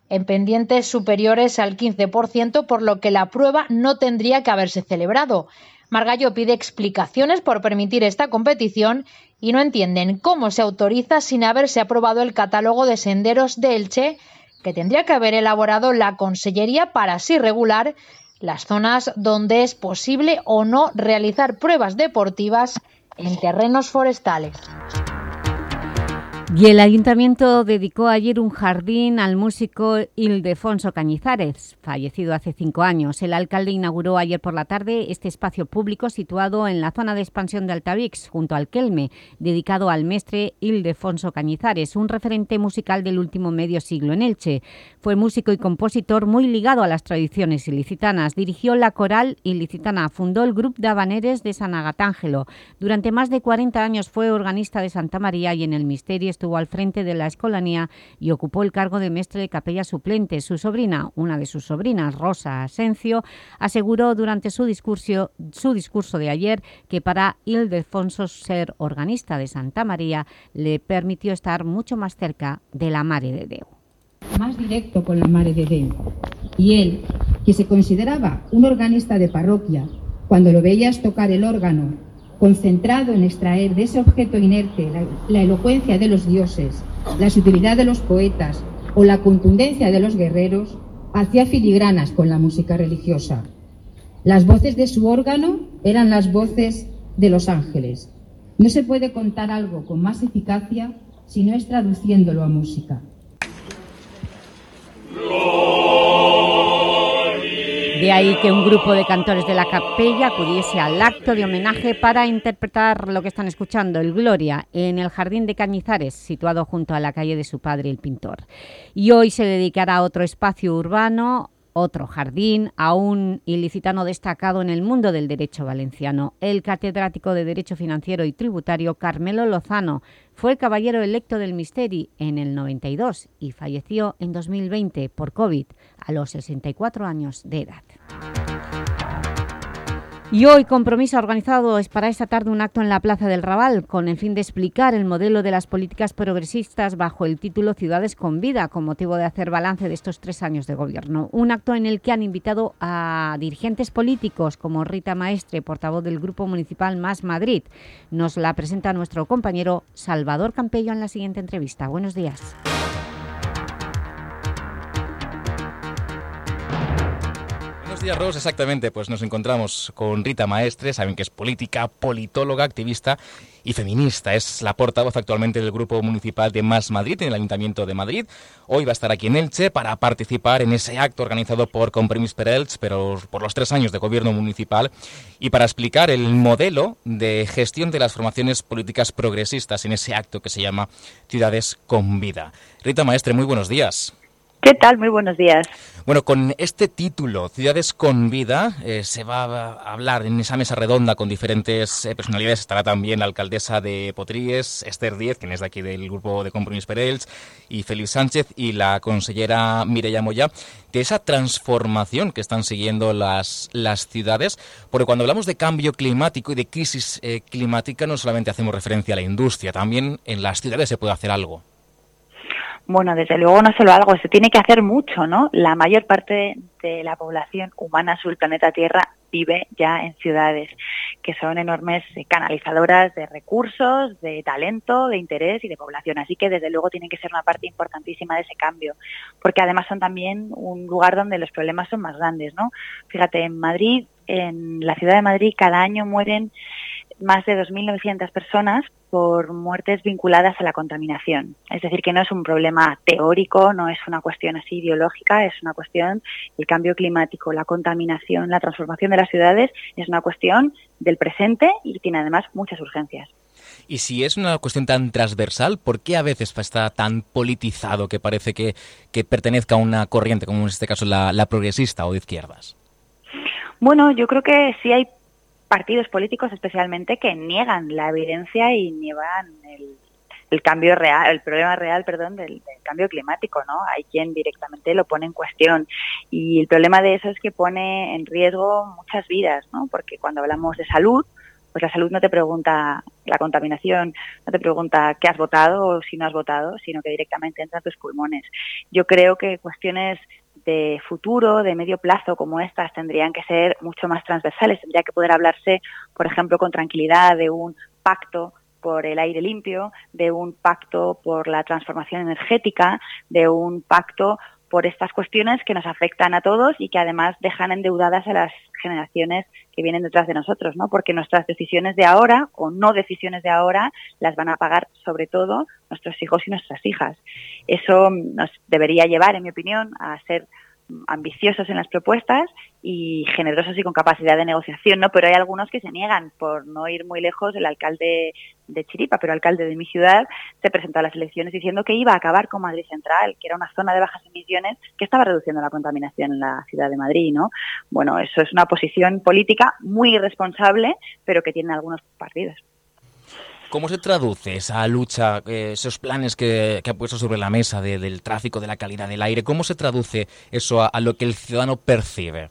en pendientes superiores al 15%, por lo que la prueba no tendría que haberse celebrado. Margallo pide explicaciones por permitir esta competición y no entienden cómo se autoriza sin haberse aprobado el catálogo de senderos de Elche que tendría que haber elaborado la Consellería para así regular las zonas donde es posible o no realizar pruebas deportivas en terrenos forestales. Y el Ayuntamiento dedicó ayer un jardín al músico Ildefonso Cañizares, fallecido hace cinco años. El alcalde inauguró ayer por la tarde este espacio público situado en la zona de expansión de Altavix, junto al Kelme, dedicado al mestre Ildefonso Cañizares, un referente musical del último medio siglo en Elche. Fue músico y compositor muy ligado a las tradiciones ilicitanas. Dirigió la coral ilicitana, fundó el grupo de habaneres de San Agatángelo. Durante más de 40 años fue organista de Santa María y en el Misterio estuvo al frente de la escolanía y ocupó el cargo de mestre de capella suplente. Su sobrina, una de sus sobrinas, Rosa Asencio, aseguró durante su discurso, su discurso de ayer que para Ildefonso ser organista de Santa María le permitió estar mucho más cerca de la Mare de Deu. Más directo con la Mare de Deu. Y él, que se consideraba un organista de parroquia, cuando lo veías tocar el órgano concentrado en extraer de ese objeto inerte la, elocuencia de los dioses, la sutilidad de los poetas o la contundencia de los guerreros, hacía filigranas con la música religiosa. Las voces de su órgano eran las voces de los ángeles. No se puede contar algo con más eficacia si no es traduciéndolo a música. De ahí que un grupo de cantores de la capella acudiese al acto de homenaje para interpretar lo que están escuchando, el Gloria, en el Jardín de Cañizares, situado junto a la calle de su padre, el pintor. Y hoy se dedicará otro espacio urbano otro jardín a un ilicitano destacado en el mundo del derecho valenciano. El catedrático de Derecho Financiero y Tributario Carmelo Lozano fue caballero electo del Misteri en el 92 y falleció en 2020 por COVID a los 64 años de edad. Y hoy Compromiso organizado es para esta tarde un acto en la Plaza del Raval con el fin de explicar el modelo de las políticas progresistas bajo el título Ciudades con Vida con motivo de hacer balance de estos tres años de gobierno. Un acto en el que han invitado a dirigentes políticos como Rita Maestre, portavoz del Grupo Municipal Más Madrid. Nos la presenta nuestro compañero Salvador Campello en la siguiente entrevista. Buenos días. Buenos días. Exactamente, pues nos encontramos con Rita Maestre, saben que es política, politóloga, activista y feminista. Es la portavoz actualmente del Grupo Municipal de Más Madrid en el Ayuntamiento de Madrid. Hoy va a estar aquí en Elche para participar en ese acto organizado por Compromis per Elche, pero por los tres años de gobierno municipal, y para explicar el modelo de gestión de las formaciones políticas progresistas en ese acto que se llama Ciudades con Vida. Rita Maestre, muy buenos días. ¿Qué tal? Muy buenos días. Bueno, con este título, Ciudades con Vida, eh, se va a hablar en esa mesa redonda con diferentes eh, personalidades. Estará también la alcaldesa de Potríes, Esther Díez, quien es de aquí del grupo de Compromis Perels, y Félix Sánchez, y la consellera Mireya Moya, de esa transformación que están siguiendo las, las ciudades. Porque cuando hablamos de cambio climático y de crisis eh, climática, no solamente hacemos referencia a la industria, también en las ciudades se puede hacer algo. Bueno, desde luego no solo algo, se tiene que hacer mucho, ¿no? La mayor parte de la población humana sobre el planeta Tierra vive ya en ciudades, que son enormes canalizadoras de recursos, de talento, de interés y de población. Así que desde luego tienen que ser una parte importantísima de ese cambio, porque además son también un lugar donde los problemas son más grandes, ¿no? Fíjate, en Madrid, en la ciudad de Madrid, cada año mueren más de 2.900 personas por muertes vinculadas a la contaminación. Es decir, que no es un problema teórico, no es una cuestión así ideológica, es una cuestión del cambio climático, la contaminación, la transformación de las ciudades, es una cuestión del presente y tiene además muchas urgencias. Y si es una cuestión tan transversal, ¿por qué a veces está tan politizado que parece que, pertenezca a una corriente, como en este caso la, la progresista o de izquierdas? Bueno, yo creo que sí hay partidos políticos especialmente que niegan la evidencia y niegan el, cambio real, el problema real, perdón, del, cambio climático, ¿no? Hay quien directamente lo pone en cuestión y el problema de eso es que pone en riesgo muchas vidas, ¿no? Porque cuando hablamos de salud, pues la salud no te pregunta la contaminación, no te pregunta qué has votado o si no has votado, sino que directamente entra a tus pulmones. Yo creo que cuestiones de futuro, de medio plazo como estas, tendrían que ser mucho más transversales. Tendría que poder hablarse, por ejemplo, con tranquilidad de un pacto por el aire limpio, de un pacto por la transformación energética, de un pacto por estas cuestiones que nos afectan a todos y que además dejan endeudadas a las generaciones que vienen detrás de nosotros, ¿no? Porque nuestras decisiones de ahora o no decisiones de ahora las van a pagar sobre todo nuestros hijos y nuestras hijas. Eso nos debería llevar, en mi opinión, a ser ambiciosos en las propuestas y generosos y con capacidad de negociación, ¿no? Pero hay algunos que se niegan, por no ir muy lejos, el alcalde de Chiripa, pero alcalde de mi ciudad, se presentó a las elecciones diciendo que iba a acabar con Madrid Central, que era una zona de bajas emisiones que estaba reduciendo la contaminación en la ciudad de Madrid, ¿no? Bueno, eso es una posición política muy irresponsable, pero que tiene algunos partidos. ¿Cómo se traduce esa lucha, eh, esos planes que, ha puesto sobre la mesa del tráfico, de la calidad del aire? ¿Cómo se traduce eso a, lo que el ciudadano percibe?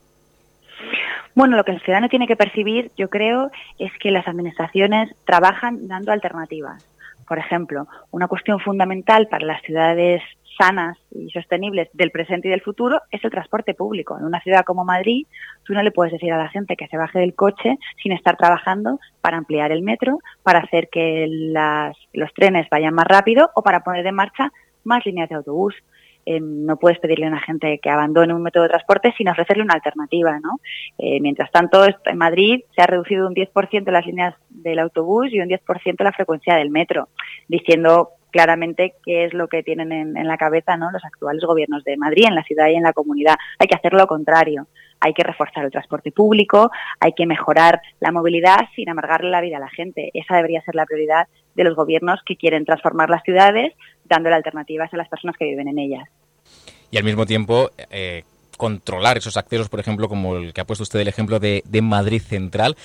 Bueno, lo que el ciudadano tiene que percibir, yo creo, es que las administraciones trabajan dando alternativas. Por ejemplo, una cuestión fundamental para las ciudades sanas y sostenibles del presente y del futuro es el transporte público. En una ciudad como Madrid, tú no le puedes decir a la gente que se baje del coche sin estar trabajando para ampliar el metro, para hacer que los trenes vayan más rápido o para poner en marcha más líneas de autobús. Eh, no puedes pedirle a una gente que abandone un método de transporte sin ofrecerle una alternativa, ¿no? Eh, mientras tanto, en Madrid se ha reducido un 10% las líneas del autobús y un 10% la frecuencia del metro, diciendo claramente qué es lo que tienen en, la cabeza ¿no? los actuales gobiernos de Madrid, en la ciudad y en la comunidad. Hay que hacer lo contrario. Hay que reforzar el transporte público, hay que mejorar la movilidad sin amargarle la vida a la gente. Esa debería ser la prioridad de los gobiernos que quieren transformar las ciudades dándole alternativas a las personas que viven en ellas. Y al mismo tiempo, eh, controlar esos accesos, por ejemplo, como el que ha puesto usted el ejemplo de, Madrid Central.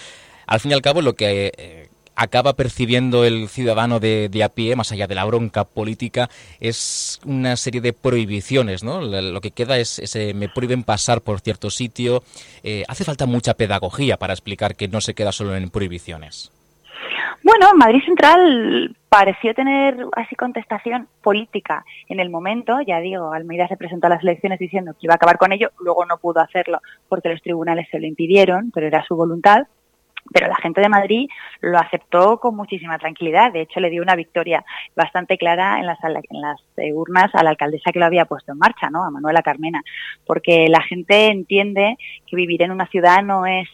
Al fin y al cabo, lo que eh, acaba percibiendo el ciudadano de, a pie, más allá de la bronca política, es una serie de prohibiciones, ¿no? Lo que queda es ese me prohíben pasar por cierto sitio. Eh, hace falta mucha pedagogía para explicar que no se queda solo en prohibiciones. Bueno, Madrid Central pareció tener así contestación política en el momento. Ya digo, Almeida se presentó a las elecciones diciendo que iba a acabar con ello, luego no pudo hacerlo porque los tribunales se lo impidieron, pero era su voluntad. Pero la gente de Madrid lo aceptó con muchísima tranquilidad. De hecho, le dio una victoria bastante clara en las, las urnas a la alcaldesa que lo había puesto en marcha, ¿no? a Manuela Carmena. Porque la gente entiende que vivir en una ciudad no es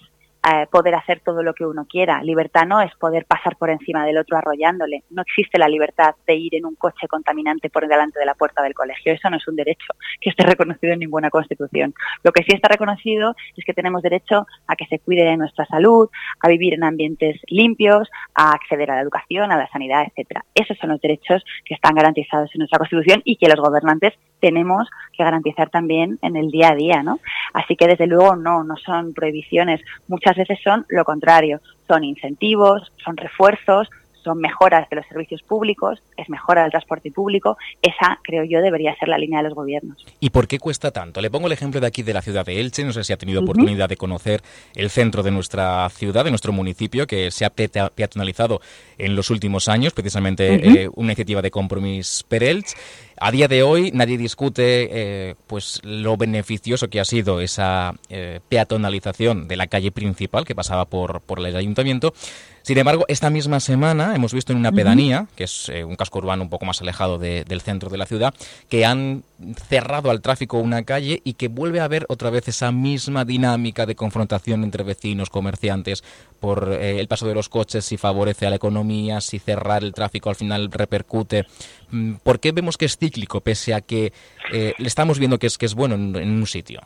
eh, poder hacer todo lo que uno quiera. Libertad no es poder pasar por encima del otro arrollándole. No existe la libertad de ir en un coche contaminante por delante de la puerta del colegio. Eso no es un derecho que esté reconocido en ninguna constitución. Lo que sí está reconocido es que tenemos derecho a que se cuide de nuestra salud, a vivir en ambientes limpios, a acceder a la educación, a la sanidad, etcétera. Esos son los derechos que están garantizados en nuestra constitución y que los gobernantes tenemos que garantizar también en el día a día, ¿no? Así que desde luego no, no son prohibiciones. Muchas veces son lo contrario, son incentivos, son refuerzos, son mejoras de los servicios públicos, es mejora del transporte público, esa creo yo debería ser la línea de los gobiernos. ¿Y por qué cuesta tanto? Le pongo el ejemplo de aquí de la ciudad de Elche, no sé si ha tenido oportunidad de conocer el centro de nuestra ciudad, de nuestro municipio, que se ha peatonalizado en los últimos años, precisamente eh, una iniciativa de Compromís per Elche. A día de hoy nadie discute eh, pues lo beneficioso que ha sido esa eh, peatonalización de la calle principal que pasaba por, por el ayuntamiento. Sin embargo, esta misma semana hemos visto en una pedanía, que es eh, un casco urbano un poco más alejado de, del centro de la ciudad, que han cerrado al tráfico una calle y que vuelve a haber otra vez esa misma dinámica de confrontación entre vecinos, comerciantes, por eh, el paso de los coches, si favorece a la economía, si cerrar el tráfico al final repercute. Mm, ¿Por qué vemos que es cíclico, pese a que eh, le estamos viendo que es, que es bueno en, en un sitio?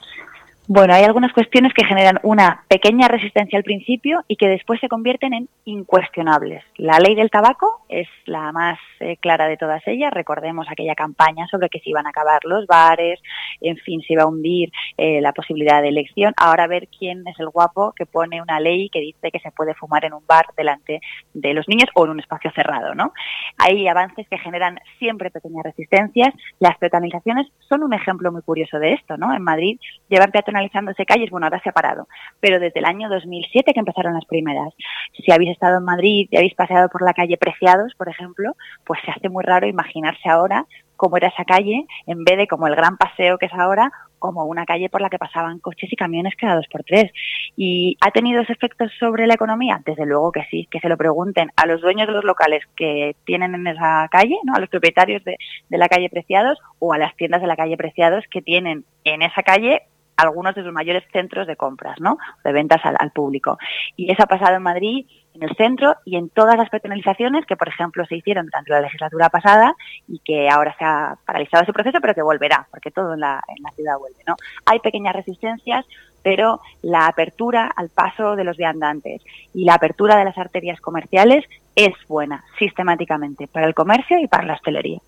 Bueno, hay algunas cuestiones que generan una pequeña resistencia al principio y que después se convierten en incuestionables. La ley del tabaco es la más eh, clara de todas ellas. Recordemos aquella campaña sobre que se iban a acabar los bares, en fin, se iba a hundir eh, la posibilidad de elección. Ahora a ver quién es el guapo que pone una ley que dice que se puede fumar en un bar delante de los niños o en un espacio cerrado, ¿no? Hay avances que generan siempre pequeñas resistencias. Las peatonalizaciones son un ejemplo muy curioso de esto, ¿no? En Madrid llevan peatonalizándose calles, bueno, ahora se ha parado, pero desde el año 2007 que empezaron las primeras. Si habéis estado en Madrid y habéis paseado por la calle Preciados, por ejemplo, pues se hace muy raro imaginarse ahora cómo era esa calle, en vez de como el gran paseo que es ahora, como una calle por la que pasaban coches y camiones cada dos por tres. ¿Y ha tenido efectos sobre la economía? Desde luego que sí, que se lo pregunten a los dueños de los locales que tienen en esa calle, ¿no? a los propietarios de, de la calle Preciados o a las tiendas de la calle Preciados que tienen en esa calle algunos de sus mayores centros de compras, ¿no? De ventas al, público. Y eso ha pasado en Madrid, en el centro y en todas las penalizaciones que, por ejemplo, se hicieron durante la legislatura pasada y que ahora se ha paralizado ese proceso, pero que volverá, porque todo en la, en la ciudad vuelve, ¿no? Hay pequeñas resistencias, pero la apertura al paso de los viandantes y la apertura de las arterias comerciales es buena, sistemáticamente, para el comercio y para la hostelería.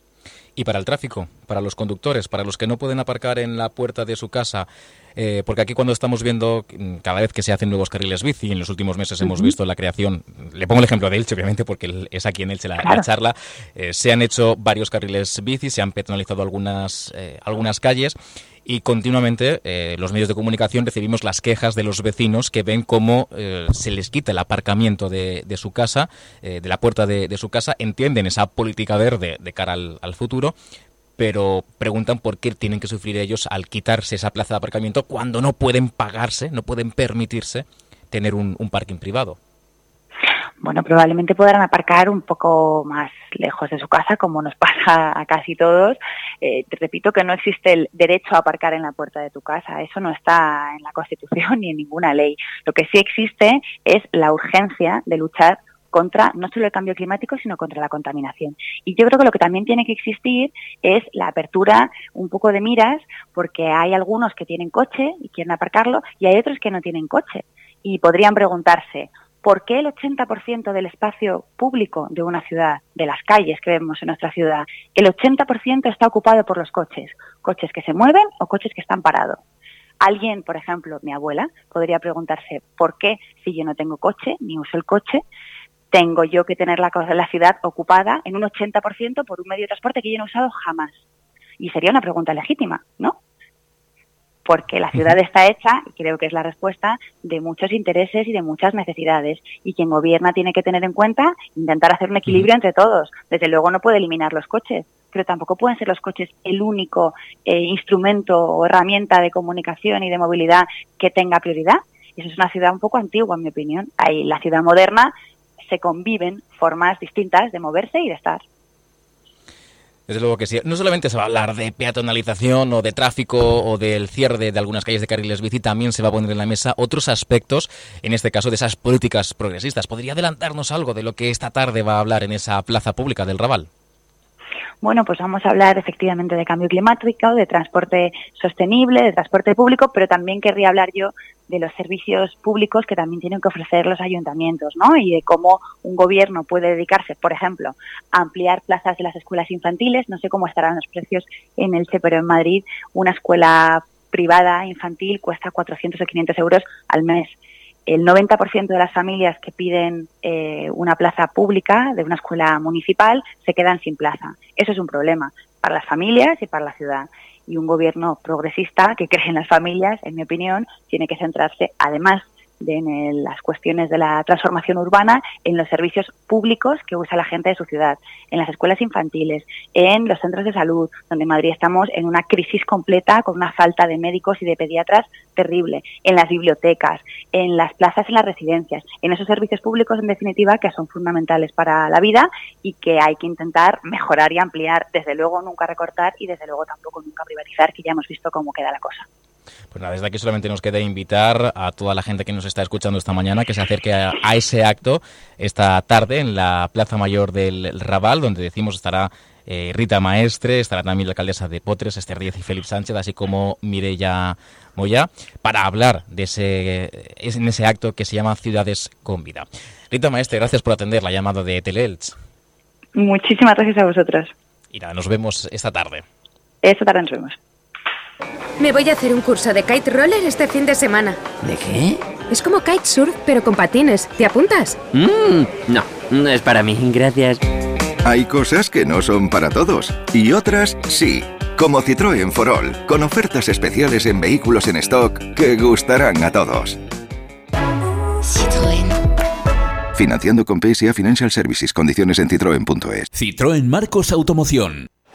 Y para el tráfico, para los conductores, para los que no pueden aparcar en la puerta de su casa, eh, porque aquí cuando estamos viendo mm, cada vez que se hacen nuevos carriles bici, en los últimos meses uh -huh. hemos visto la creación, le pongo el ejemplo de Elche, obviamente, porque es aquí en Elche la, claro. la charla, eh, se han hecho varios carriles bici, se han peatonalizado algunas, eh, algunas calles y continuamente eh, los medios de comunicación recibimos las quejas de los vecinos que ven cómo eh, se les quita el aparcamiento de, su casa, eh, de la puerta de, su casa, entienden esa política verde de cara al, futuro, pero preguntan por qué tienen que sufrir ellos al quitarse esa plaza de aparcamiento cuando no pueden pagarse, no pueden permitirse tener un parking privado bueno, probablemente podrán aparcar un poco más lejos de su casa, como nos pasa a casi todos. Eh, te repito que no existe el derecho a aparcar en la puerta de tu casa. Eso no está en la Constitución ni en ninguna ley. Lo que sí existe es la urgencia de luchar contra no solo el cambio climático, sino contra la contaminación. Y yo creo que lo que también tiene que existir es la apertura un poco de miras, porque hay algunos que tienen coche y quieren aparcarlo, y hay otros que no tienen coche. Y podrían preguntarse, ¿por qué el 80% del espacio público de una ciudad, de las calles que vemos en nuestra ciudad, el 80% está ocupado por los coches? Coches que se mueven o coches que están parados. Alguien, por ejemplo, mi abuela, podría preguntarse por qué si yo no tengo coche ni uso el coche, tengo yo que tener la, ciudad ocupada en un 80% por un medio de transporte que yo no he usado jamás. Y sería una pregunta legítima, ¿no? Porque la ciudad está hecha, y creo que es la respuesta, de muchos intereses y de muchas necesidades. Y quien gobierna tiene que tener en cuenta, intentar hacer un equilibrio entre todos. Desde luego no puede eliminar los coches, pero tampoco pueden ser los coches el único eh, instrumento o herramienta de comunicación y de movilidad que tenga prioridad. Y eso es una ciudad un poco antigua, en mi opinión. Ahí, la ciudad moderna se conviven formas distintas de moverse y de estar. Desde luego que sí. No solamente se va a hablar de peatonalización o de tráfico o del cierre de, algunas calles de carriles bici, también se va a poner en la mesa otros aspectos, en este caso de esas políticas progresistas. ¿Podría adelantarnos algo de lo que esta tarde va a hablar en esa plaza pública del Raval? Bueno, pues vamos a hablar efectivamente de cambio climático, de transporte sostenible, de transporte público, pero también querría hablar yo de los servicios públicos que también tienen que ofrecer los ayuntamientos, ¿no? Y de cómo un gobierno puede dedicarse, por ejemplo, a ampliar plazas de las escuelas infantiles. No sé cómo estarán los precios en Elche, pero en Madrid una escuela privada infantil cuesta 400 o 500 euros al mes el 90% de las familias que piden eh, una plaza pública de una escuela municipal se quedan sin plaza. Eso es un problema para las familias y para la ciudad. Y un gobierno progresista que cree en las familias, en mi opinión, tiene que centrarse, además en las cuestiones de la transformación urbana, en los servicios públicos que usa la gente de su ciudad, en las escuelas infantiles, en los centros de salud, donde en Madrid estamos en una crisis completa con una falta de médicos y de pediatras terrible, en las bibliotecas, en las plazas en las residencias, en esos servicios públicos en definitiva que son fundamentales para la vida y que hay que intentar mejorar y ampliar, desde luego nunca recortar y desde luego tampoco nunca privatizar, que ya hemos visto cómo queda la cosa. Pues nada, desde aquí solamente nos queda invitar a toda la gente que nos está escuchando esta mañana que se acerque a, ese acto esta tarde en la Plaza Mayor del Raval, donde decimos estará eh, Rita Maestre, estará también la alcaldesa de Potres, Esther Díaz y Felipe Sánchez, así como Mireya Moya, para hablar de ese, en ese acto que se llama Ciudades con Vida. Rita Maestre, gracias por atender la llamada de Teleelch. Muchísimas gracias a vosotras. Y nada, nos vemos esta tarde. Esta tarde nos vemos. Me voy a hacer un curso de kite roller este fin de semana. ¿De qué? Es como kitesurf, pero con patines. ¿Te apuntas? Mm, no, no es para mí, gracias. Hay cosas que no son para todos y otras sí. Como Citroën for All, con ofertas especiales en vehículos en stock que gustarán a todos. Citroën. Financiando con PSA Financial Services. Condiciones en citroen.es. Citroën Marcos Automoción.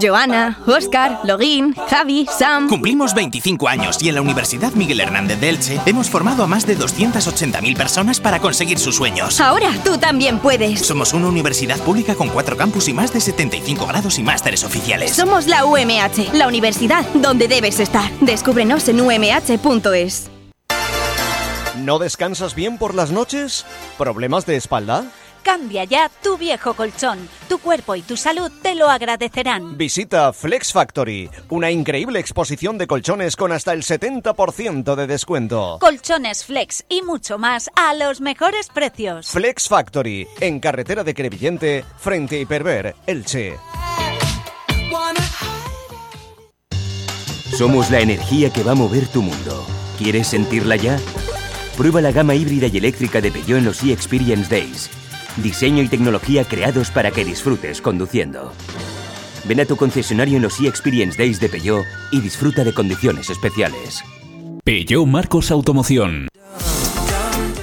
Joana, Oscar, Login, Javi, Sam. Cumplimos 25 años y en la Universidad Miguel Hernández de Elche hemos formado a más de 280.000 personas para conseguir sus sueños. Ahora tú también puedes. Somos una universidad pública con cuatro campus y más de 75 grados y másteres oficiales. Somos la UMH, la universidad donde debes estar. Descúbrenos en umh.es. ¿No descansas bien por las noches? ¿Problemas de espalda? Cambia ya tu viejo colchón. Tu cuerpo y tu salud te lo agradecerán. Visita Flex Factory, una increíble exposición de colchones con hasta el 70% de descuento. Colchones Flex y mucho más a los mejores precios. Flex Factory, en carretera de Crevillente, frente a Hiperver, Elche. Somos la energía que va a mover tu mundo. ¿Quieres sentirla ya? Prueba la gama híbrida y eléctrica de Peugeot en los e-Experience Days. Diseño y tecnología creados para que disfrutes conduciendo. Ven a tu concesionario en los e-Experience Days de Peugeot y disfruta de condiciones especiales. Peugeot Marcos Automoción.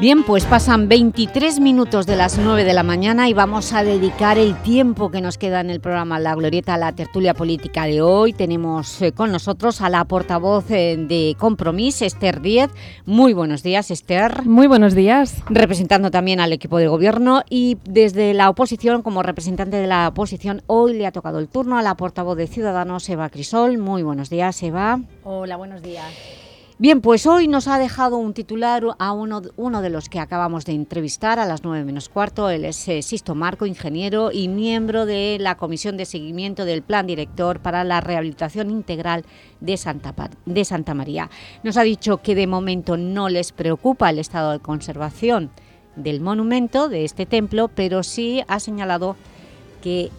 Bien, pues pasan 23 minutos de las 9 de la mañana y vamos a dedicar el tiempo que nos queda en el programa La Glorieta a la tertulia política de hoy. Tenemos eh, con nosotros a la portavoz eh, de Compromís, Esther Díez. Muy buenos días, Esther. Muy buenos días. Representando también al equipo de gobierno y desde la oposición, como representante de la oposición, hoy le ha tocado el turno a la portavoz de Ciudadanos, Eva Crisol. Muy buenos días, Eva. Hola, buenos días. Bien, pues hoy nos ha dejado un titular a uno, de los que acabamos de entrevistar a las 9 menos cuarto. Él es eh, Sisto Marco, ingeniero y miembro de la Comisión de Seguimiento del Plan Director para la Rehabilitación Integral de Santa, de Santa María. Nos ha dicho que de momento no les preocupa el estado de conservación del monumento, de este templo, pero sí ha señalado que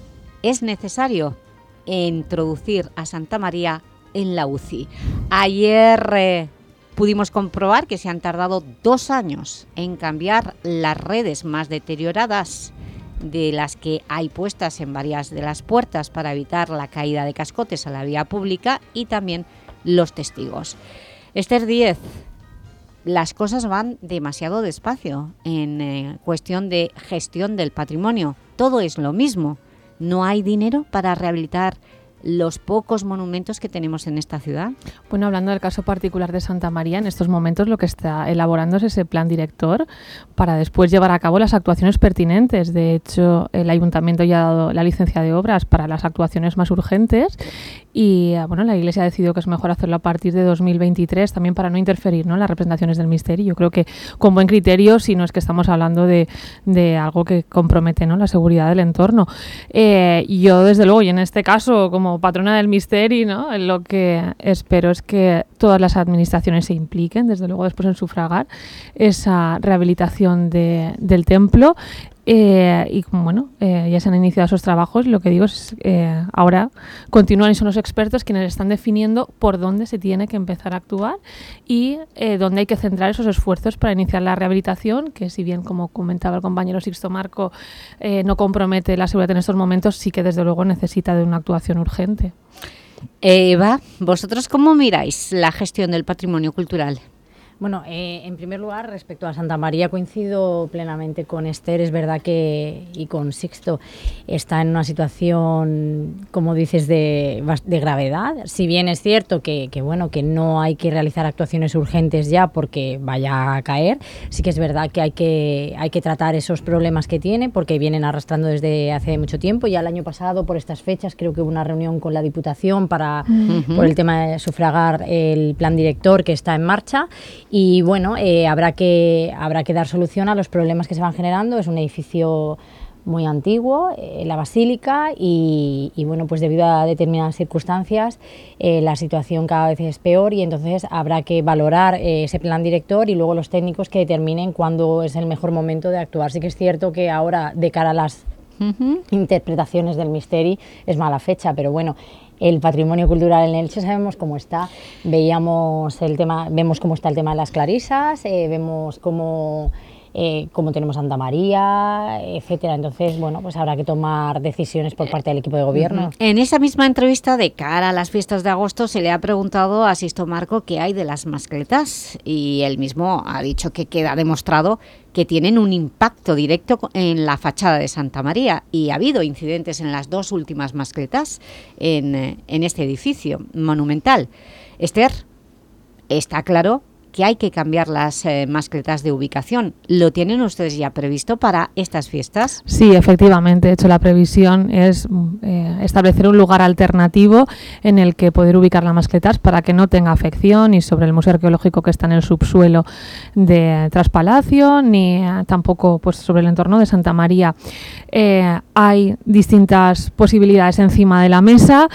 es necesario introducir a Santa María en la UCI. Ayer eh, pudimos comprobar que se han tardado dos años en cambiar las redes más deterioradas de las que hay puestas en varias de las puertas para evitar la caída de cascotes a la vía pública y también los testigos. Esther Díez, las cosas van demasiado despacio en eh, cuestión de gestión del patrimonio. Todo es lo mismo. No hay dinero para rehabilitar los pocos monumentos que tenemos en esta ciudad? Bueno, hablando del caso particular de Santa María, en estos momentos lo que está elaborando es ese plan director para después llevar a cabo las actuaciones pertinentes. De hecho, el Ayuntamiento ya ha dado la licencia de obras para las actuaciones más urgentes y ah, bueno, la Iglesia ha decidido que es mejor hacerlo a partir de 2023 también para no interferir ¿no? en las representaciones del misterio. Yo creo que con buen criterio, si no es que estamos hablando de, de algo que compromete ¿no? la seguridad del entorno. Eh, yo, desde luego, y en este caso, como patrona del misterio, ¿no? lo que espero es que todas las administraciones se impliquen, desde luego después en sufragar esa rehabilitación de, del templo eh, y bueno, eh, ya se han iniciado esos trabajos. Lo que digo es eh, ahora continúan y son los expertos quienes están definiendo por dónde se tiene que empezar a actuar y dónde hay que centrar esos esfuerzos para iniciar la rehabilitación, que si bien, como comentaba el compañero Sixto Marco, no compromete la seguridad en estos momentos, sí que desde luego necesita de una actuación urgente. Eva, ¿vosotros cómo miráis la gestión del patrimonio cultural? Bueno, eh, en primer lugar, respecto a Santa María, coincido plenamente con Esther. Es verdad que, y con Sixto, está en una situación, como dices, de, de gravedad. Si bien es cierto que, que, bueno, que no hay que realizar actuaciones urgentes ya porque vaya a caer, sí que es verdad que hay que, hay que tratar esos problemas que tiene porque vienen arrastrando desde hace mucho tiempo. Ya el año pasado, por estas fechas, creo que hubo una reunión con la Diputación para, por el tema de sufragar el plan director que está en marcha y bueno, eh, habrá, que, habrá que dar solución a los problemas que se van generando. Es un edificio muy antiguo, eh, la basílica, y, bueno, pues debido a determinadas circunstancias eh, la situación cada vez es peor y entonces habrá que valorar ese plan director y luego los técnicos que determinen cuándo es el mejor momento de actuar. Sí que es cierto que ahora, de cara a las interpretaciones del misterio, es mala fecha, pero bueno, el patrimonio cultural en Elche sabemos cómo está. Veíamos el tema, vemos cómo está el tema de las clarisas, eh, vemos cómo eh, como tenemos Santa María, etcétera. Entonces, bueno, pues habrá que tomar decisiones por parte del equipo de gobierno. En esa misma entrevista de cara a las fiestas de agosto se le ha preguntado a Sisto Marco qué hay de las mascletas y él mismo ha dicho que queda demostrado que tienen un impacto directo en la fachada de Santa María y ha habido incidentes en las dos últimas mascletas en, eh, en este edificio monumental. Esther, está claro que hay que cambiar las eh, mascletas de ubicación. ¿Lo tienen ustedes ya previsto para estas fiestas? Sí, efectivamente. De hecho, la previsión es eh, establecer un lugar alternativo en el que poder ubicar las mascletas para que no tenga afección ni sobre el Museo Arqueológico que está en el subsuelo de Traspalacio, ni eh, tampoco pues, sobre el entorno de Santa María. hay distintas posibilidades encima de la mesa.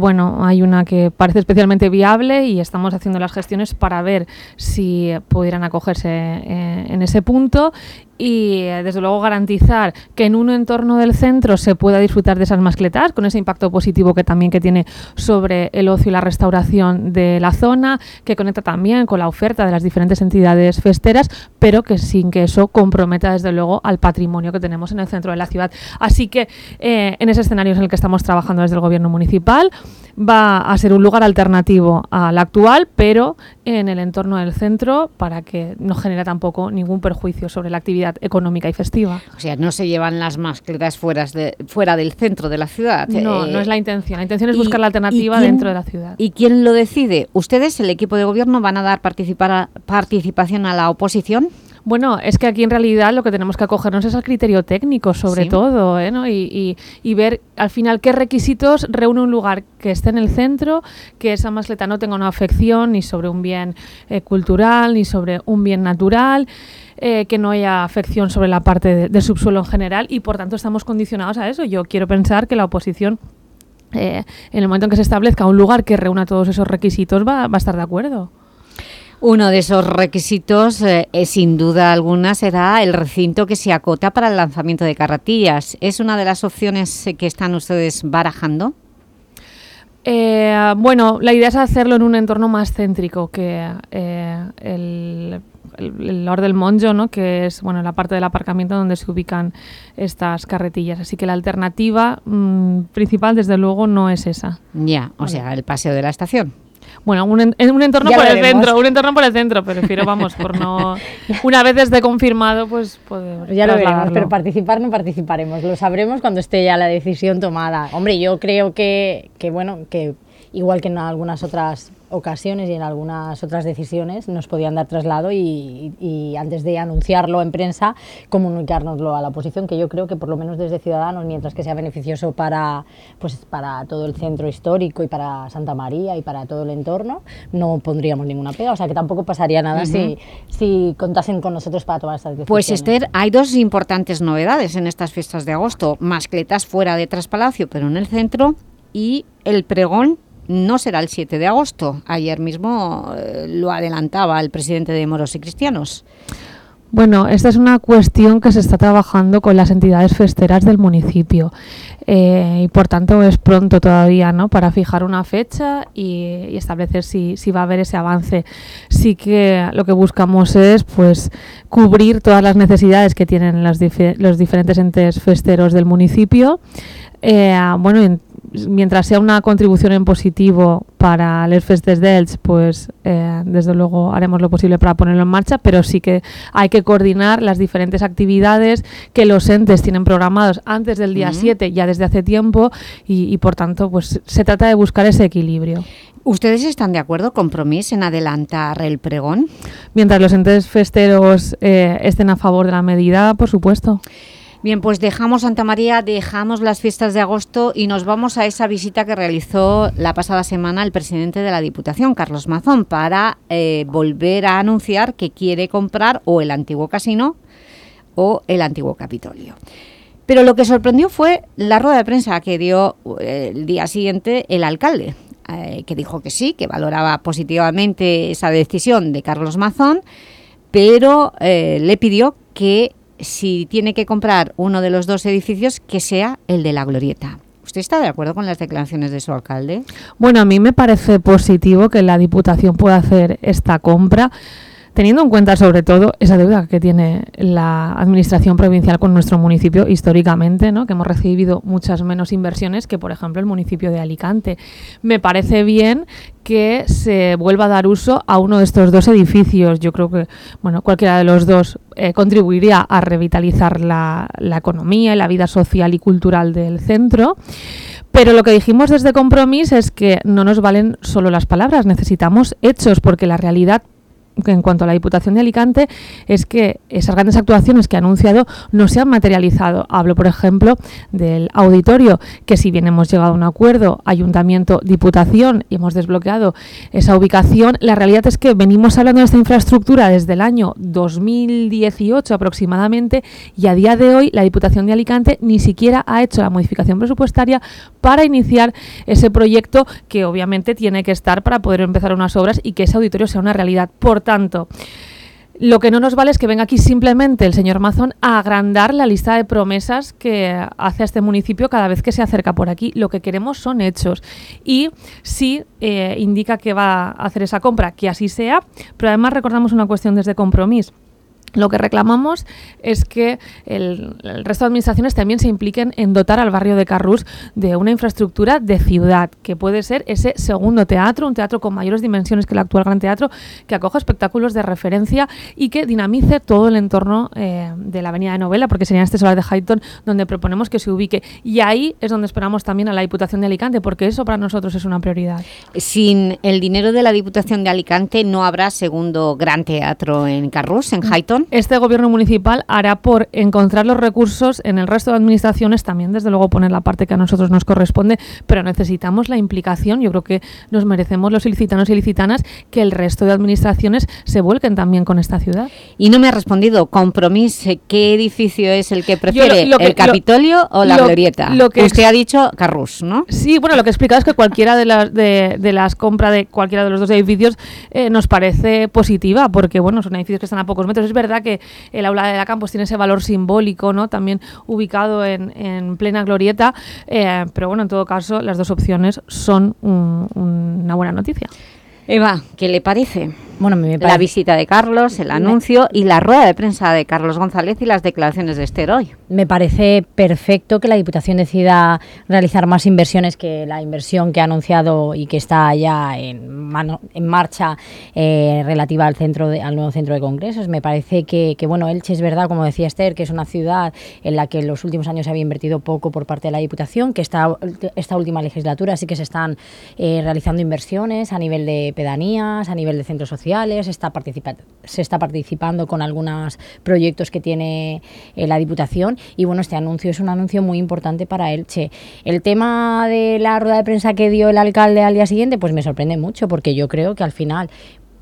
bueno, hay una que parece especialmente viable y estamos haciendo las gestiones para ver si pudieran acogerse eh, en ese punto y eh, desde luego garantizar que en un entorno del centro se pueda disfrutar de esas mascletas con ese impacto positivo que también que tiene sobre el ocio y la restauración de la zona, que conecta también con la oferta de las diferentes entidades festeras, pero que sin que eso comprometa desde luego al patrimonio que tenemos en el centro de la ciudad. Así que eh, en ese escenario es en el que estamos trabajando desde el gobierno municipal va a ser un lugar alternativo al actual, pero en el entorno del centro para que no genere tampoco ningún perjuicio sobre la actividad económica y festiva. O sea, no se llevan las mascletas fuera, de, fuera del centro de la ciudad. No, no es la intención. La intención es buscar la alternativa dentro de la ciudad. ¿Y quién lo decide? ¿Ustedes, el equipo de gobierno, van a dar participar participación a la oposición? Bueno, es que aquí en realidad lo que tenemos que acogernos es al criterio técnico, sobre todo, ¿eh? ¿no? y, y, ver al final qué requisitos reúne un lugar que esté en el centro, que esa masleta no tenga una afección ni sobre un bien eh, cultural, ni sobre un bien natural, eh, que no haya afección sobre la parte del subsuelo en general y por tanto estamos condicionados a eso. Yo quiero pensar que la oposición en el momento en que se establezca un lugar que reúna todos esos requisitos va, va a estar de acuerdo. Uno de esos requisitos, eh, sin duda alguna, será el recinto que se acota para el lanzamiento de carretillas. ¿Es una de las opciones que están ustedes barajando? Eh, bueno, la idea es hacerlo en un entorno más céntrico que eh, el, el, Lord del Monjo, ¿no? que es bueno la parte del aparcamiento donde se ubican estas carretillas. Así que la alternativa mm, principal, desde luego, no es esa. Ya, o sea, el paseo de la estación. Bueno, un, un entorno por el centro, un entorno por el centro, pero prefiero, vamos, por no... Una vez esté confirmado, pues podemos Ya lo veremos, pero participar no participaremos, lo sabremos cuando esté ya la decisión tomada. Hombre, yo creo que, que bueno, que igual que en algunas otras ocasiones y en algunas otras decisiones nos podían dar traslado y, antes de anunciarlo en prensa comunicárnoslo a la oposición, que yo creo que por lo menos desde Ciudadanos, mientras que sea beneficioso para, pues, para todo el centro histórico y para Santa María y para todo el entorno, no pondríamos ninguna pega, o sea que tampoco pasaría nada si, si contasen con nosotros para tomar estas decisiones. Pues Esther, hay dos importantes novedades en estas fiestas de agosto, mascletas fuera de Traspalacio, pero en el centro, y el pregón no será el 7 de agosto. Ayer mismo eh, lo adelantaba el presidente de Moros y Cristianos. Bueno, esta es una cuestión que se está trabajando con las entidades festeras del municipio eh, y por tanto es pronto todavía ¿no? para fijar una fecha y, establecer si, si, va a haber ese avance. Sí que lo que buscamos es pues cubrir todas las necesidades que tienen los, los diferentes entes festeros del municipio. Eh, bueno, mientras sea una contribución en positivo para los festes dels, pues eh, desde luego haremos lo posible para ponerlo en marcha, pero sí que hay que coordinar las diferentes actividades que los entes tienen programados antes del día 7, ya desde hace tiempo, y, por tanto pues se trata de buscar ese equilibrio. ¿Ustedes están de acuerdo, compromiso en adelantar el pregón? Mientras los entes festeros eh, estén a favor de la medida, por supuesto. Bien, pues dejamos Santa María, dejamos las fiestas de agosto y nos vamos a esa visita que realizó la pasada semana el presidente de la Diputación, Carlos Mazón, para eh, volver a anunciar que quiere comprar o el antiguo casino o el antiguo Capitolio. Pero lo que sorprendió fue la rueda de prensa que dio eh, el día siguiente el alcalde, eh, que dijo que sí, que valoraba positivamente esa decisión de Carlos Mazón, pero le pidió que si tiene que comprar uno de los dos edificios, que sea el de la Glorieta. ¿Usted está de acuerdo con las declaraciones de su alcalde? Bueno, a mí me parece positivo que la Diputación pueda hacer esta compra, teniendo en cuenta sobre todo esa deuda que tiene la Administración provincial con nuestro municipio históricamente, ¿no? que hemos recibido muchas menos inversiones que, por ejemplo, el municipio de Alicante. Me parece bien que se vuelva a dar uso a uno de estos dos edificios. Yo creo que bueno, cualquiera de los dos eh, contribuiría a revitalizar la, economía y la vida social y cultural del centro. Pero lo que dijimos desde Compromís es que no nos valen solo las palabras, necesitamos hechos, porque la realidad en cuanto a la Diputación de Alicante es que esas grandes actuaciones que ha anunciado no se han materializado. Hablo, por ejemplo, del auditorio, que si bien hemos llegado a un acuerdo Ayuntamiento-Diputación y hemos desbloqueado esa ubicación, la realidad es que venimos hablando de esta infraestructura desde el año 2018 aproximadamente y a día de hoy la Diputación de Alicante ni siquiera ha hecho la modificación presupuestaria para iniciar ese proyecto que obviamente tiene que estar para poder empezar unas obras y que ese auditorio sea una realidad. Por tanto, Lo que no nos vale es que venga aquí simplemente el señor Mazón a agrandar la lista de promesas que hace a este municipio cada vez que se acerca por aquí. Lo que queremos son hechos. Y si eh, indica que va a hacer esa compra, que así sea, pero además recordamos una cuestión desde compromiso lo que reclamamos es que el, resto de administraciones también se impliquen en dotar al barrio de Carrús de una infraestructura de ciudad, que puede ser ese segundo teatro, un teatro con mayores dimensiones que el actual Gran Teatro, que acoja espectáculos de referencia y que dinamice todo el entorno eh, de la Avenida de Novela, porque sería este solar de Highton donde proponemos que se ubique. Y ahí es donde esperamos también a la Diputación de Alicante, porque eso para nosotros es una prioridad. Sin el dinero de la Diputación de Alicante no habrá segundo Gran Teatro en Carrús, en Highton. Este gobierno municipal hará por encontrar los recursos en el resto de administraciones, también desde luego poner la parte que a nosotros nos corresponde, pero necesitamos la implicación, yo creo que nos merecemos los ilicitanos y ilicitanas que el resto de administraciones se vuelquen también con esta ciudad. Y no me ha respondido, compromiso, ¿qué edificio es el que prefiere? ¿El Capitolio o la Glorieta? Lo que Usted ha dicho Carrús, ¿no? Sí, bueno, lo que he explicado es que cualquiera de las, de, las compras de cualquiera de los dos edificios eh, nos parece positiva, porque bueno, son edificios que están a pocos metros. Es verdad que el aula de la Campos tiene ese valor simbólico, ¿no? También ubicado en, plena glorieta, eh, pero bueno, en todo caso, las dos opciones son una buena noticia. Eva, ¿qué le parece? Bueno, me. La visita de Carlos, el anuncio y la rueda de prensa de Carlos González y las declaraciones de Esther hoy. Me parece perfecto que la Diputación decida realizar más inversiones que la inversión que ha anunciado y que está ya en, en marcha eh, relativa al centro al nuevo centro de congresos. Me parece que, bueno, Elche es verdad, como decía Esther, que es una ciudad en la que en los últimos años se había invertido poco por parte de la Diputación, que esta, esta última legislatura sí que se están eh, realizando inversiones a nivel de pedanías, a nivel de centros sociales se está participando con algunos proyectos que tiene eh, la Diputación y bueno, este anuncio es un anuncio muy importante para Elche. El tema de la rueda de prensa que dio el alcalde al día siguiente, pues me sorprende mucho porque yo creo que al final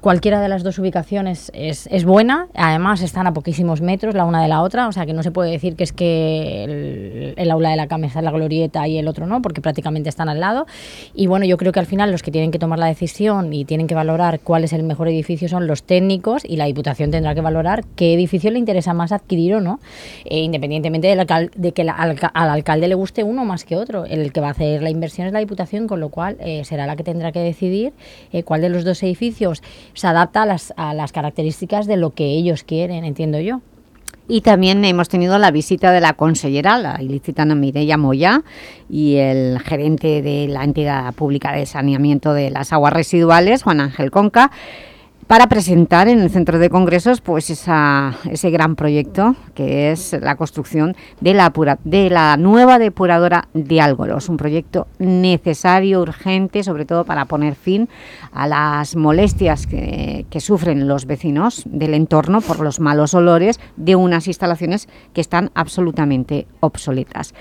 Cualquiera de las dos ubicaciones es, es, buena, además están a poquísimos metros la una de la otra, o sea que no se puede decir que es que el, aula de la cama está en la glorieta y el otro no, porque prácticamente están al lado. Y bueno, yo creo que al final los que tienen que tomar la decisión y tienen que valorar cuál es el mejor edificio son los técnicos y la Diputación tendrá que valorar qué edificio le interesa más adquirir o no, eh, independientemente de, de que al, alcalde le guste uno más que otro. El que va a hacer la inversión es la Diputación, con lo cual eh, será la que tendrá que decidir eh, cuál de los dos edificios se adapta a las, a las características de lo que ellos quieren, entiendo yo. Y también hemos tenido la visita de la consellera, la ilicitana Mireia Moya, y el gerente de la entidad pública de saneamiento de las aguas residuales, Juan Ángel Conca, para presentar en el Centro de Congresos pues ese gran proyecto que es la construcción de la, nueva depuradora de Álgoros, un proyecto necesario, urgente, sobre todo para poner fin a las molestias que, que sufren los vecinos del entorno por los malos olores de unas instalaciones que están absolutamente obsoletas.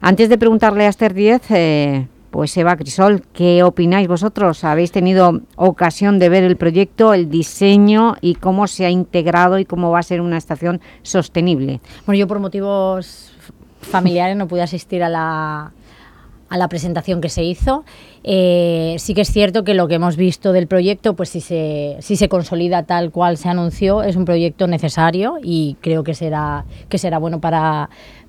Antes de preguntarle a Esther Díez, eh, pues Eva Crisol, ¿qué opináis vosotros? ¿Habéis tenido ocasión de ver el proyecto, el diseño y cómo se ha integrado y cómo va a ser una estación sostenible? Bueno, yo por motivos familiares no pude asistir a la, a la presentación que se hizo. Eh, sí que es cierto que lo que hemos visto del proyecto, pues si se, si se consolida tal cual se anunció, es un proyecto necesario y creo que será, que será bueno para,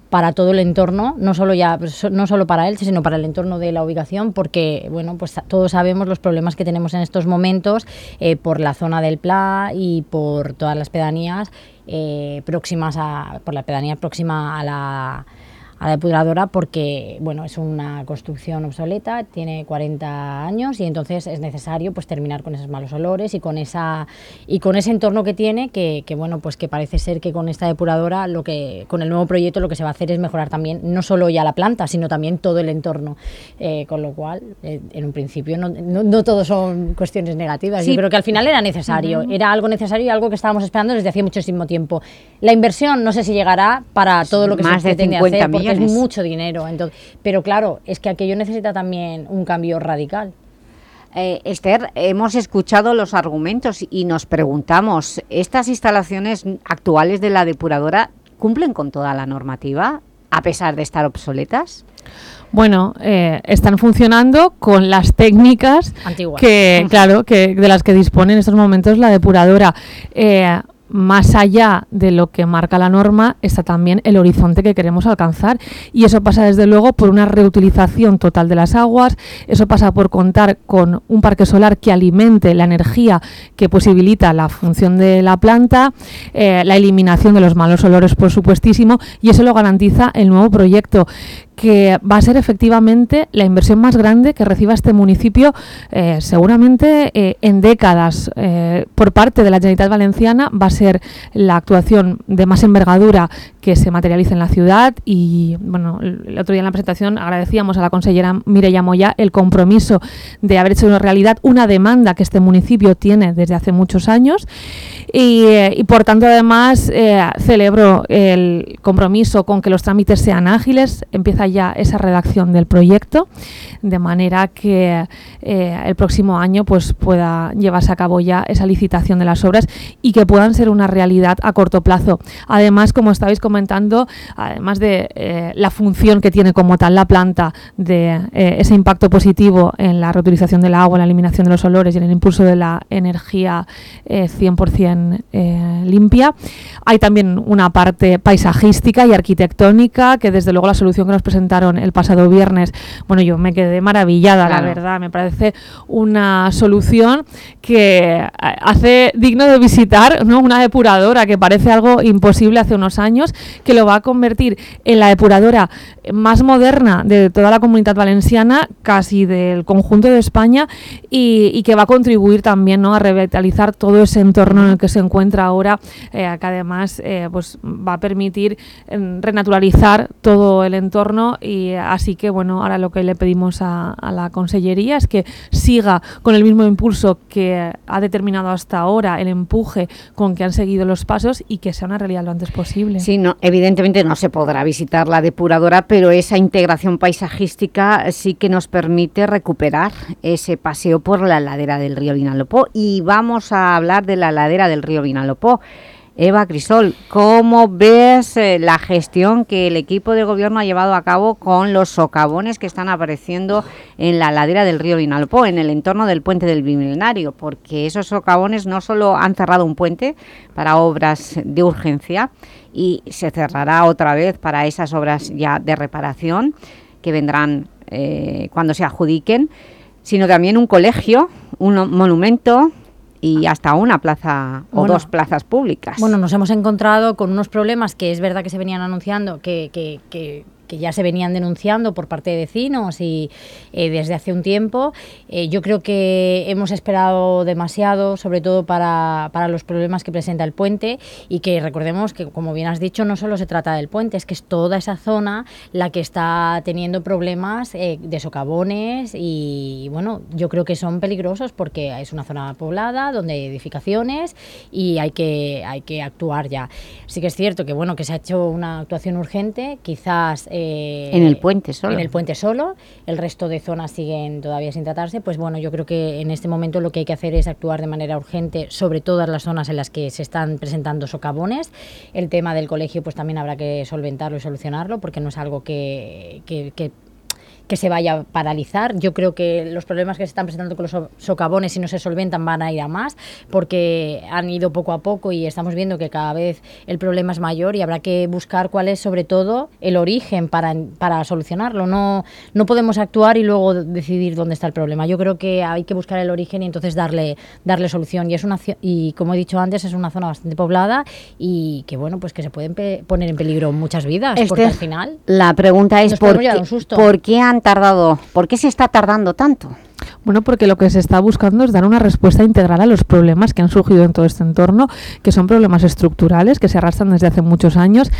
para todo el entorno, no solo ya no solo para él, sino para el entorno de la ubicación, porque bueno, pues todos sabemos los problemas que tenemos en estos momentos eh, por la zona del Pla y por todas las pedanías eh, próximas a por la pedanía próxima a la a la depuradora porque bueno es una construcción obsoleta tiene 40 años y entonces es necesario pues terminar con esos malos olores y con esa y con ese entorno que tiene que, bueno pues que parece ser que con esta depuradora lo que con el nuevo proyecto lo que se va a hacer es mejorar también no solo ya la planta sino también todo el entorno. Eh, con lo cual eh, en un principio no, no, todo son cuestiones negativas. Yo creo que al final era necesario era algo necesario y algo que estábamos esperando desde hace muchísimo tiempo. La inversión no sé si llegará para todo lo que se pretende hacer es mucho dinero. Entonces, pero claro, es que aquello necesita también un cambio radical. Eh, Esther, hemos escuchado los argumentos y nos preguntamos, ¿estas instalaciones actuales de la depuradora cumplen con toda la normativa a pesar de estar obsoletas? Bueno, eh, están funcionando con las técnicas que, claro, que de las que dispone en estos momentos la depuradora. Eh, más allá de lo que marca la norma está también el horizonte que queremos alcanzar. Y eso pasa desde luego por una reutilización total de las aguas, eso pasa por contar con un parque solar que alimente la energía que posibilita la función de la planta, eh, la eliminación de los malos olores por supuestísimo y eso lo garantiza el nuevo proyecto que va a ser efectivamente la inversión más grande que reciba este municipio eh, seguramente eh, en décadas. Eh, por parte de la Generalitat Valenciana va a ser la actuación de más envergadura que se materialice en la ciudad y bueno el otro día en la presentación agradecíamos a la consellera Mireia Moya el compromiso de haber hecho una realidad una demanda que este municipio tiene desde hace muchos años y, y por tanto además celebro el compromiso con que los trámites sean ágiles empieza ya esa redacción del proyecto, de manera que eh, el próximo año pues, pueda llevarse a cabo ya esa licitación de las obras y que puedan ser una realidad a corto plazo. Además, como estabais comentando, además de eh, la función que tiene como tal la planta, de eh, ese impacto positivo en la reutilización del agua, la eliminación de los olores y en el impulso de la energía 100% limpia, hay también una parte paisajística y arquitectónica que desde luego la solución que nos presentaron el pasado viernes, bueno, yo me quedé maravillada, la verdad, me parece una solución que eh, hace digno de visitar, ¿no? Una depuradora que parece algo imposible hace unos años, que lo va a convertir en la depuradora más moderna de toda la comunidad valenciana, casi del conjunto de España, y, que va a contribuir también ¿no? a revitalizar todo ese entorno en el que se encuentra ahora, eh, que además eh, pues va a permitir em, renaturalizar todo el entorno y así que bueno, ahora lo que le pedimos a, la Consellería es que siga con el mismo impulso que ha determinado hasta ahora, el empuje con que han seguido los pasos y que sea una realidad lo antes posible. Sí, no, evidentemente no se podrá visitar la depuradora, pero esa integración paisajística sí que nos permite recuperar ese paseo por la ladera del río Vinalopó. Y vamos a hablar de la ladera del río Vinalopó. Eva Crisol, ¿cómo ves eh, la gestión que el equipo de gobierno ha llevado a cabo con los socavones que están apareciendo en la ladera del río Vinalopó, en el entorno del puente del Bimilenario? Porque esos socavones no solo han cerrado un puente para obras de urgencia, y se cerrará otra vez para esas obras ya de reparación que vendrán eh, cuando se adjudiquen, sino también un colegio, un monumento y hasta una plaza o dos plazas públicas. Bueno, nos hemos encontrado con unos problemas que es verdad que se venían anunciando, que, que, que que ya se venían denunciando por parte de vecinos y eh, desde hace un tiempo. Eh, yo creo que hemos esperado demasiado, sobre todo para, para, los problemas que presenta el puente y que recordemos que, como bien has dicho, no solo se trata del puente, es que es toda esa zona la que está teniendo problemas eh, de socavones y, bueno, yo creo que son peligrosos porque es una zona poblada donde hay edificaciones y hay que, hay que actuar ya. Sí que es cierto que, bueno, que se ha hecho una actuación urgente, quizás eh, en el puente solo. En el puente solo, el resto de zonas siguen todavía sin tratarse. Pues bueno, yo creo que en este momento lo que hay que hacer es actuar de manera urgente sobre todas las zonas en las que se están presentando socavones. El tema del colegio pues también habrá que solventarlo y solucionarlo porque no es algo que, que, que que se vaya a paralizar. Yo creo que los problemas que se están presentando con los socavones, si no se solventan, van a ir a más, porque han ido poco a poco y estamos viendo que cada vez el problema es mayor y habrá que buscar cuál es, sobre todo, el origen para, para solucionarlo. No, no podemos actuar y luego decidir dónde está el problema. Yo creo que hay que buscar el origen y entonces darle, darle solución. Y, es una, y como he dicho antes, es una zona bastante poblada y que, bueno, pues que se pueden poner en peligro muchas vidas, porque al final... La pregunta es, ¿por qué, ¿por qué han tardado, por qué se está tardando tanto? Bueno, porque lo que se está buscando es dar una respuesta integral a los problemas que han surgido en todo este entorno, que son problemas estructurales, que se arrastran desde hace muchos años,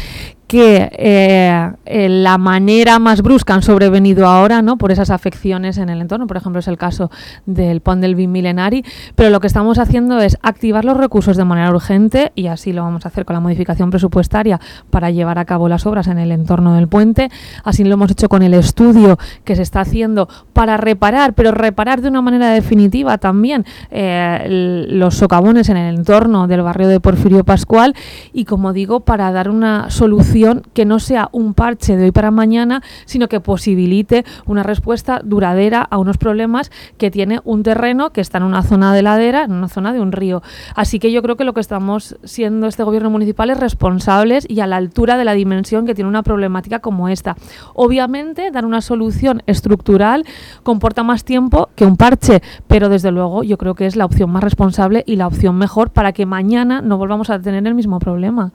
que eh, eh, la manera más brusca han sobrevenido ahora, ¿no? Por esas afecciones en el entorno, por ejemplo, es el caso del pont del Bimilenari, pero lo que estamos haciendo es activar los recursos de manera urgente y así lo vamos a hacer con la modificación presupuestaria para llevar a cabo las obras en el entorno del puente, así lo hemos hecho con el estudio que se está haciendo para reparar, pero reparar de una manera definitiva también eh, los socavones en el entorno del barrio de Porfirio Pascual. Y, como digo, para dar una solución que no sea un parche de hoy para mañana, sino que posibilite una respuesta duradera a unos problemas que tiene un terreno que está en una zona de ladera, en una zona de un río. Así que yo creo que lo que estamos siendo este gobierno municipal es responsables y a la altura de la dimensión que tiene una problemática como esta. Obviamente, dar una solución estructural comporta más tiempo que un parche, pero desde luego yo creo que es la opción más responsable y la opción mejor para que mañana no volvamos a tener el mismo problema.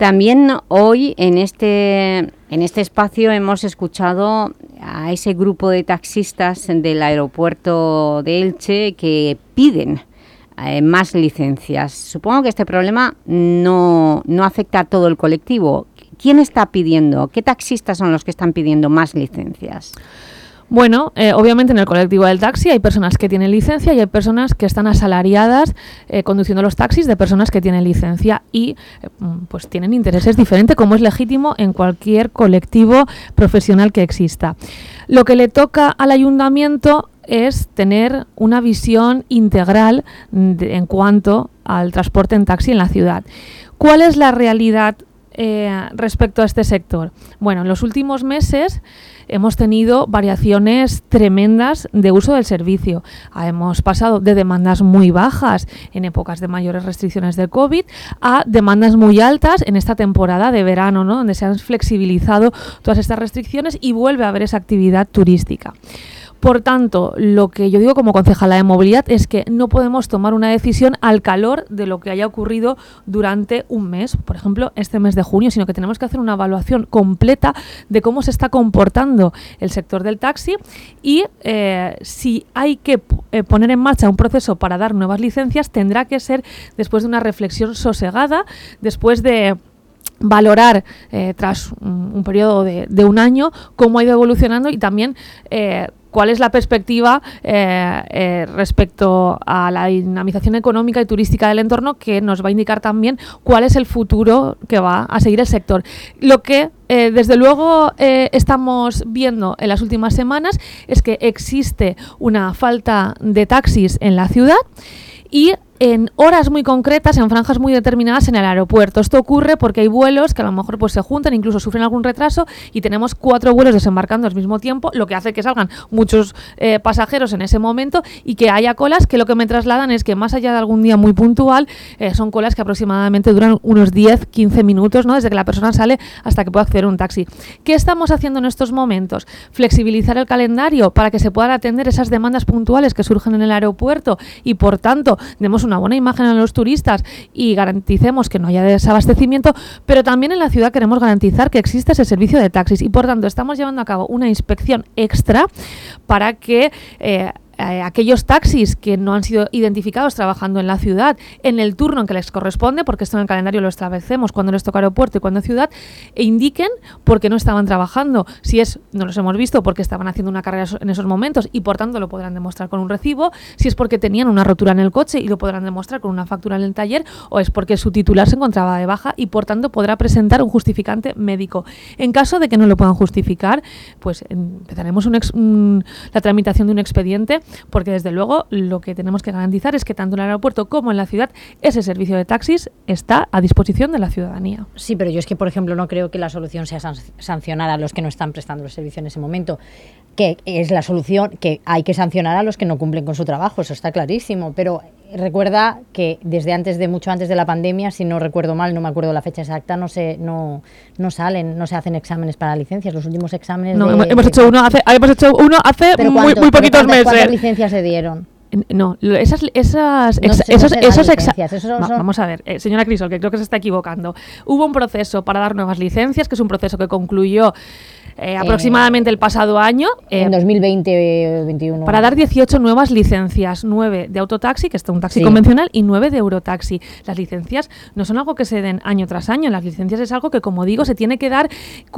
También hoy en este, en este espacio hemos escuchado a ese grupo de taxistas del aeropuerto de Elche que piden eh, más licencias. Supongo que este problema no, no afecta a todo el colectivo. ¿Quién está pidiendo? ¿Qué taxistas son los que están pidiendo más licencias? Bueno, eh, obviamente en el colectivo del taxi hay personas que tienen licencia y hay personas que están asalariadas eh, conduciendo los taxis de personas que tienen licencia y eh, mm, pues tienen intereses diferentes, como es legítimo en cualquier colectivo profesional que exista. Lo que le toca al ayuntamiento es tener una visión integral en cuanto al transporte en taxi en la ciudad. ¿Cuál es la realidad respecto a este sector? Bueno, en los últimos meses hemos tenido variaciones tremendas de uso del servicio. Ah, hemos pasado de demandas muy bajas en épocas de mayores restricciones del COVID a demandas muy altas en esta temporada de verano, ¿no? donde se han flexibilizado todas estas restricciones y vuelve a haber esa actividad turística. Por tanto, lo que yo digo como concejala de movilidad es que no podemos tomar una decisión al calor de lo que haya ocurrido durante un mes, por ejemplo, este mes de junio, sino que tenemos que hacer una evaluación completa de cómo se está comportando el sector del taxi y eh, si hay que eh, poner en marcha un proceso para dar nuevas licencias, tendrá que ser después de una reflexión sosegada, después de valorar eh, tras un, periodo de, un año cómo ha ido evolucionando y también cuál es la perspectiva eh, eh, respecto a la dinamización económica y turística del entorno que nos va a indicar también cuál es el futuro que va a seguir el sector. Lo que eh, desde luego estamos viendo en las últimas semanas es que existe una falta de taxis en la ciudad y en horas muy concretas, en franjas muy determinadas en el aeropuerto. Esto ocurre porque hay vuelos que a lo mejor pues se juntan, incluso sufren algún retraso y tenemos cuatro vuelos desembarcando al mismo tiempo, lo que hace que salgan muchos eh, pasajeros en ese momento y que haya colas que lo que me trasladan es que más allá de algún día muy puntual, eh, son colas que aproximadamente duran unos 10, 15 minutos, ¿no? desde que la persona sale hasta que pueda acceder a un taxi. ¿Qué estamos haciendo en estos momentos? Flexibilizar el calendario para que se puedan atender esas demandas puntuales que surgen en el aeropuerto y por tanto demos un una buena imagen a los turistas y garanticemos que no haya desabastecimiento, pero también en la ciudad queremos garantizar que existe ese servicio de taxis. Y por tanto estamos llevando a cabo una inspección extra para que eh, eh, aquellos taxis que no han sido identificados trabajando en la ciudad en el turno en que les corresponde, porque esto en el calendario lo establecemos cuando les toca aeropuerto y cuando ciudad, e indiquen por qué no estaban trabajando. Si es, no los hemos visto porque estaban haciendo una carrera en esos momentos y por tanto lo podrán demostrar con un recibo, si es porque tenían una rotura en el coche y lo podrán demostrar con una factura en el taller, o es porque su titular se encontraba de baja y por tanto podrá presentar un justificante médico. En caso de que no lo puedan justificar, pues empezaremos la tramitación de un expediente porque desde luego lo que tenemos que garantizar es que tanto en el aeropuerto como en la ciudad ese servicio de taxis está a disposición de la ciudadanía. Sí, pero yo es que, por ejemplo, no creo que la solución sea sancionar a los que no están prestando el servicio en ese momento, que es la solución que hay que sancionar a los que no cumplen con su trabajo, eso está clarísimo, pero recuerda que desde antes de mucho antes de la pandemia, si no recuerdo mal, no me acuerdo la fecha exacta, no se no, no salen, no se hacen exámenes para licencias. Los últimos exámenes. No, hemos, hecho uno hace, hemos hecho uno hace muy, muy, poquitos meses. ¿Cuántas licencias se dieron? No, esas, esas, esos, esos, Vamos a ver, eh, señora Crisol, que creo que se está equivocando. Hubo un proceso para dar nuevas licencias, que es un proceso que concluyó eh, aproximadamente el pasado año. en 2020-2021. Eh, para dar 18 nuevas licencias, 9 de autotaxi, que es un taxi convencional, y 9 de eurotaxi. Las licencias no son algo que se den año tras año, las licencias es algo que, como digo, se tiene que dar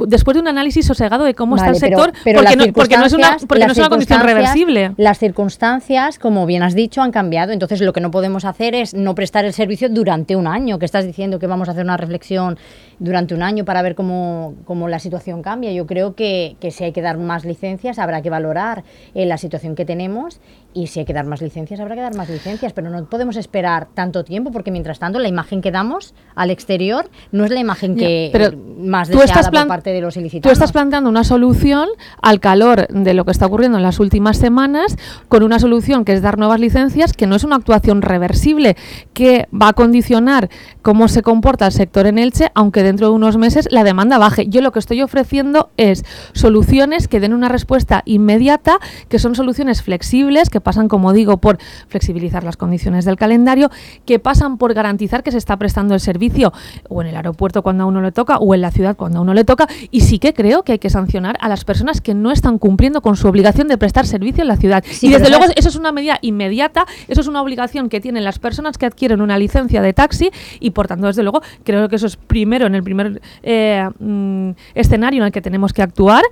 después de un análisis sosegado de cómo está el sector, porque, no, porque, no, es una, porque no es una condición reversible. Las circunstancias, como bien has dicho, han cambiado, entonces lo que no podemos hacer es no prestar el servicio durante un año, que estás diciendo que vamos a hacer una reflexión durante un año para ver cómo, cómo la situación cambia. Yo creo que, si hay que dar más licencias habrá que valorar eh, la situación que tenemos y si hay que dar más licencias, habrá que dar más licencias, pero no podemos esperar tanto tiempo porque mientras tanto la imagen que damos al exterior no es la imagen que pero más tú deseada por parte de los Tú ilicitanos. estás planteando una solución al calor de lo que está ocurriendo en las últimas semanas, con una solución que es dar nuevas licencias, que no es una actuación reversible, que va a condicionar cómo se comporta el sector en Elche, aunque dentro de unos meses la demanda baje. Yo lo que estoy ofreciendo es soluciones que den una respuesta inmediata, que son soluciones flexibles, que pasan, como digo, por flexibilizar las condiciones del calendario, que pasan por garantizar que se está prestando el servicio o en el aeropuerto cuando a uno le toca o en la ciudad cuando a uno le toca. Y sí que creo que hay que sancionar a las personas que no están cumpliendo con su obligación de prestar servicio en la ciudad. Sí, y desde luego eso es una medida inmediata, eso es una obligación que tienen las personas que adquieren una licencia de taxi y por tanto, desde luego, creo que eso es primero en el primer eh, mm, escenario en el que tenemos que actuar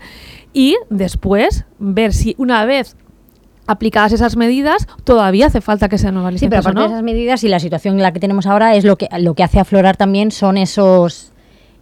y después ver si una vez aplicadas esas medidas todavía hace falta que sean nuevas Sí, pero licencias aparte no. de esas medidas y la situación en la que tenemos ahora es lo que lo que hace aflorar también son esos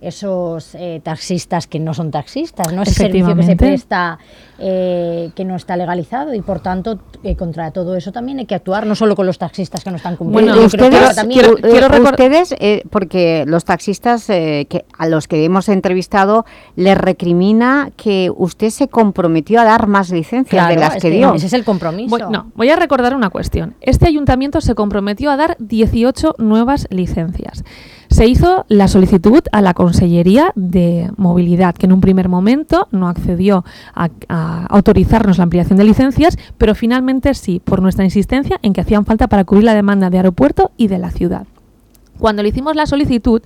esos eh, taxistas que no son taxistas, no ese servicio que se presta eh, que no está legalizado y por tanto eh, contra todo eso también hay que actuar no solo con los taxistas que no están cumpliendo. Bueno, yo creo que ustedes, también- quiero- quiero ustedes eh, porque los taxistas eh, que, a los que hemos entrevistado les recrimina que usted se comprometió a dar más licencias de las es que que dio. ese es el compromiso. Voy, no, voy a recordar una cuestión. Este ayuntamiento se comprometió a dar 18 nuevas licencias. Se hizo la solicitud a la Consellería de Movilidad, que en un primer momento no accedió a, a autorizarnos la ampliación de licencias, pero finalmente sí, por nuestra insistencia en que hacían falta para cubrir la demanda de aeropuerto y de la ciudad. Cuando le hicimos la solicitud,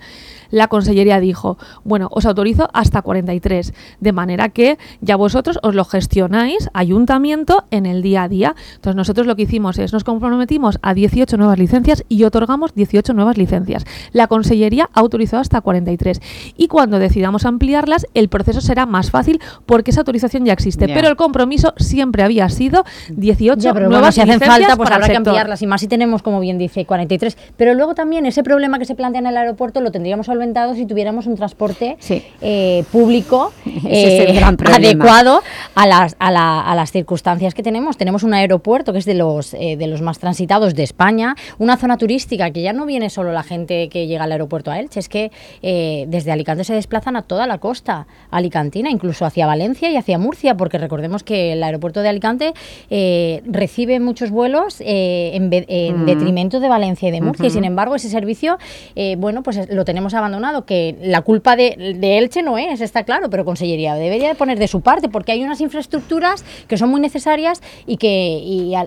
la Consellería dijo, bueno, os autorizo hasta 43, de manera que ya vosotros os lo gestionáis, ayuntamiento, en el día a día. Entonces nosotros lo que hicimos es, nos comprometimos a 18 nuevas licencias y otorgamos 18 nuevas licencias. La Consellería autorizó hasta 43. Y cuando decidamos ampliarlas, el proceso será más fácil porque esa autorización ya existe. Pero el compromiso siempre había sido 18 Ya, pero bueno, nuevas si hacen licencias falta, pues habrá que ampliarlas. Y más si tenemos, como bien dice, 43. Pero luego también ese problema que se plantea en el aeropuerto lo tendríamos solventado si tuviéramos un transporte eh, público eh, adecuado a las, a, la- a las circunstancias que tenemos. Tenemos un aeropuerto que es de los, eh, de los más transitados de España, una zona turística que ya no viene solo la gente que llega al aeropuerto a Elche, es que desde Alicante se desplazan a toda la costa alicantina, incluso hacia Valencia y hacia Murcia, porque recordemos que el aeropuerto de Alicante recibe muchos vuelos en, Mm. detrimento de Valencia y de Murcia, y sin embargo ese servicio, bueno, pues es- lo tenemos abandonado, que la culpa de, de Elche no es, está claro, pero Consellería debería de poner de su parte, porque hay unas infraestructuras que son muy necesarias y que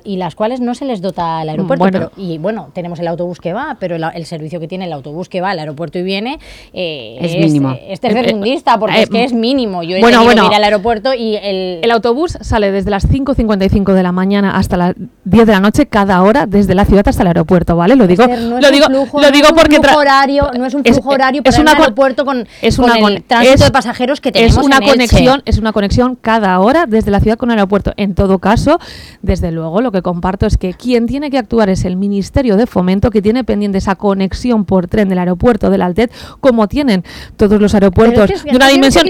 y, las cuales no se les dota al aeropuerto. Bueno. pero- y bueno, tenemos el autobús que va, pero el, el servicio que tiene el autobús que va al aeropuerto y viene eh, Es mínimo. Es tercermundista, porque Eh, es que es mínimo. Yo he bueno, bueno. que ir al aeropuerto y el, El autobús sale desde las 5.55 de la mañana hasta las 10 de la noche cada hora desde la ciudad hasta el aeropuerto, ¿vale? Lo digo, Esther, no es lo digo, flujo, lo no digo es un porque flujo horario, no es un es- flujo horario es para una un aeropuerto con, es con una el con- tránsito es- de pasajeros que tenemos es una en Elche. conexión es una conexión cada hora desde la ciudad con el aeropuerto en todo caso desde luego lo que comparto es que quien tiene que actuar es el ministerio de fomento que tiene pendiente esa conexión por tren del aeropuerto del Altet como tienen todos los es que de una dimensión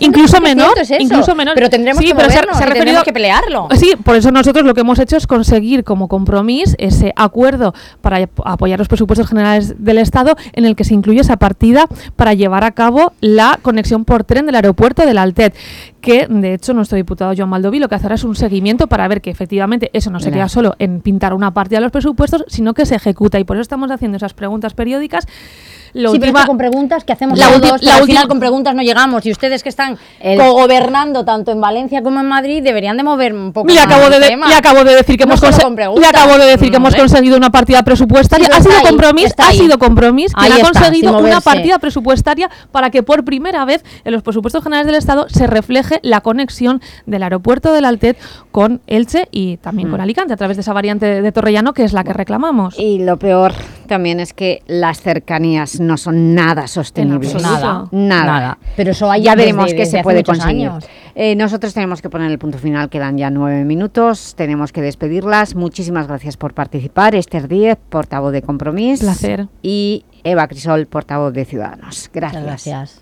incluso menor es incluso menor Pero tendremos que pero movernos se ha referido- que pelearlo. Sí, por eso nosotros lo que hemos hecho es conseguir como compromiso ese acuerdo para ap- apoyar los presupuestos generales del Estado en el que se incluye esa partida para llevar a cabo la conexión por tren del aeropuerto del Altet, que de hecho nuestro diputado Joan Maldoví lo que hace ahora es un seguimiento para ver que efectivamente eso no se queda solo en pintar una partida de los presupuestos, sino que se ejecuta y por eso estamos haciendo esas preguntas periódicas. Lo sí, última- que con preguntas que hacemos La todos, ulti- pero la al última- final con preguntas no llegamos. Y ustedes que están El- cogobernando tanto en Valencia como en Madrid deberían de mover un poco Le más acabo, de, el de- tema. le acabo de decir que No hemos con le acabo de decir que No, hemos conseguido una partida presupuestaria. Sí, ha sido compromiso, ha sido compromiso Ahí ha conseguido una partida presupuestaria para que por primera vez en los presupuestos generales del Estado se refleje la conexión del aeropuerto del Altet con Elche y también con Alicante a través de esa variante de, de Torrellano que es la que reclamamos. Y lo peor también es que las cercanías no son nada sostenibles. Nada, Nada. nada. Pero eso hay ya desde- veremos qué desde se puede conseguir. años. Eh, nosotros tenemos que poner el punto final, quedan ya nueve minutos, tenemos que despedirlas. Muchísimas gracias por participar. Esther Díez, portavoz de Compromís. Placer. Y Eva Crisol, portavoz de Ciudadanos. Gracias. Muchas gracias.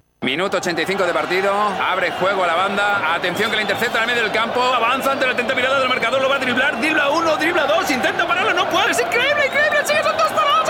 Minuto 85 de partido, abre juego a la banda, atención que la intercepta el medio del campo, avanza ante la atenta mirada del marcador, lo va a driblar, dribla uno, dribla dos, intenta pararlo, no puede, es increíble, increíble, sigue son dos parados,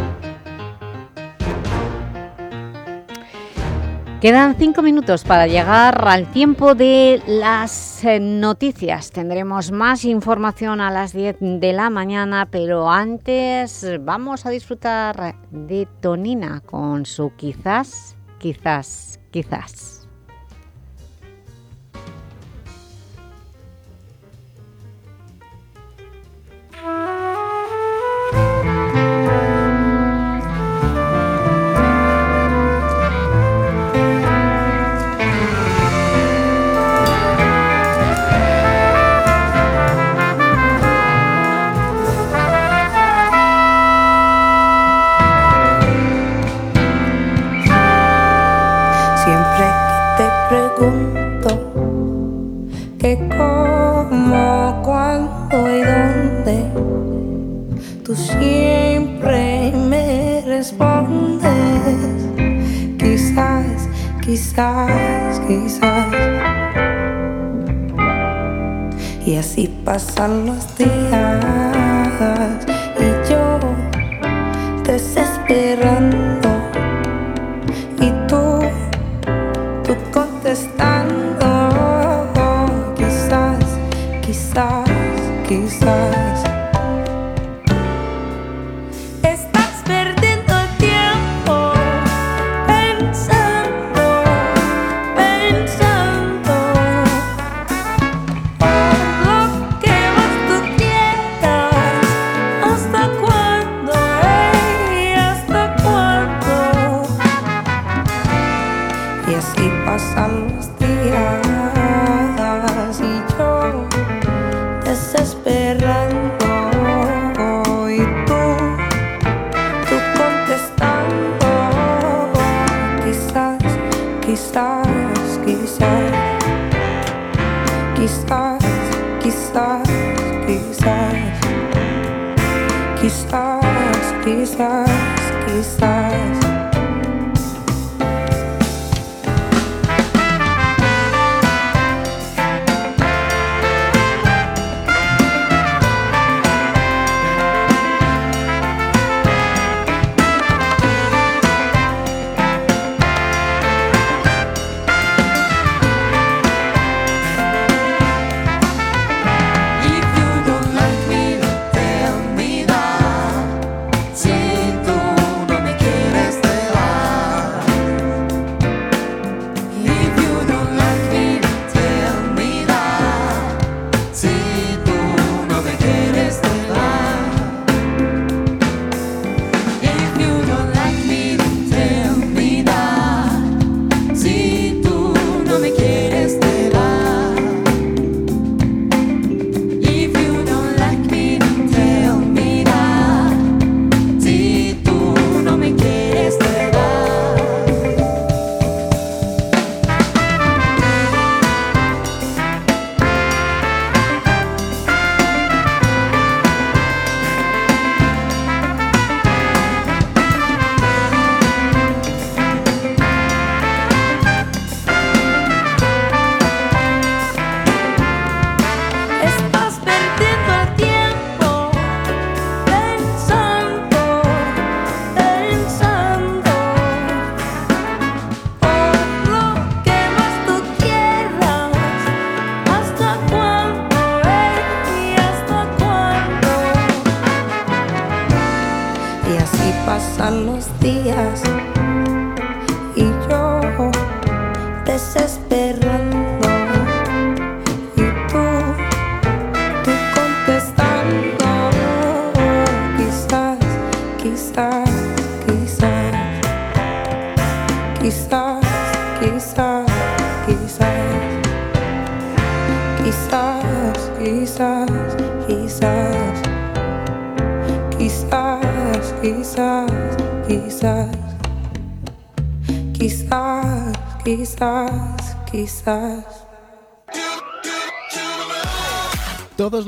Quedan cinco minutos para llegar al tiempo de las eh, noticias. Tendremos más información a las 10 de la mañana, pero antes vamos a disfrutar de Tonina con su quizás, quizás, quizás.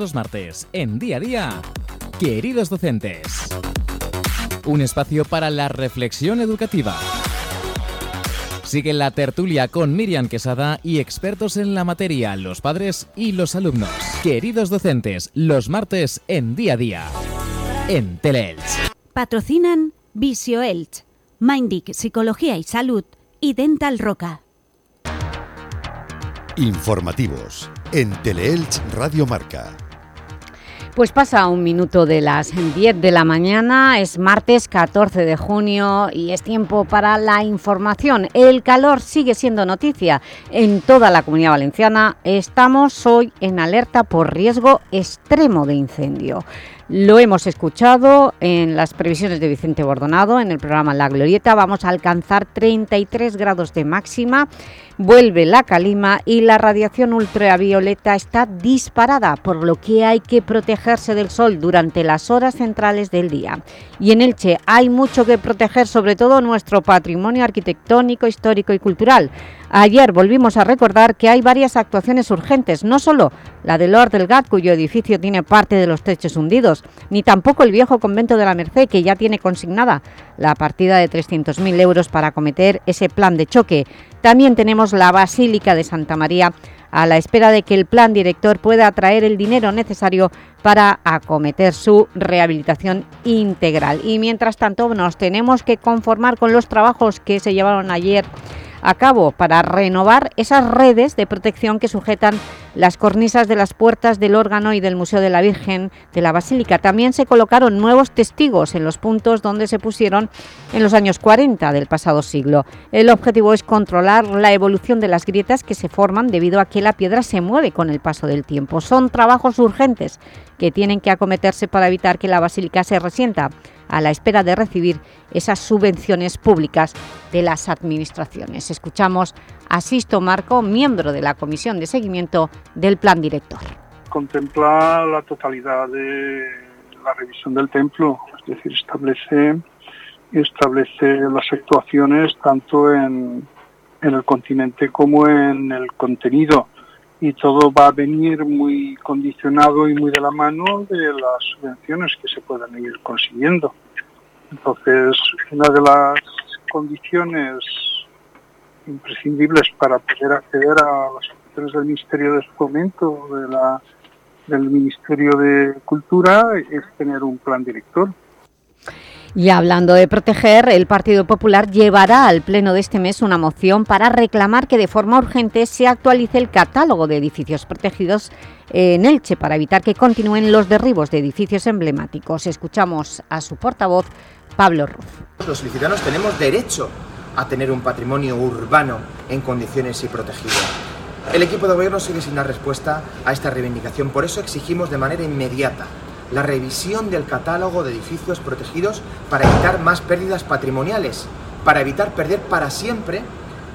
Los martes, en día a día, queridos docentes. Un espacio para la reflexión educativa. Sigue la tertulia con Miriam Quesada y expertos en la materia, los padres y los alumnos. Queridos docentes, los martes en día a día. En Teleelch. Patrocinan Visio Elch, Mindic Psicología y Salud y Dental Roca. Informativos en Teleelch Radio Marca. Pues pasa un minuto de las 10 de la mañana, es martes 14 de junio y es tiempo para la información. El calor sigue siendo noticia en toda la Comunidad Valenciana. Estamos hoy en alerta por riesgo extremo de incendio. Lo hemos escuchado en las previsiones de Vicente Bordonado, en el programa La Glorieta. Vamos a alcanzar 33 grados de máxima, vuelve la calima y la radiación ultravioleta está disparada, por lo que hay que protegerse del sol durante las horas centrales del día. Y en Elche hay mucho que proteger, sobre todo nuestro patrimonio arquitectónico, histórico y cultural. Ayer volvimos a recordar que hay varias actuaciones urgentes, no solo la de Lord del Gat, cuyo edificio tiene parte de los techos hundidos, ni tampoco el viejo convento de la Merced, que ya tiene consignada la partida de 300.000 euros para acometer ese plan de choque. También tenemos la Basílica de Santa María, a la espera de que el plan director pueda atraer el dinero necesario para acometer su rehabilitación integral. Y mientras tanto nos tenemos que conformar con los trabajos que se llevaron ayer a cabo para renovar esas redes de protección que sujetan las cornisas de las puertas del órgano y del Museo de la Virgen de la Basílica. También se colocaron nuevos testigos en los puntos donde se pusieron en los años 40 del pasado siglo. El objetivo es controlar la evolución de las grietas que se forman debido a que la piedra se mueve con el paso del tiempo. Son trabajos urgentes que tienen que acometerse para evitar que la Basílica se resienta a la espera de recibir esas subvenciones públicas de las administraciones. Escuchamos a Sisto Marco, miembro de la Comisión de Seguimiento del Plan Director. Contempla la totalidad de la revisión del templo, es decir, establece, las actuaciones tanto en el continente como en el contenido y todo va a venir muy condicionado y muy de la mano de las subvenciones que se puedan ir consiguiendo. Entonces, una de las condiciones imprescindibles para poder acceder a las subvenciones del Ministerio de Fomento, de la, del Ministerio de Cultura, es tener un plan director. Y hablando de proteger, el Partido Popular llevará al pleno de este mes una moción para reclamar que de forma urgente se actualice el catálogo de edificios protegidos en Elche para evitar que continúen los derribos de edificios emblemáticos. Escuchamos a su portavoz, Pablo Ruz. Los licitanos tenemos derecho a tener un patrimonio urbano en condiciones y protegido. El equipo de gobierno sigue sin dar respuesta a esta reivindicación, por eso exigimos de manera inmediata la revisión del catálogo de edificios protegidos para evitar más pérdidas patrimoniales, para evitar perder para siempre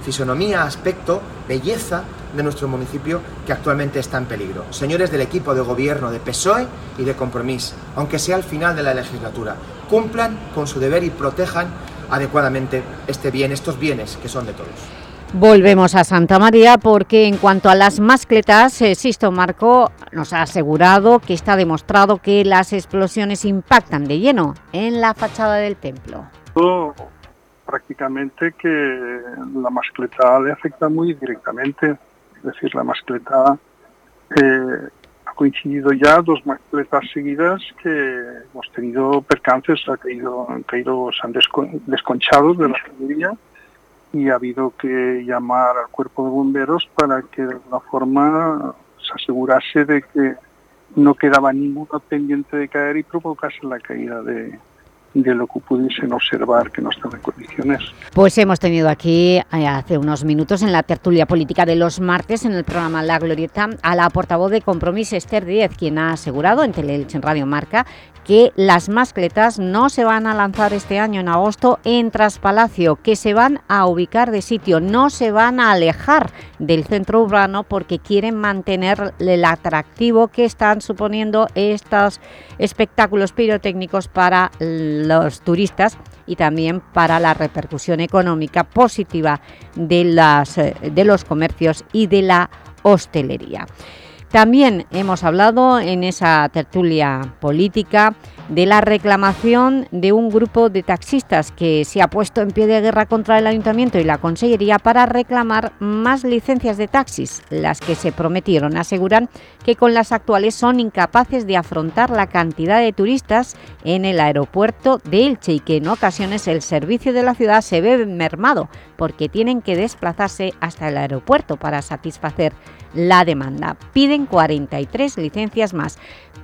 fisonomía, aspecto, belleza de nuestro municipio que actualmente está en peligro. Señores del equipo de gobierno de PSOE y de Compromís, aunque sea al final de la legislatura, cumplan con su deber y protejan adecuadamente este bien, estos bienes que son de todos. Volvemos a Santa María porque en cuanto a las mascletas, eh, Sisto Marco nos ha asegurado que está demostrado que las explosiones impactan de lleno en la fachada del templo. Todo, prácticamente que la mascleta le afecta muy directamente, es decir, la mascleta eh, coincidido ya dos mascletas seguidas que hemos tenido percances, ha caído, han caído, se han descon- desconchado de la familia y ha habido que llamar al cuerpo de bomberos para que de alguna forma se asegurase de que no quedaba ninguna pendiente de caer y provocase la caída de, de lo que pudiesen observar que no estaba en condiciones. Pues hemos tenido aquí eh, hace unos minutos en la tertulia política de los martes en el programa La Glorieta a la portavoz de Compromís Esther Díez, quien ha asegurado en Teleelch en Radio Marca que las mascletas no se van a lanzar este año en agosto en Traspalacio, que se van a ubicar de sitio, no se van a alejar del centro urbano porque quieren mantener el atractivo que están suponiendo estos espectáculos pirotécnicos para los turistas y también para la repercusión económica positiva de, eh, de los comercios y de la hostelería. También hemos hablado en esa tertulia política de la reclamación de un grupo de taxistas que se ha puesto en pie de guerra contra el Ayuntamiento y la Consellería para reclamar más licencias de taxis, las que se prometieron. Aseguran que con las actuales son incapaces de afrontar la cantidad de turistas en el aeropuerto de Elche y que en ocasiones el servicio de la ciudad se ve mermado porque tienen que desplazarse hasta el aeropuerto para satisfacer la demanda. Piden 43 licencias más,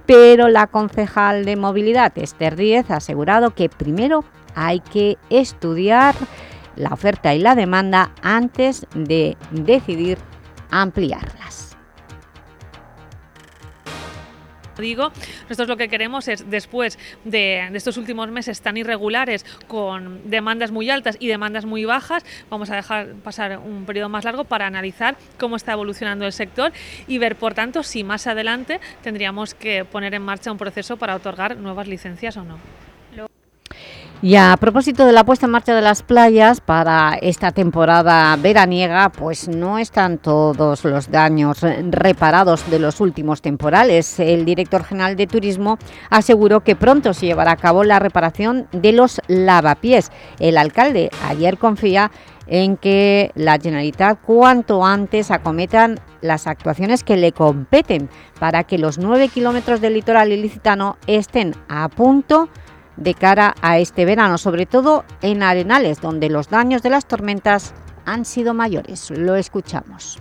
pero la concejal de movilidad, Esther Díez, ha asegurado que primero hay que estudiar la oferta y la demanda antes de decidir ampliarlas. Digo, nosotros lo que queremos es, después de, de, estos últimos meses tan irregulares, con demandas muy altas y demandas muy bajas, vamos a dejar pasar un periodo más largo para analizar cómo está evolucionando el sector y ver, por tanto, si más adelante tendríamos que poner en marcha un proceso para otorgar nuevas licencias o no. Y a propósito de la puesta en marcha de las playas para esta temporada veraniega, pues no están todos los daños reparados de los últimos temporales. El director general de Turismo aseguró que pronto se llevará a cabo la reparación de los lavapiés. El alcalde ayer confía en que la Generalitat cuanto antes acometan las actuaciones que le competen para que los nueve kilómetros del litoral ilicitano estén a punto de cara a este verano, sobre todo en Arenales, donde los daños de las tormentas han sido mayores. Lo escuchamos.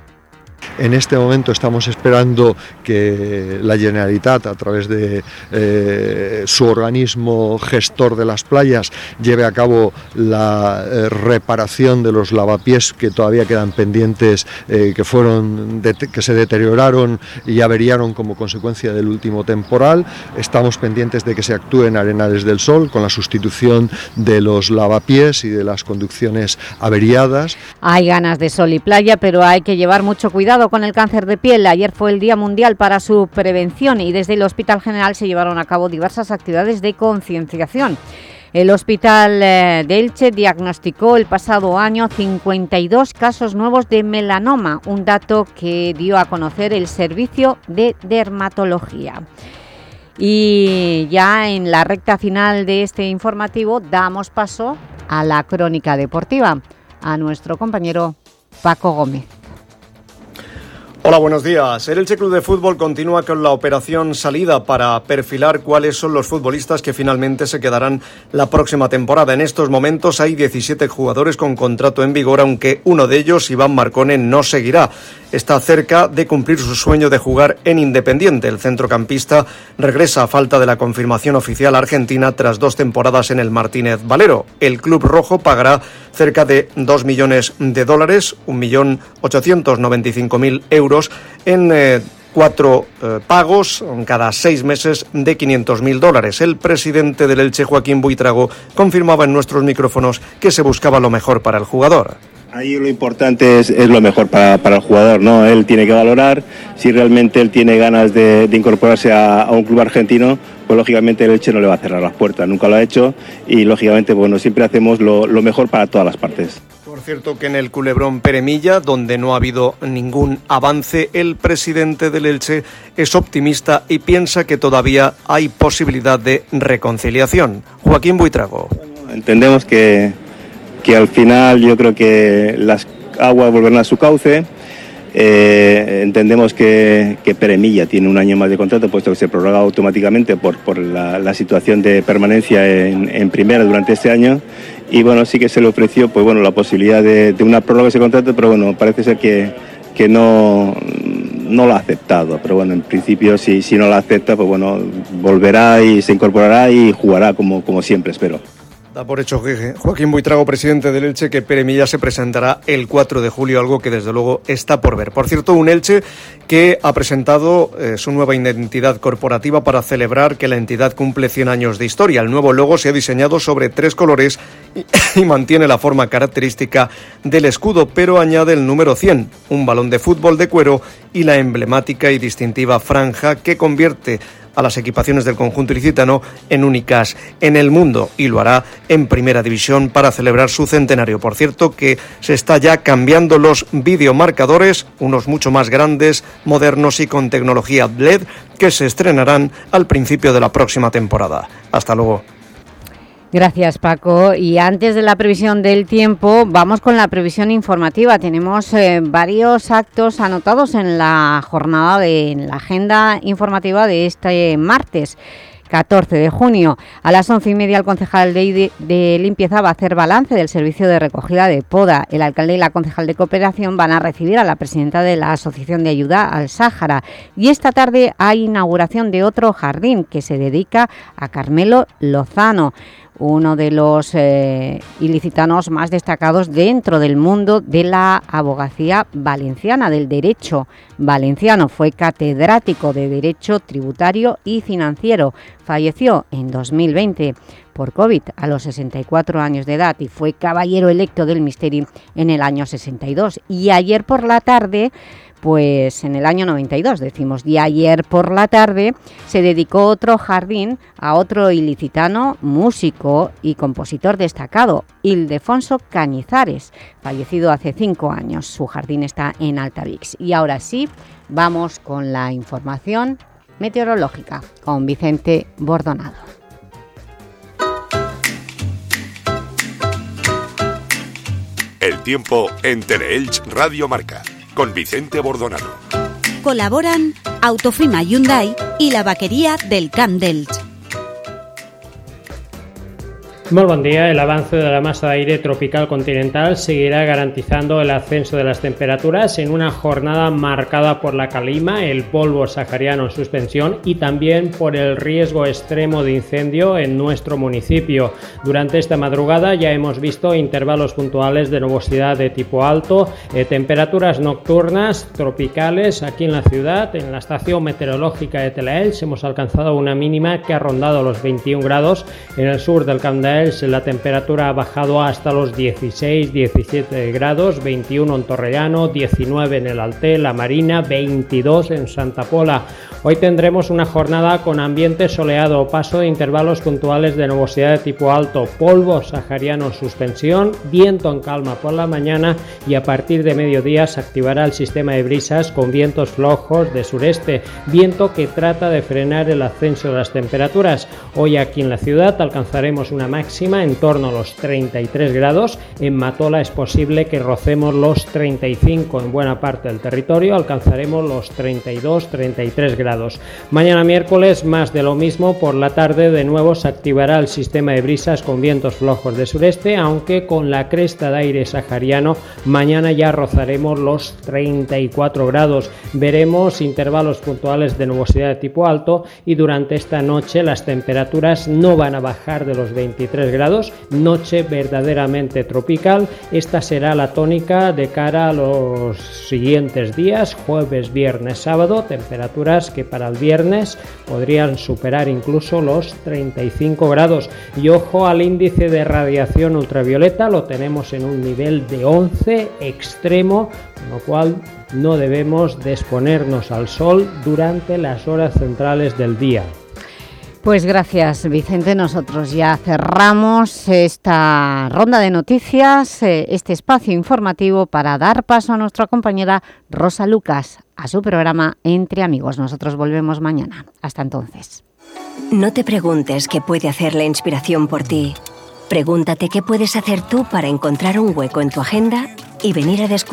En este momento estamos esperando que la Generalitat, a través de eh, su organismo gestor de las playas, lleve a cabo la eh, reparación de los lavapiés que todavía quedan pendientes, eh, que fueron que se deterioraron y averiaron como consecuencia del último temporal. Estamos pendientes de que se actúe en Arenales del Sol con la sustitución de los lavapiés y de las conducciones averiadas. Hay ganas de sol y playa, pero hay que llevar mucho cuidado con el cáncer de piel. Ayer fue el Día Mundial para su prevención y desde el Hospital General se llevaron a cabo diversas actividades de concienciación. El Hospital eh, de Elche diagnosticó el pasado año 52 casos nuevos de melanoma, un dato que dio a conocer el Servicio de Dermatología. Y ya en la recta final de este informativo damos paso a la crónica deportiva, a nuestro compañero Paco Gómez. Hola, buenos días. El Elche Club de Fútbol continúa con la operación salida para perfilar cuáles son los futbolistas que finalmente se quedarán la próxima temporada. En estos momentos hay 17 jugadores con contrato en vigor, aunque uno de ellos, Iván Marcone, no seguirá. Está cerca de cumplir su sueño de jugar en Independiente. El centrocampista regresa a falta de la confirmación oficial argentina tras dos temporadas en el Martínez Valero. El club rojo pagará cerca de 2 millones de dólares, 1.895.000 euros en eh, cuatro eh, pagos cada seis meses de 500.000 dólares. El presidente del Elche, Joaquín Buitrago, confirmaba en nuestros micrófonos que se buscaba lo mejor para el jugador. Ahí lo importante es, es lo mejor para, para el jugador, ¿no? Él tiene que valorar si realmente él tiene ganas de, de incorporarse a, a un club argentino, pues lógicamente el Elche no le va a cerrar las puertas, nunca lo ha hecho y lógicamente, bueno, siempre hacemos lo, lo mejor para todas las partes. Por cierto que en el culebrón Peremilla, donde no ha habido ningún avance, el presidente del Elche es optimista y piensa que todavía hay posibilidad de reconciliación. Joaquín Buitrago. Entendemos que, que al final yo creo que las aguas volverán a su cauce. Eh, entendemos que, que Peremilla tiene un año más de contrato, puesto que se prorroga automáticamente por, por la, situación de permanencia en, en primera durante este año. Y bueno, sí que se le ofreció pues bueno, la posibilidad de, de una prórroga de ese contrato, pero bueno, parece ser que, que no, no lo ha aceptado. Pero bueno, en principio, si, si no lo acepta, pues bueno, volverá y se incorporará y jugará como, como siempre, espero. Da por hecho que Joaquín Buitrago, presidente del Elche, que Peremilla se presentará el 4 de julio, algo que desde luego está por ver. Por cierto, un Elche que ha presentado eh, su nueva identidad corporativa para celebrar que la entidad cumple 100 años de historia. El nuevo logo se ha diseñado sobre tres colores y, y mantiene la forma característica del escudo, pero añade el número 100, un balón de fútbol de cuero y la emblemática y distintiva franja que convierte a las equipaciones del conjunto ilicitano en únicas en el mundo y lo hará en primera división para celebrar su centenario. Por cierto que se está ya cambiando los videomarcadores, unos mucho más grandes, modernos y con tecnología LED que se estrenarán al principio de la próxima temporada. Hasta luego. Gracias Paco. Y antes de la previsión del tiempo, vamos con la previsión informativa. Tenemos eh, varios actos anotados en la jornada de en la agenda informativa de este martes. 14 de junio. A las once y media el concejal de, de, limpieza va a hacer balance del servicio de recogida de poda. El alcalde y la concejal de cooperación van a recibir a la presidenta de la Asociación de Ayuda al Sáhara. Y esta tarde hay inauguración de otro jardín que se dedica a Carmelo Lozano uno de los eh, ilicitanos más destacados dentro del mundo de la abogacía valenciana, del derecho valenciano. Fue catedrático de Derecho Tributario y Financiero. Falleció en 2020 por COVID a los 64 años de edad y fue caballero electo del Misteri en el año 62. Y ayer por la tarde pues en el año 92, decimos, y ayer por la tarde se dedicó otro jardín a otro ilicitano, músico y compositor destacado, Ildefonso Cañizares, fallecido hace cinco años. Su jardín está en Altavix. Y ahora sí, vamos con la información meteorológica con Vicente Bordonado. El tiempo en Teleelch Radio Marca con Vicente Bordonado. Colaboran Autofima Hyundai y la vaquería del Camp d'Elch. Muy buen día. El avance de la masa de aire tropical continental seguirá garantizando el ascenso de las temperaturas en una jornada marcada por la calima, el polvo sahariano en suspensión y también por el riesgo extremo de incendio en nuestro municipio. Durante esta madrugada ya hemos visto intervalos puntuales de nubosidad de tipo alto, eh, temperaturas nocturnas tropicales aquí en la ciudad. En la estación meteorológica de Telaels hemos alcanzado una mínima que ha rondado los 21 grados. En el sur del Camp Elx la temperatura ha bajado hasta los 16-17 grados, 21 en Torrellano, 19 en el Alté, La Marina, 22 en Santa Pola. Hoy tendremos una jornada con ambiente soleado, paso de intervalos puntuales de nubosidad de tipo alto, polvo sahariano en suspensión, viento en calma por la mañana y a partir de mediodía se activará el sistema de brisas con vientos flojos de sureste, viento que trata de frenar el ascenso de las temperaturas. Hoy aquí en la ciudad alcanzaremos una máxima en torno a los 33 grados, en Matola es posible que rocemos los 35 en buena parte del territorio, alcanzaremos los 32-33 grados. Mañana miércoles más de lo mismo, por la tarde de nuevo se activará el sistema de brisas con vientos flojos de sureste, aunque con la cresta de aire sahariano mañana ya rozaremos los 34 grados. Veremos intervalos puntuales de nubosidad de tipo alto y durante esta noche las temperaturas no van a bajar de los 23 grados, noche verdaderamente tropical. Esta será la tónica de cara a los siguientes días, jueves, viernes, sábado, temperaturas que para el viernes podrían superar incluso los 35 grados. Y ojo al índice de radiación ultravioleta, lo tenemos en un nivel de 11 extremo, con lo cual no debemos de exponernos al sol durante las horas centrales del día. Pues gracias Vicente, nosotros ya cerramos esta ronda de noticias, eh, este espacio informativo para dar paso a nuestra compañera Rosa Lucas a su programa Entre Amigos. Nosotros volvemos mañana. Hasta entonces. No te preguntes qué puede hacer la inspiración por ti. Pregúntate qué puedes hacer tú para encontrar un hueco en tu agenda y venir a descubrir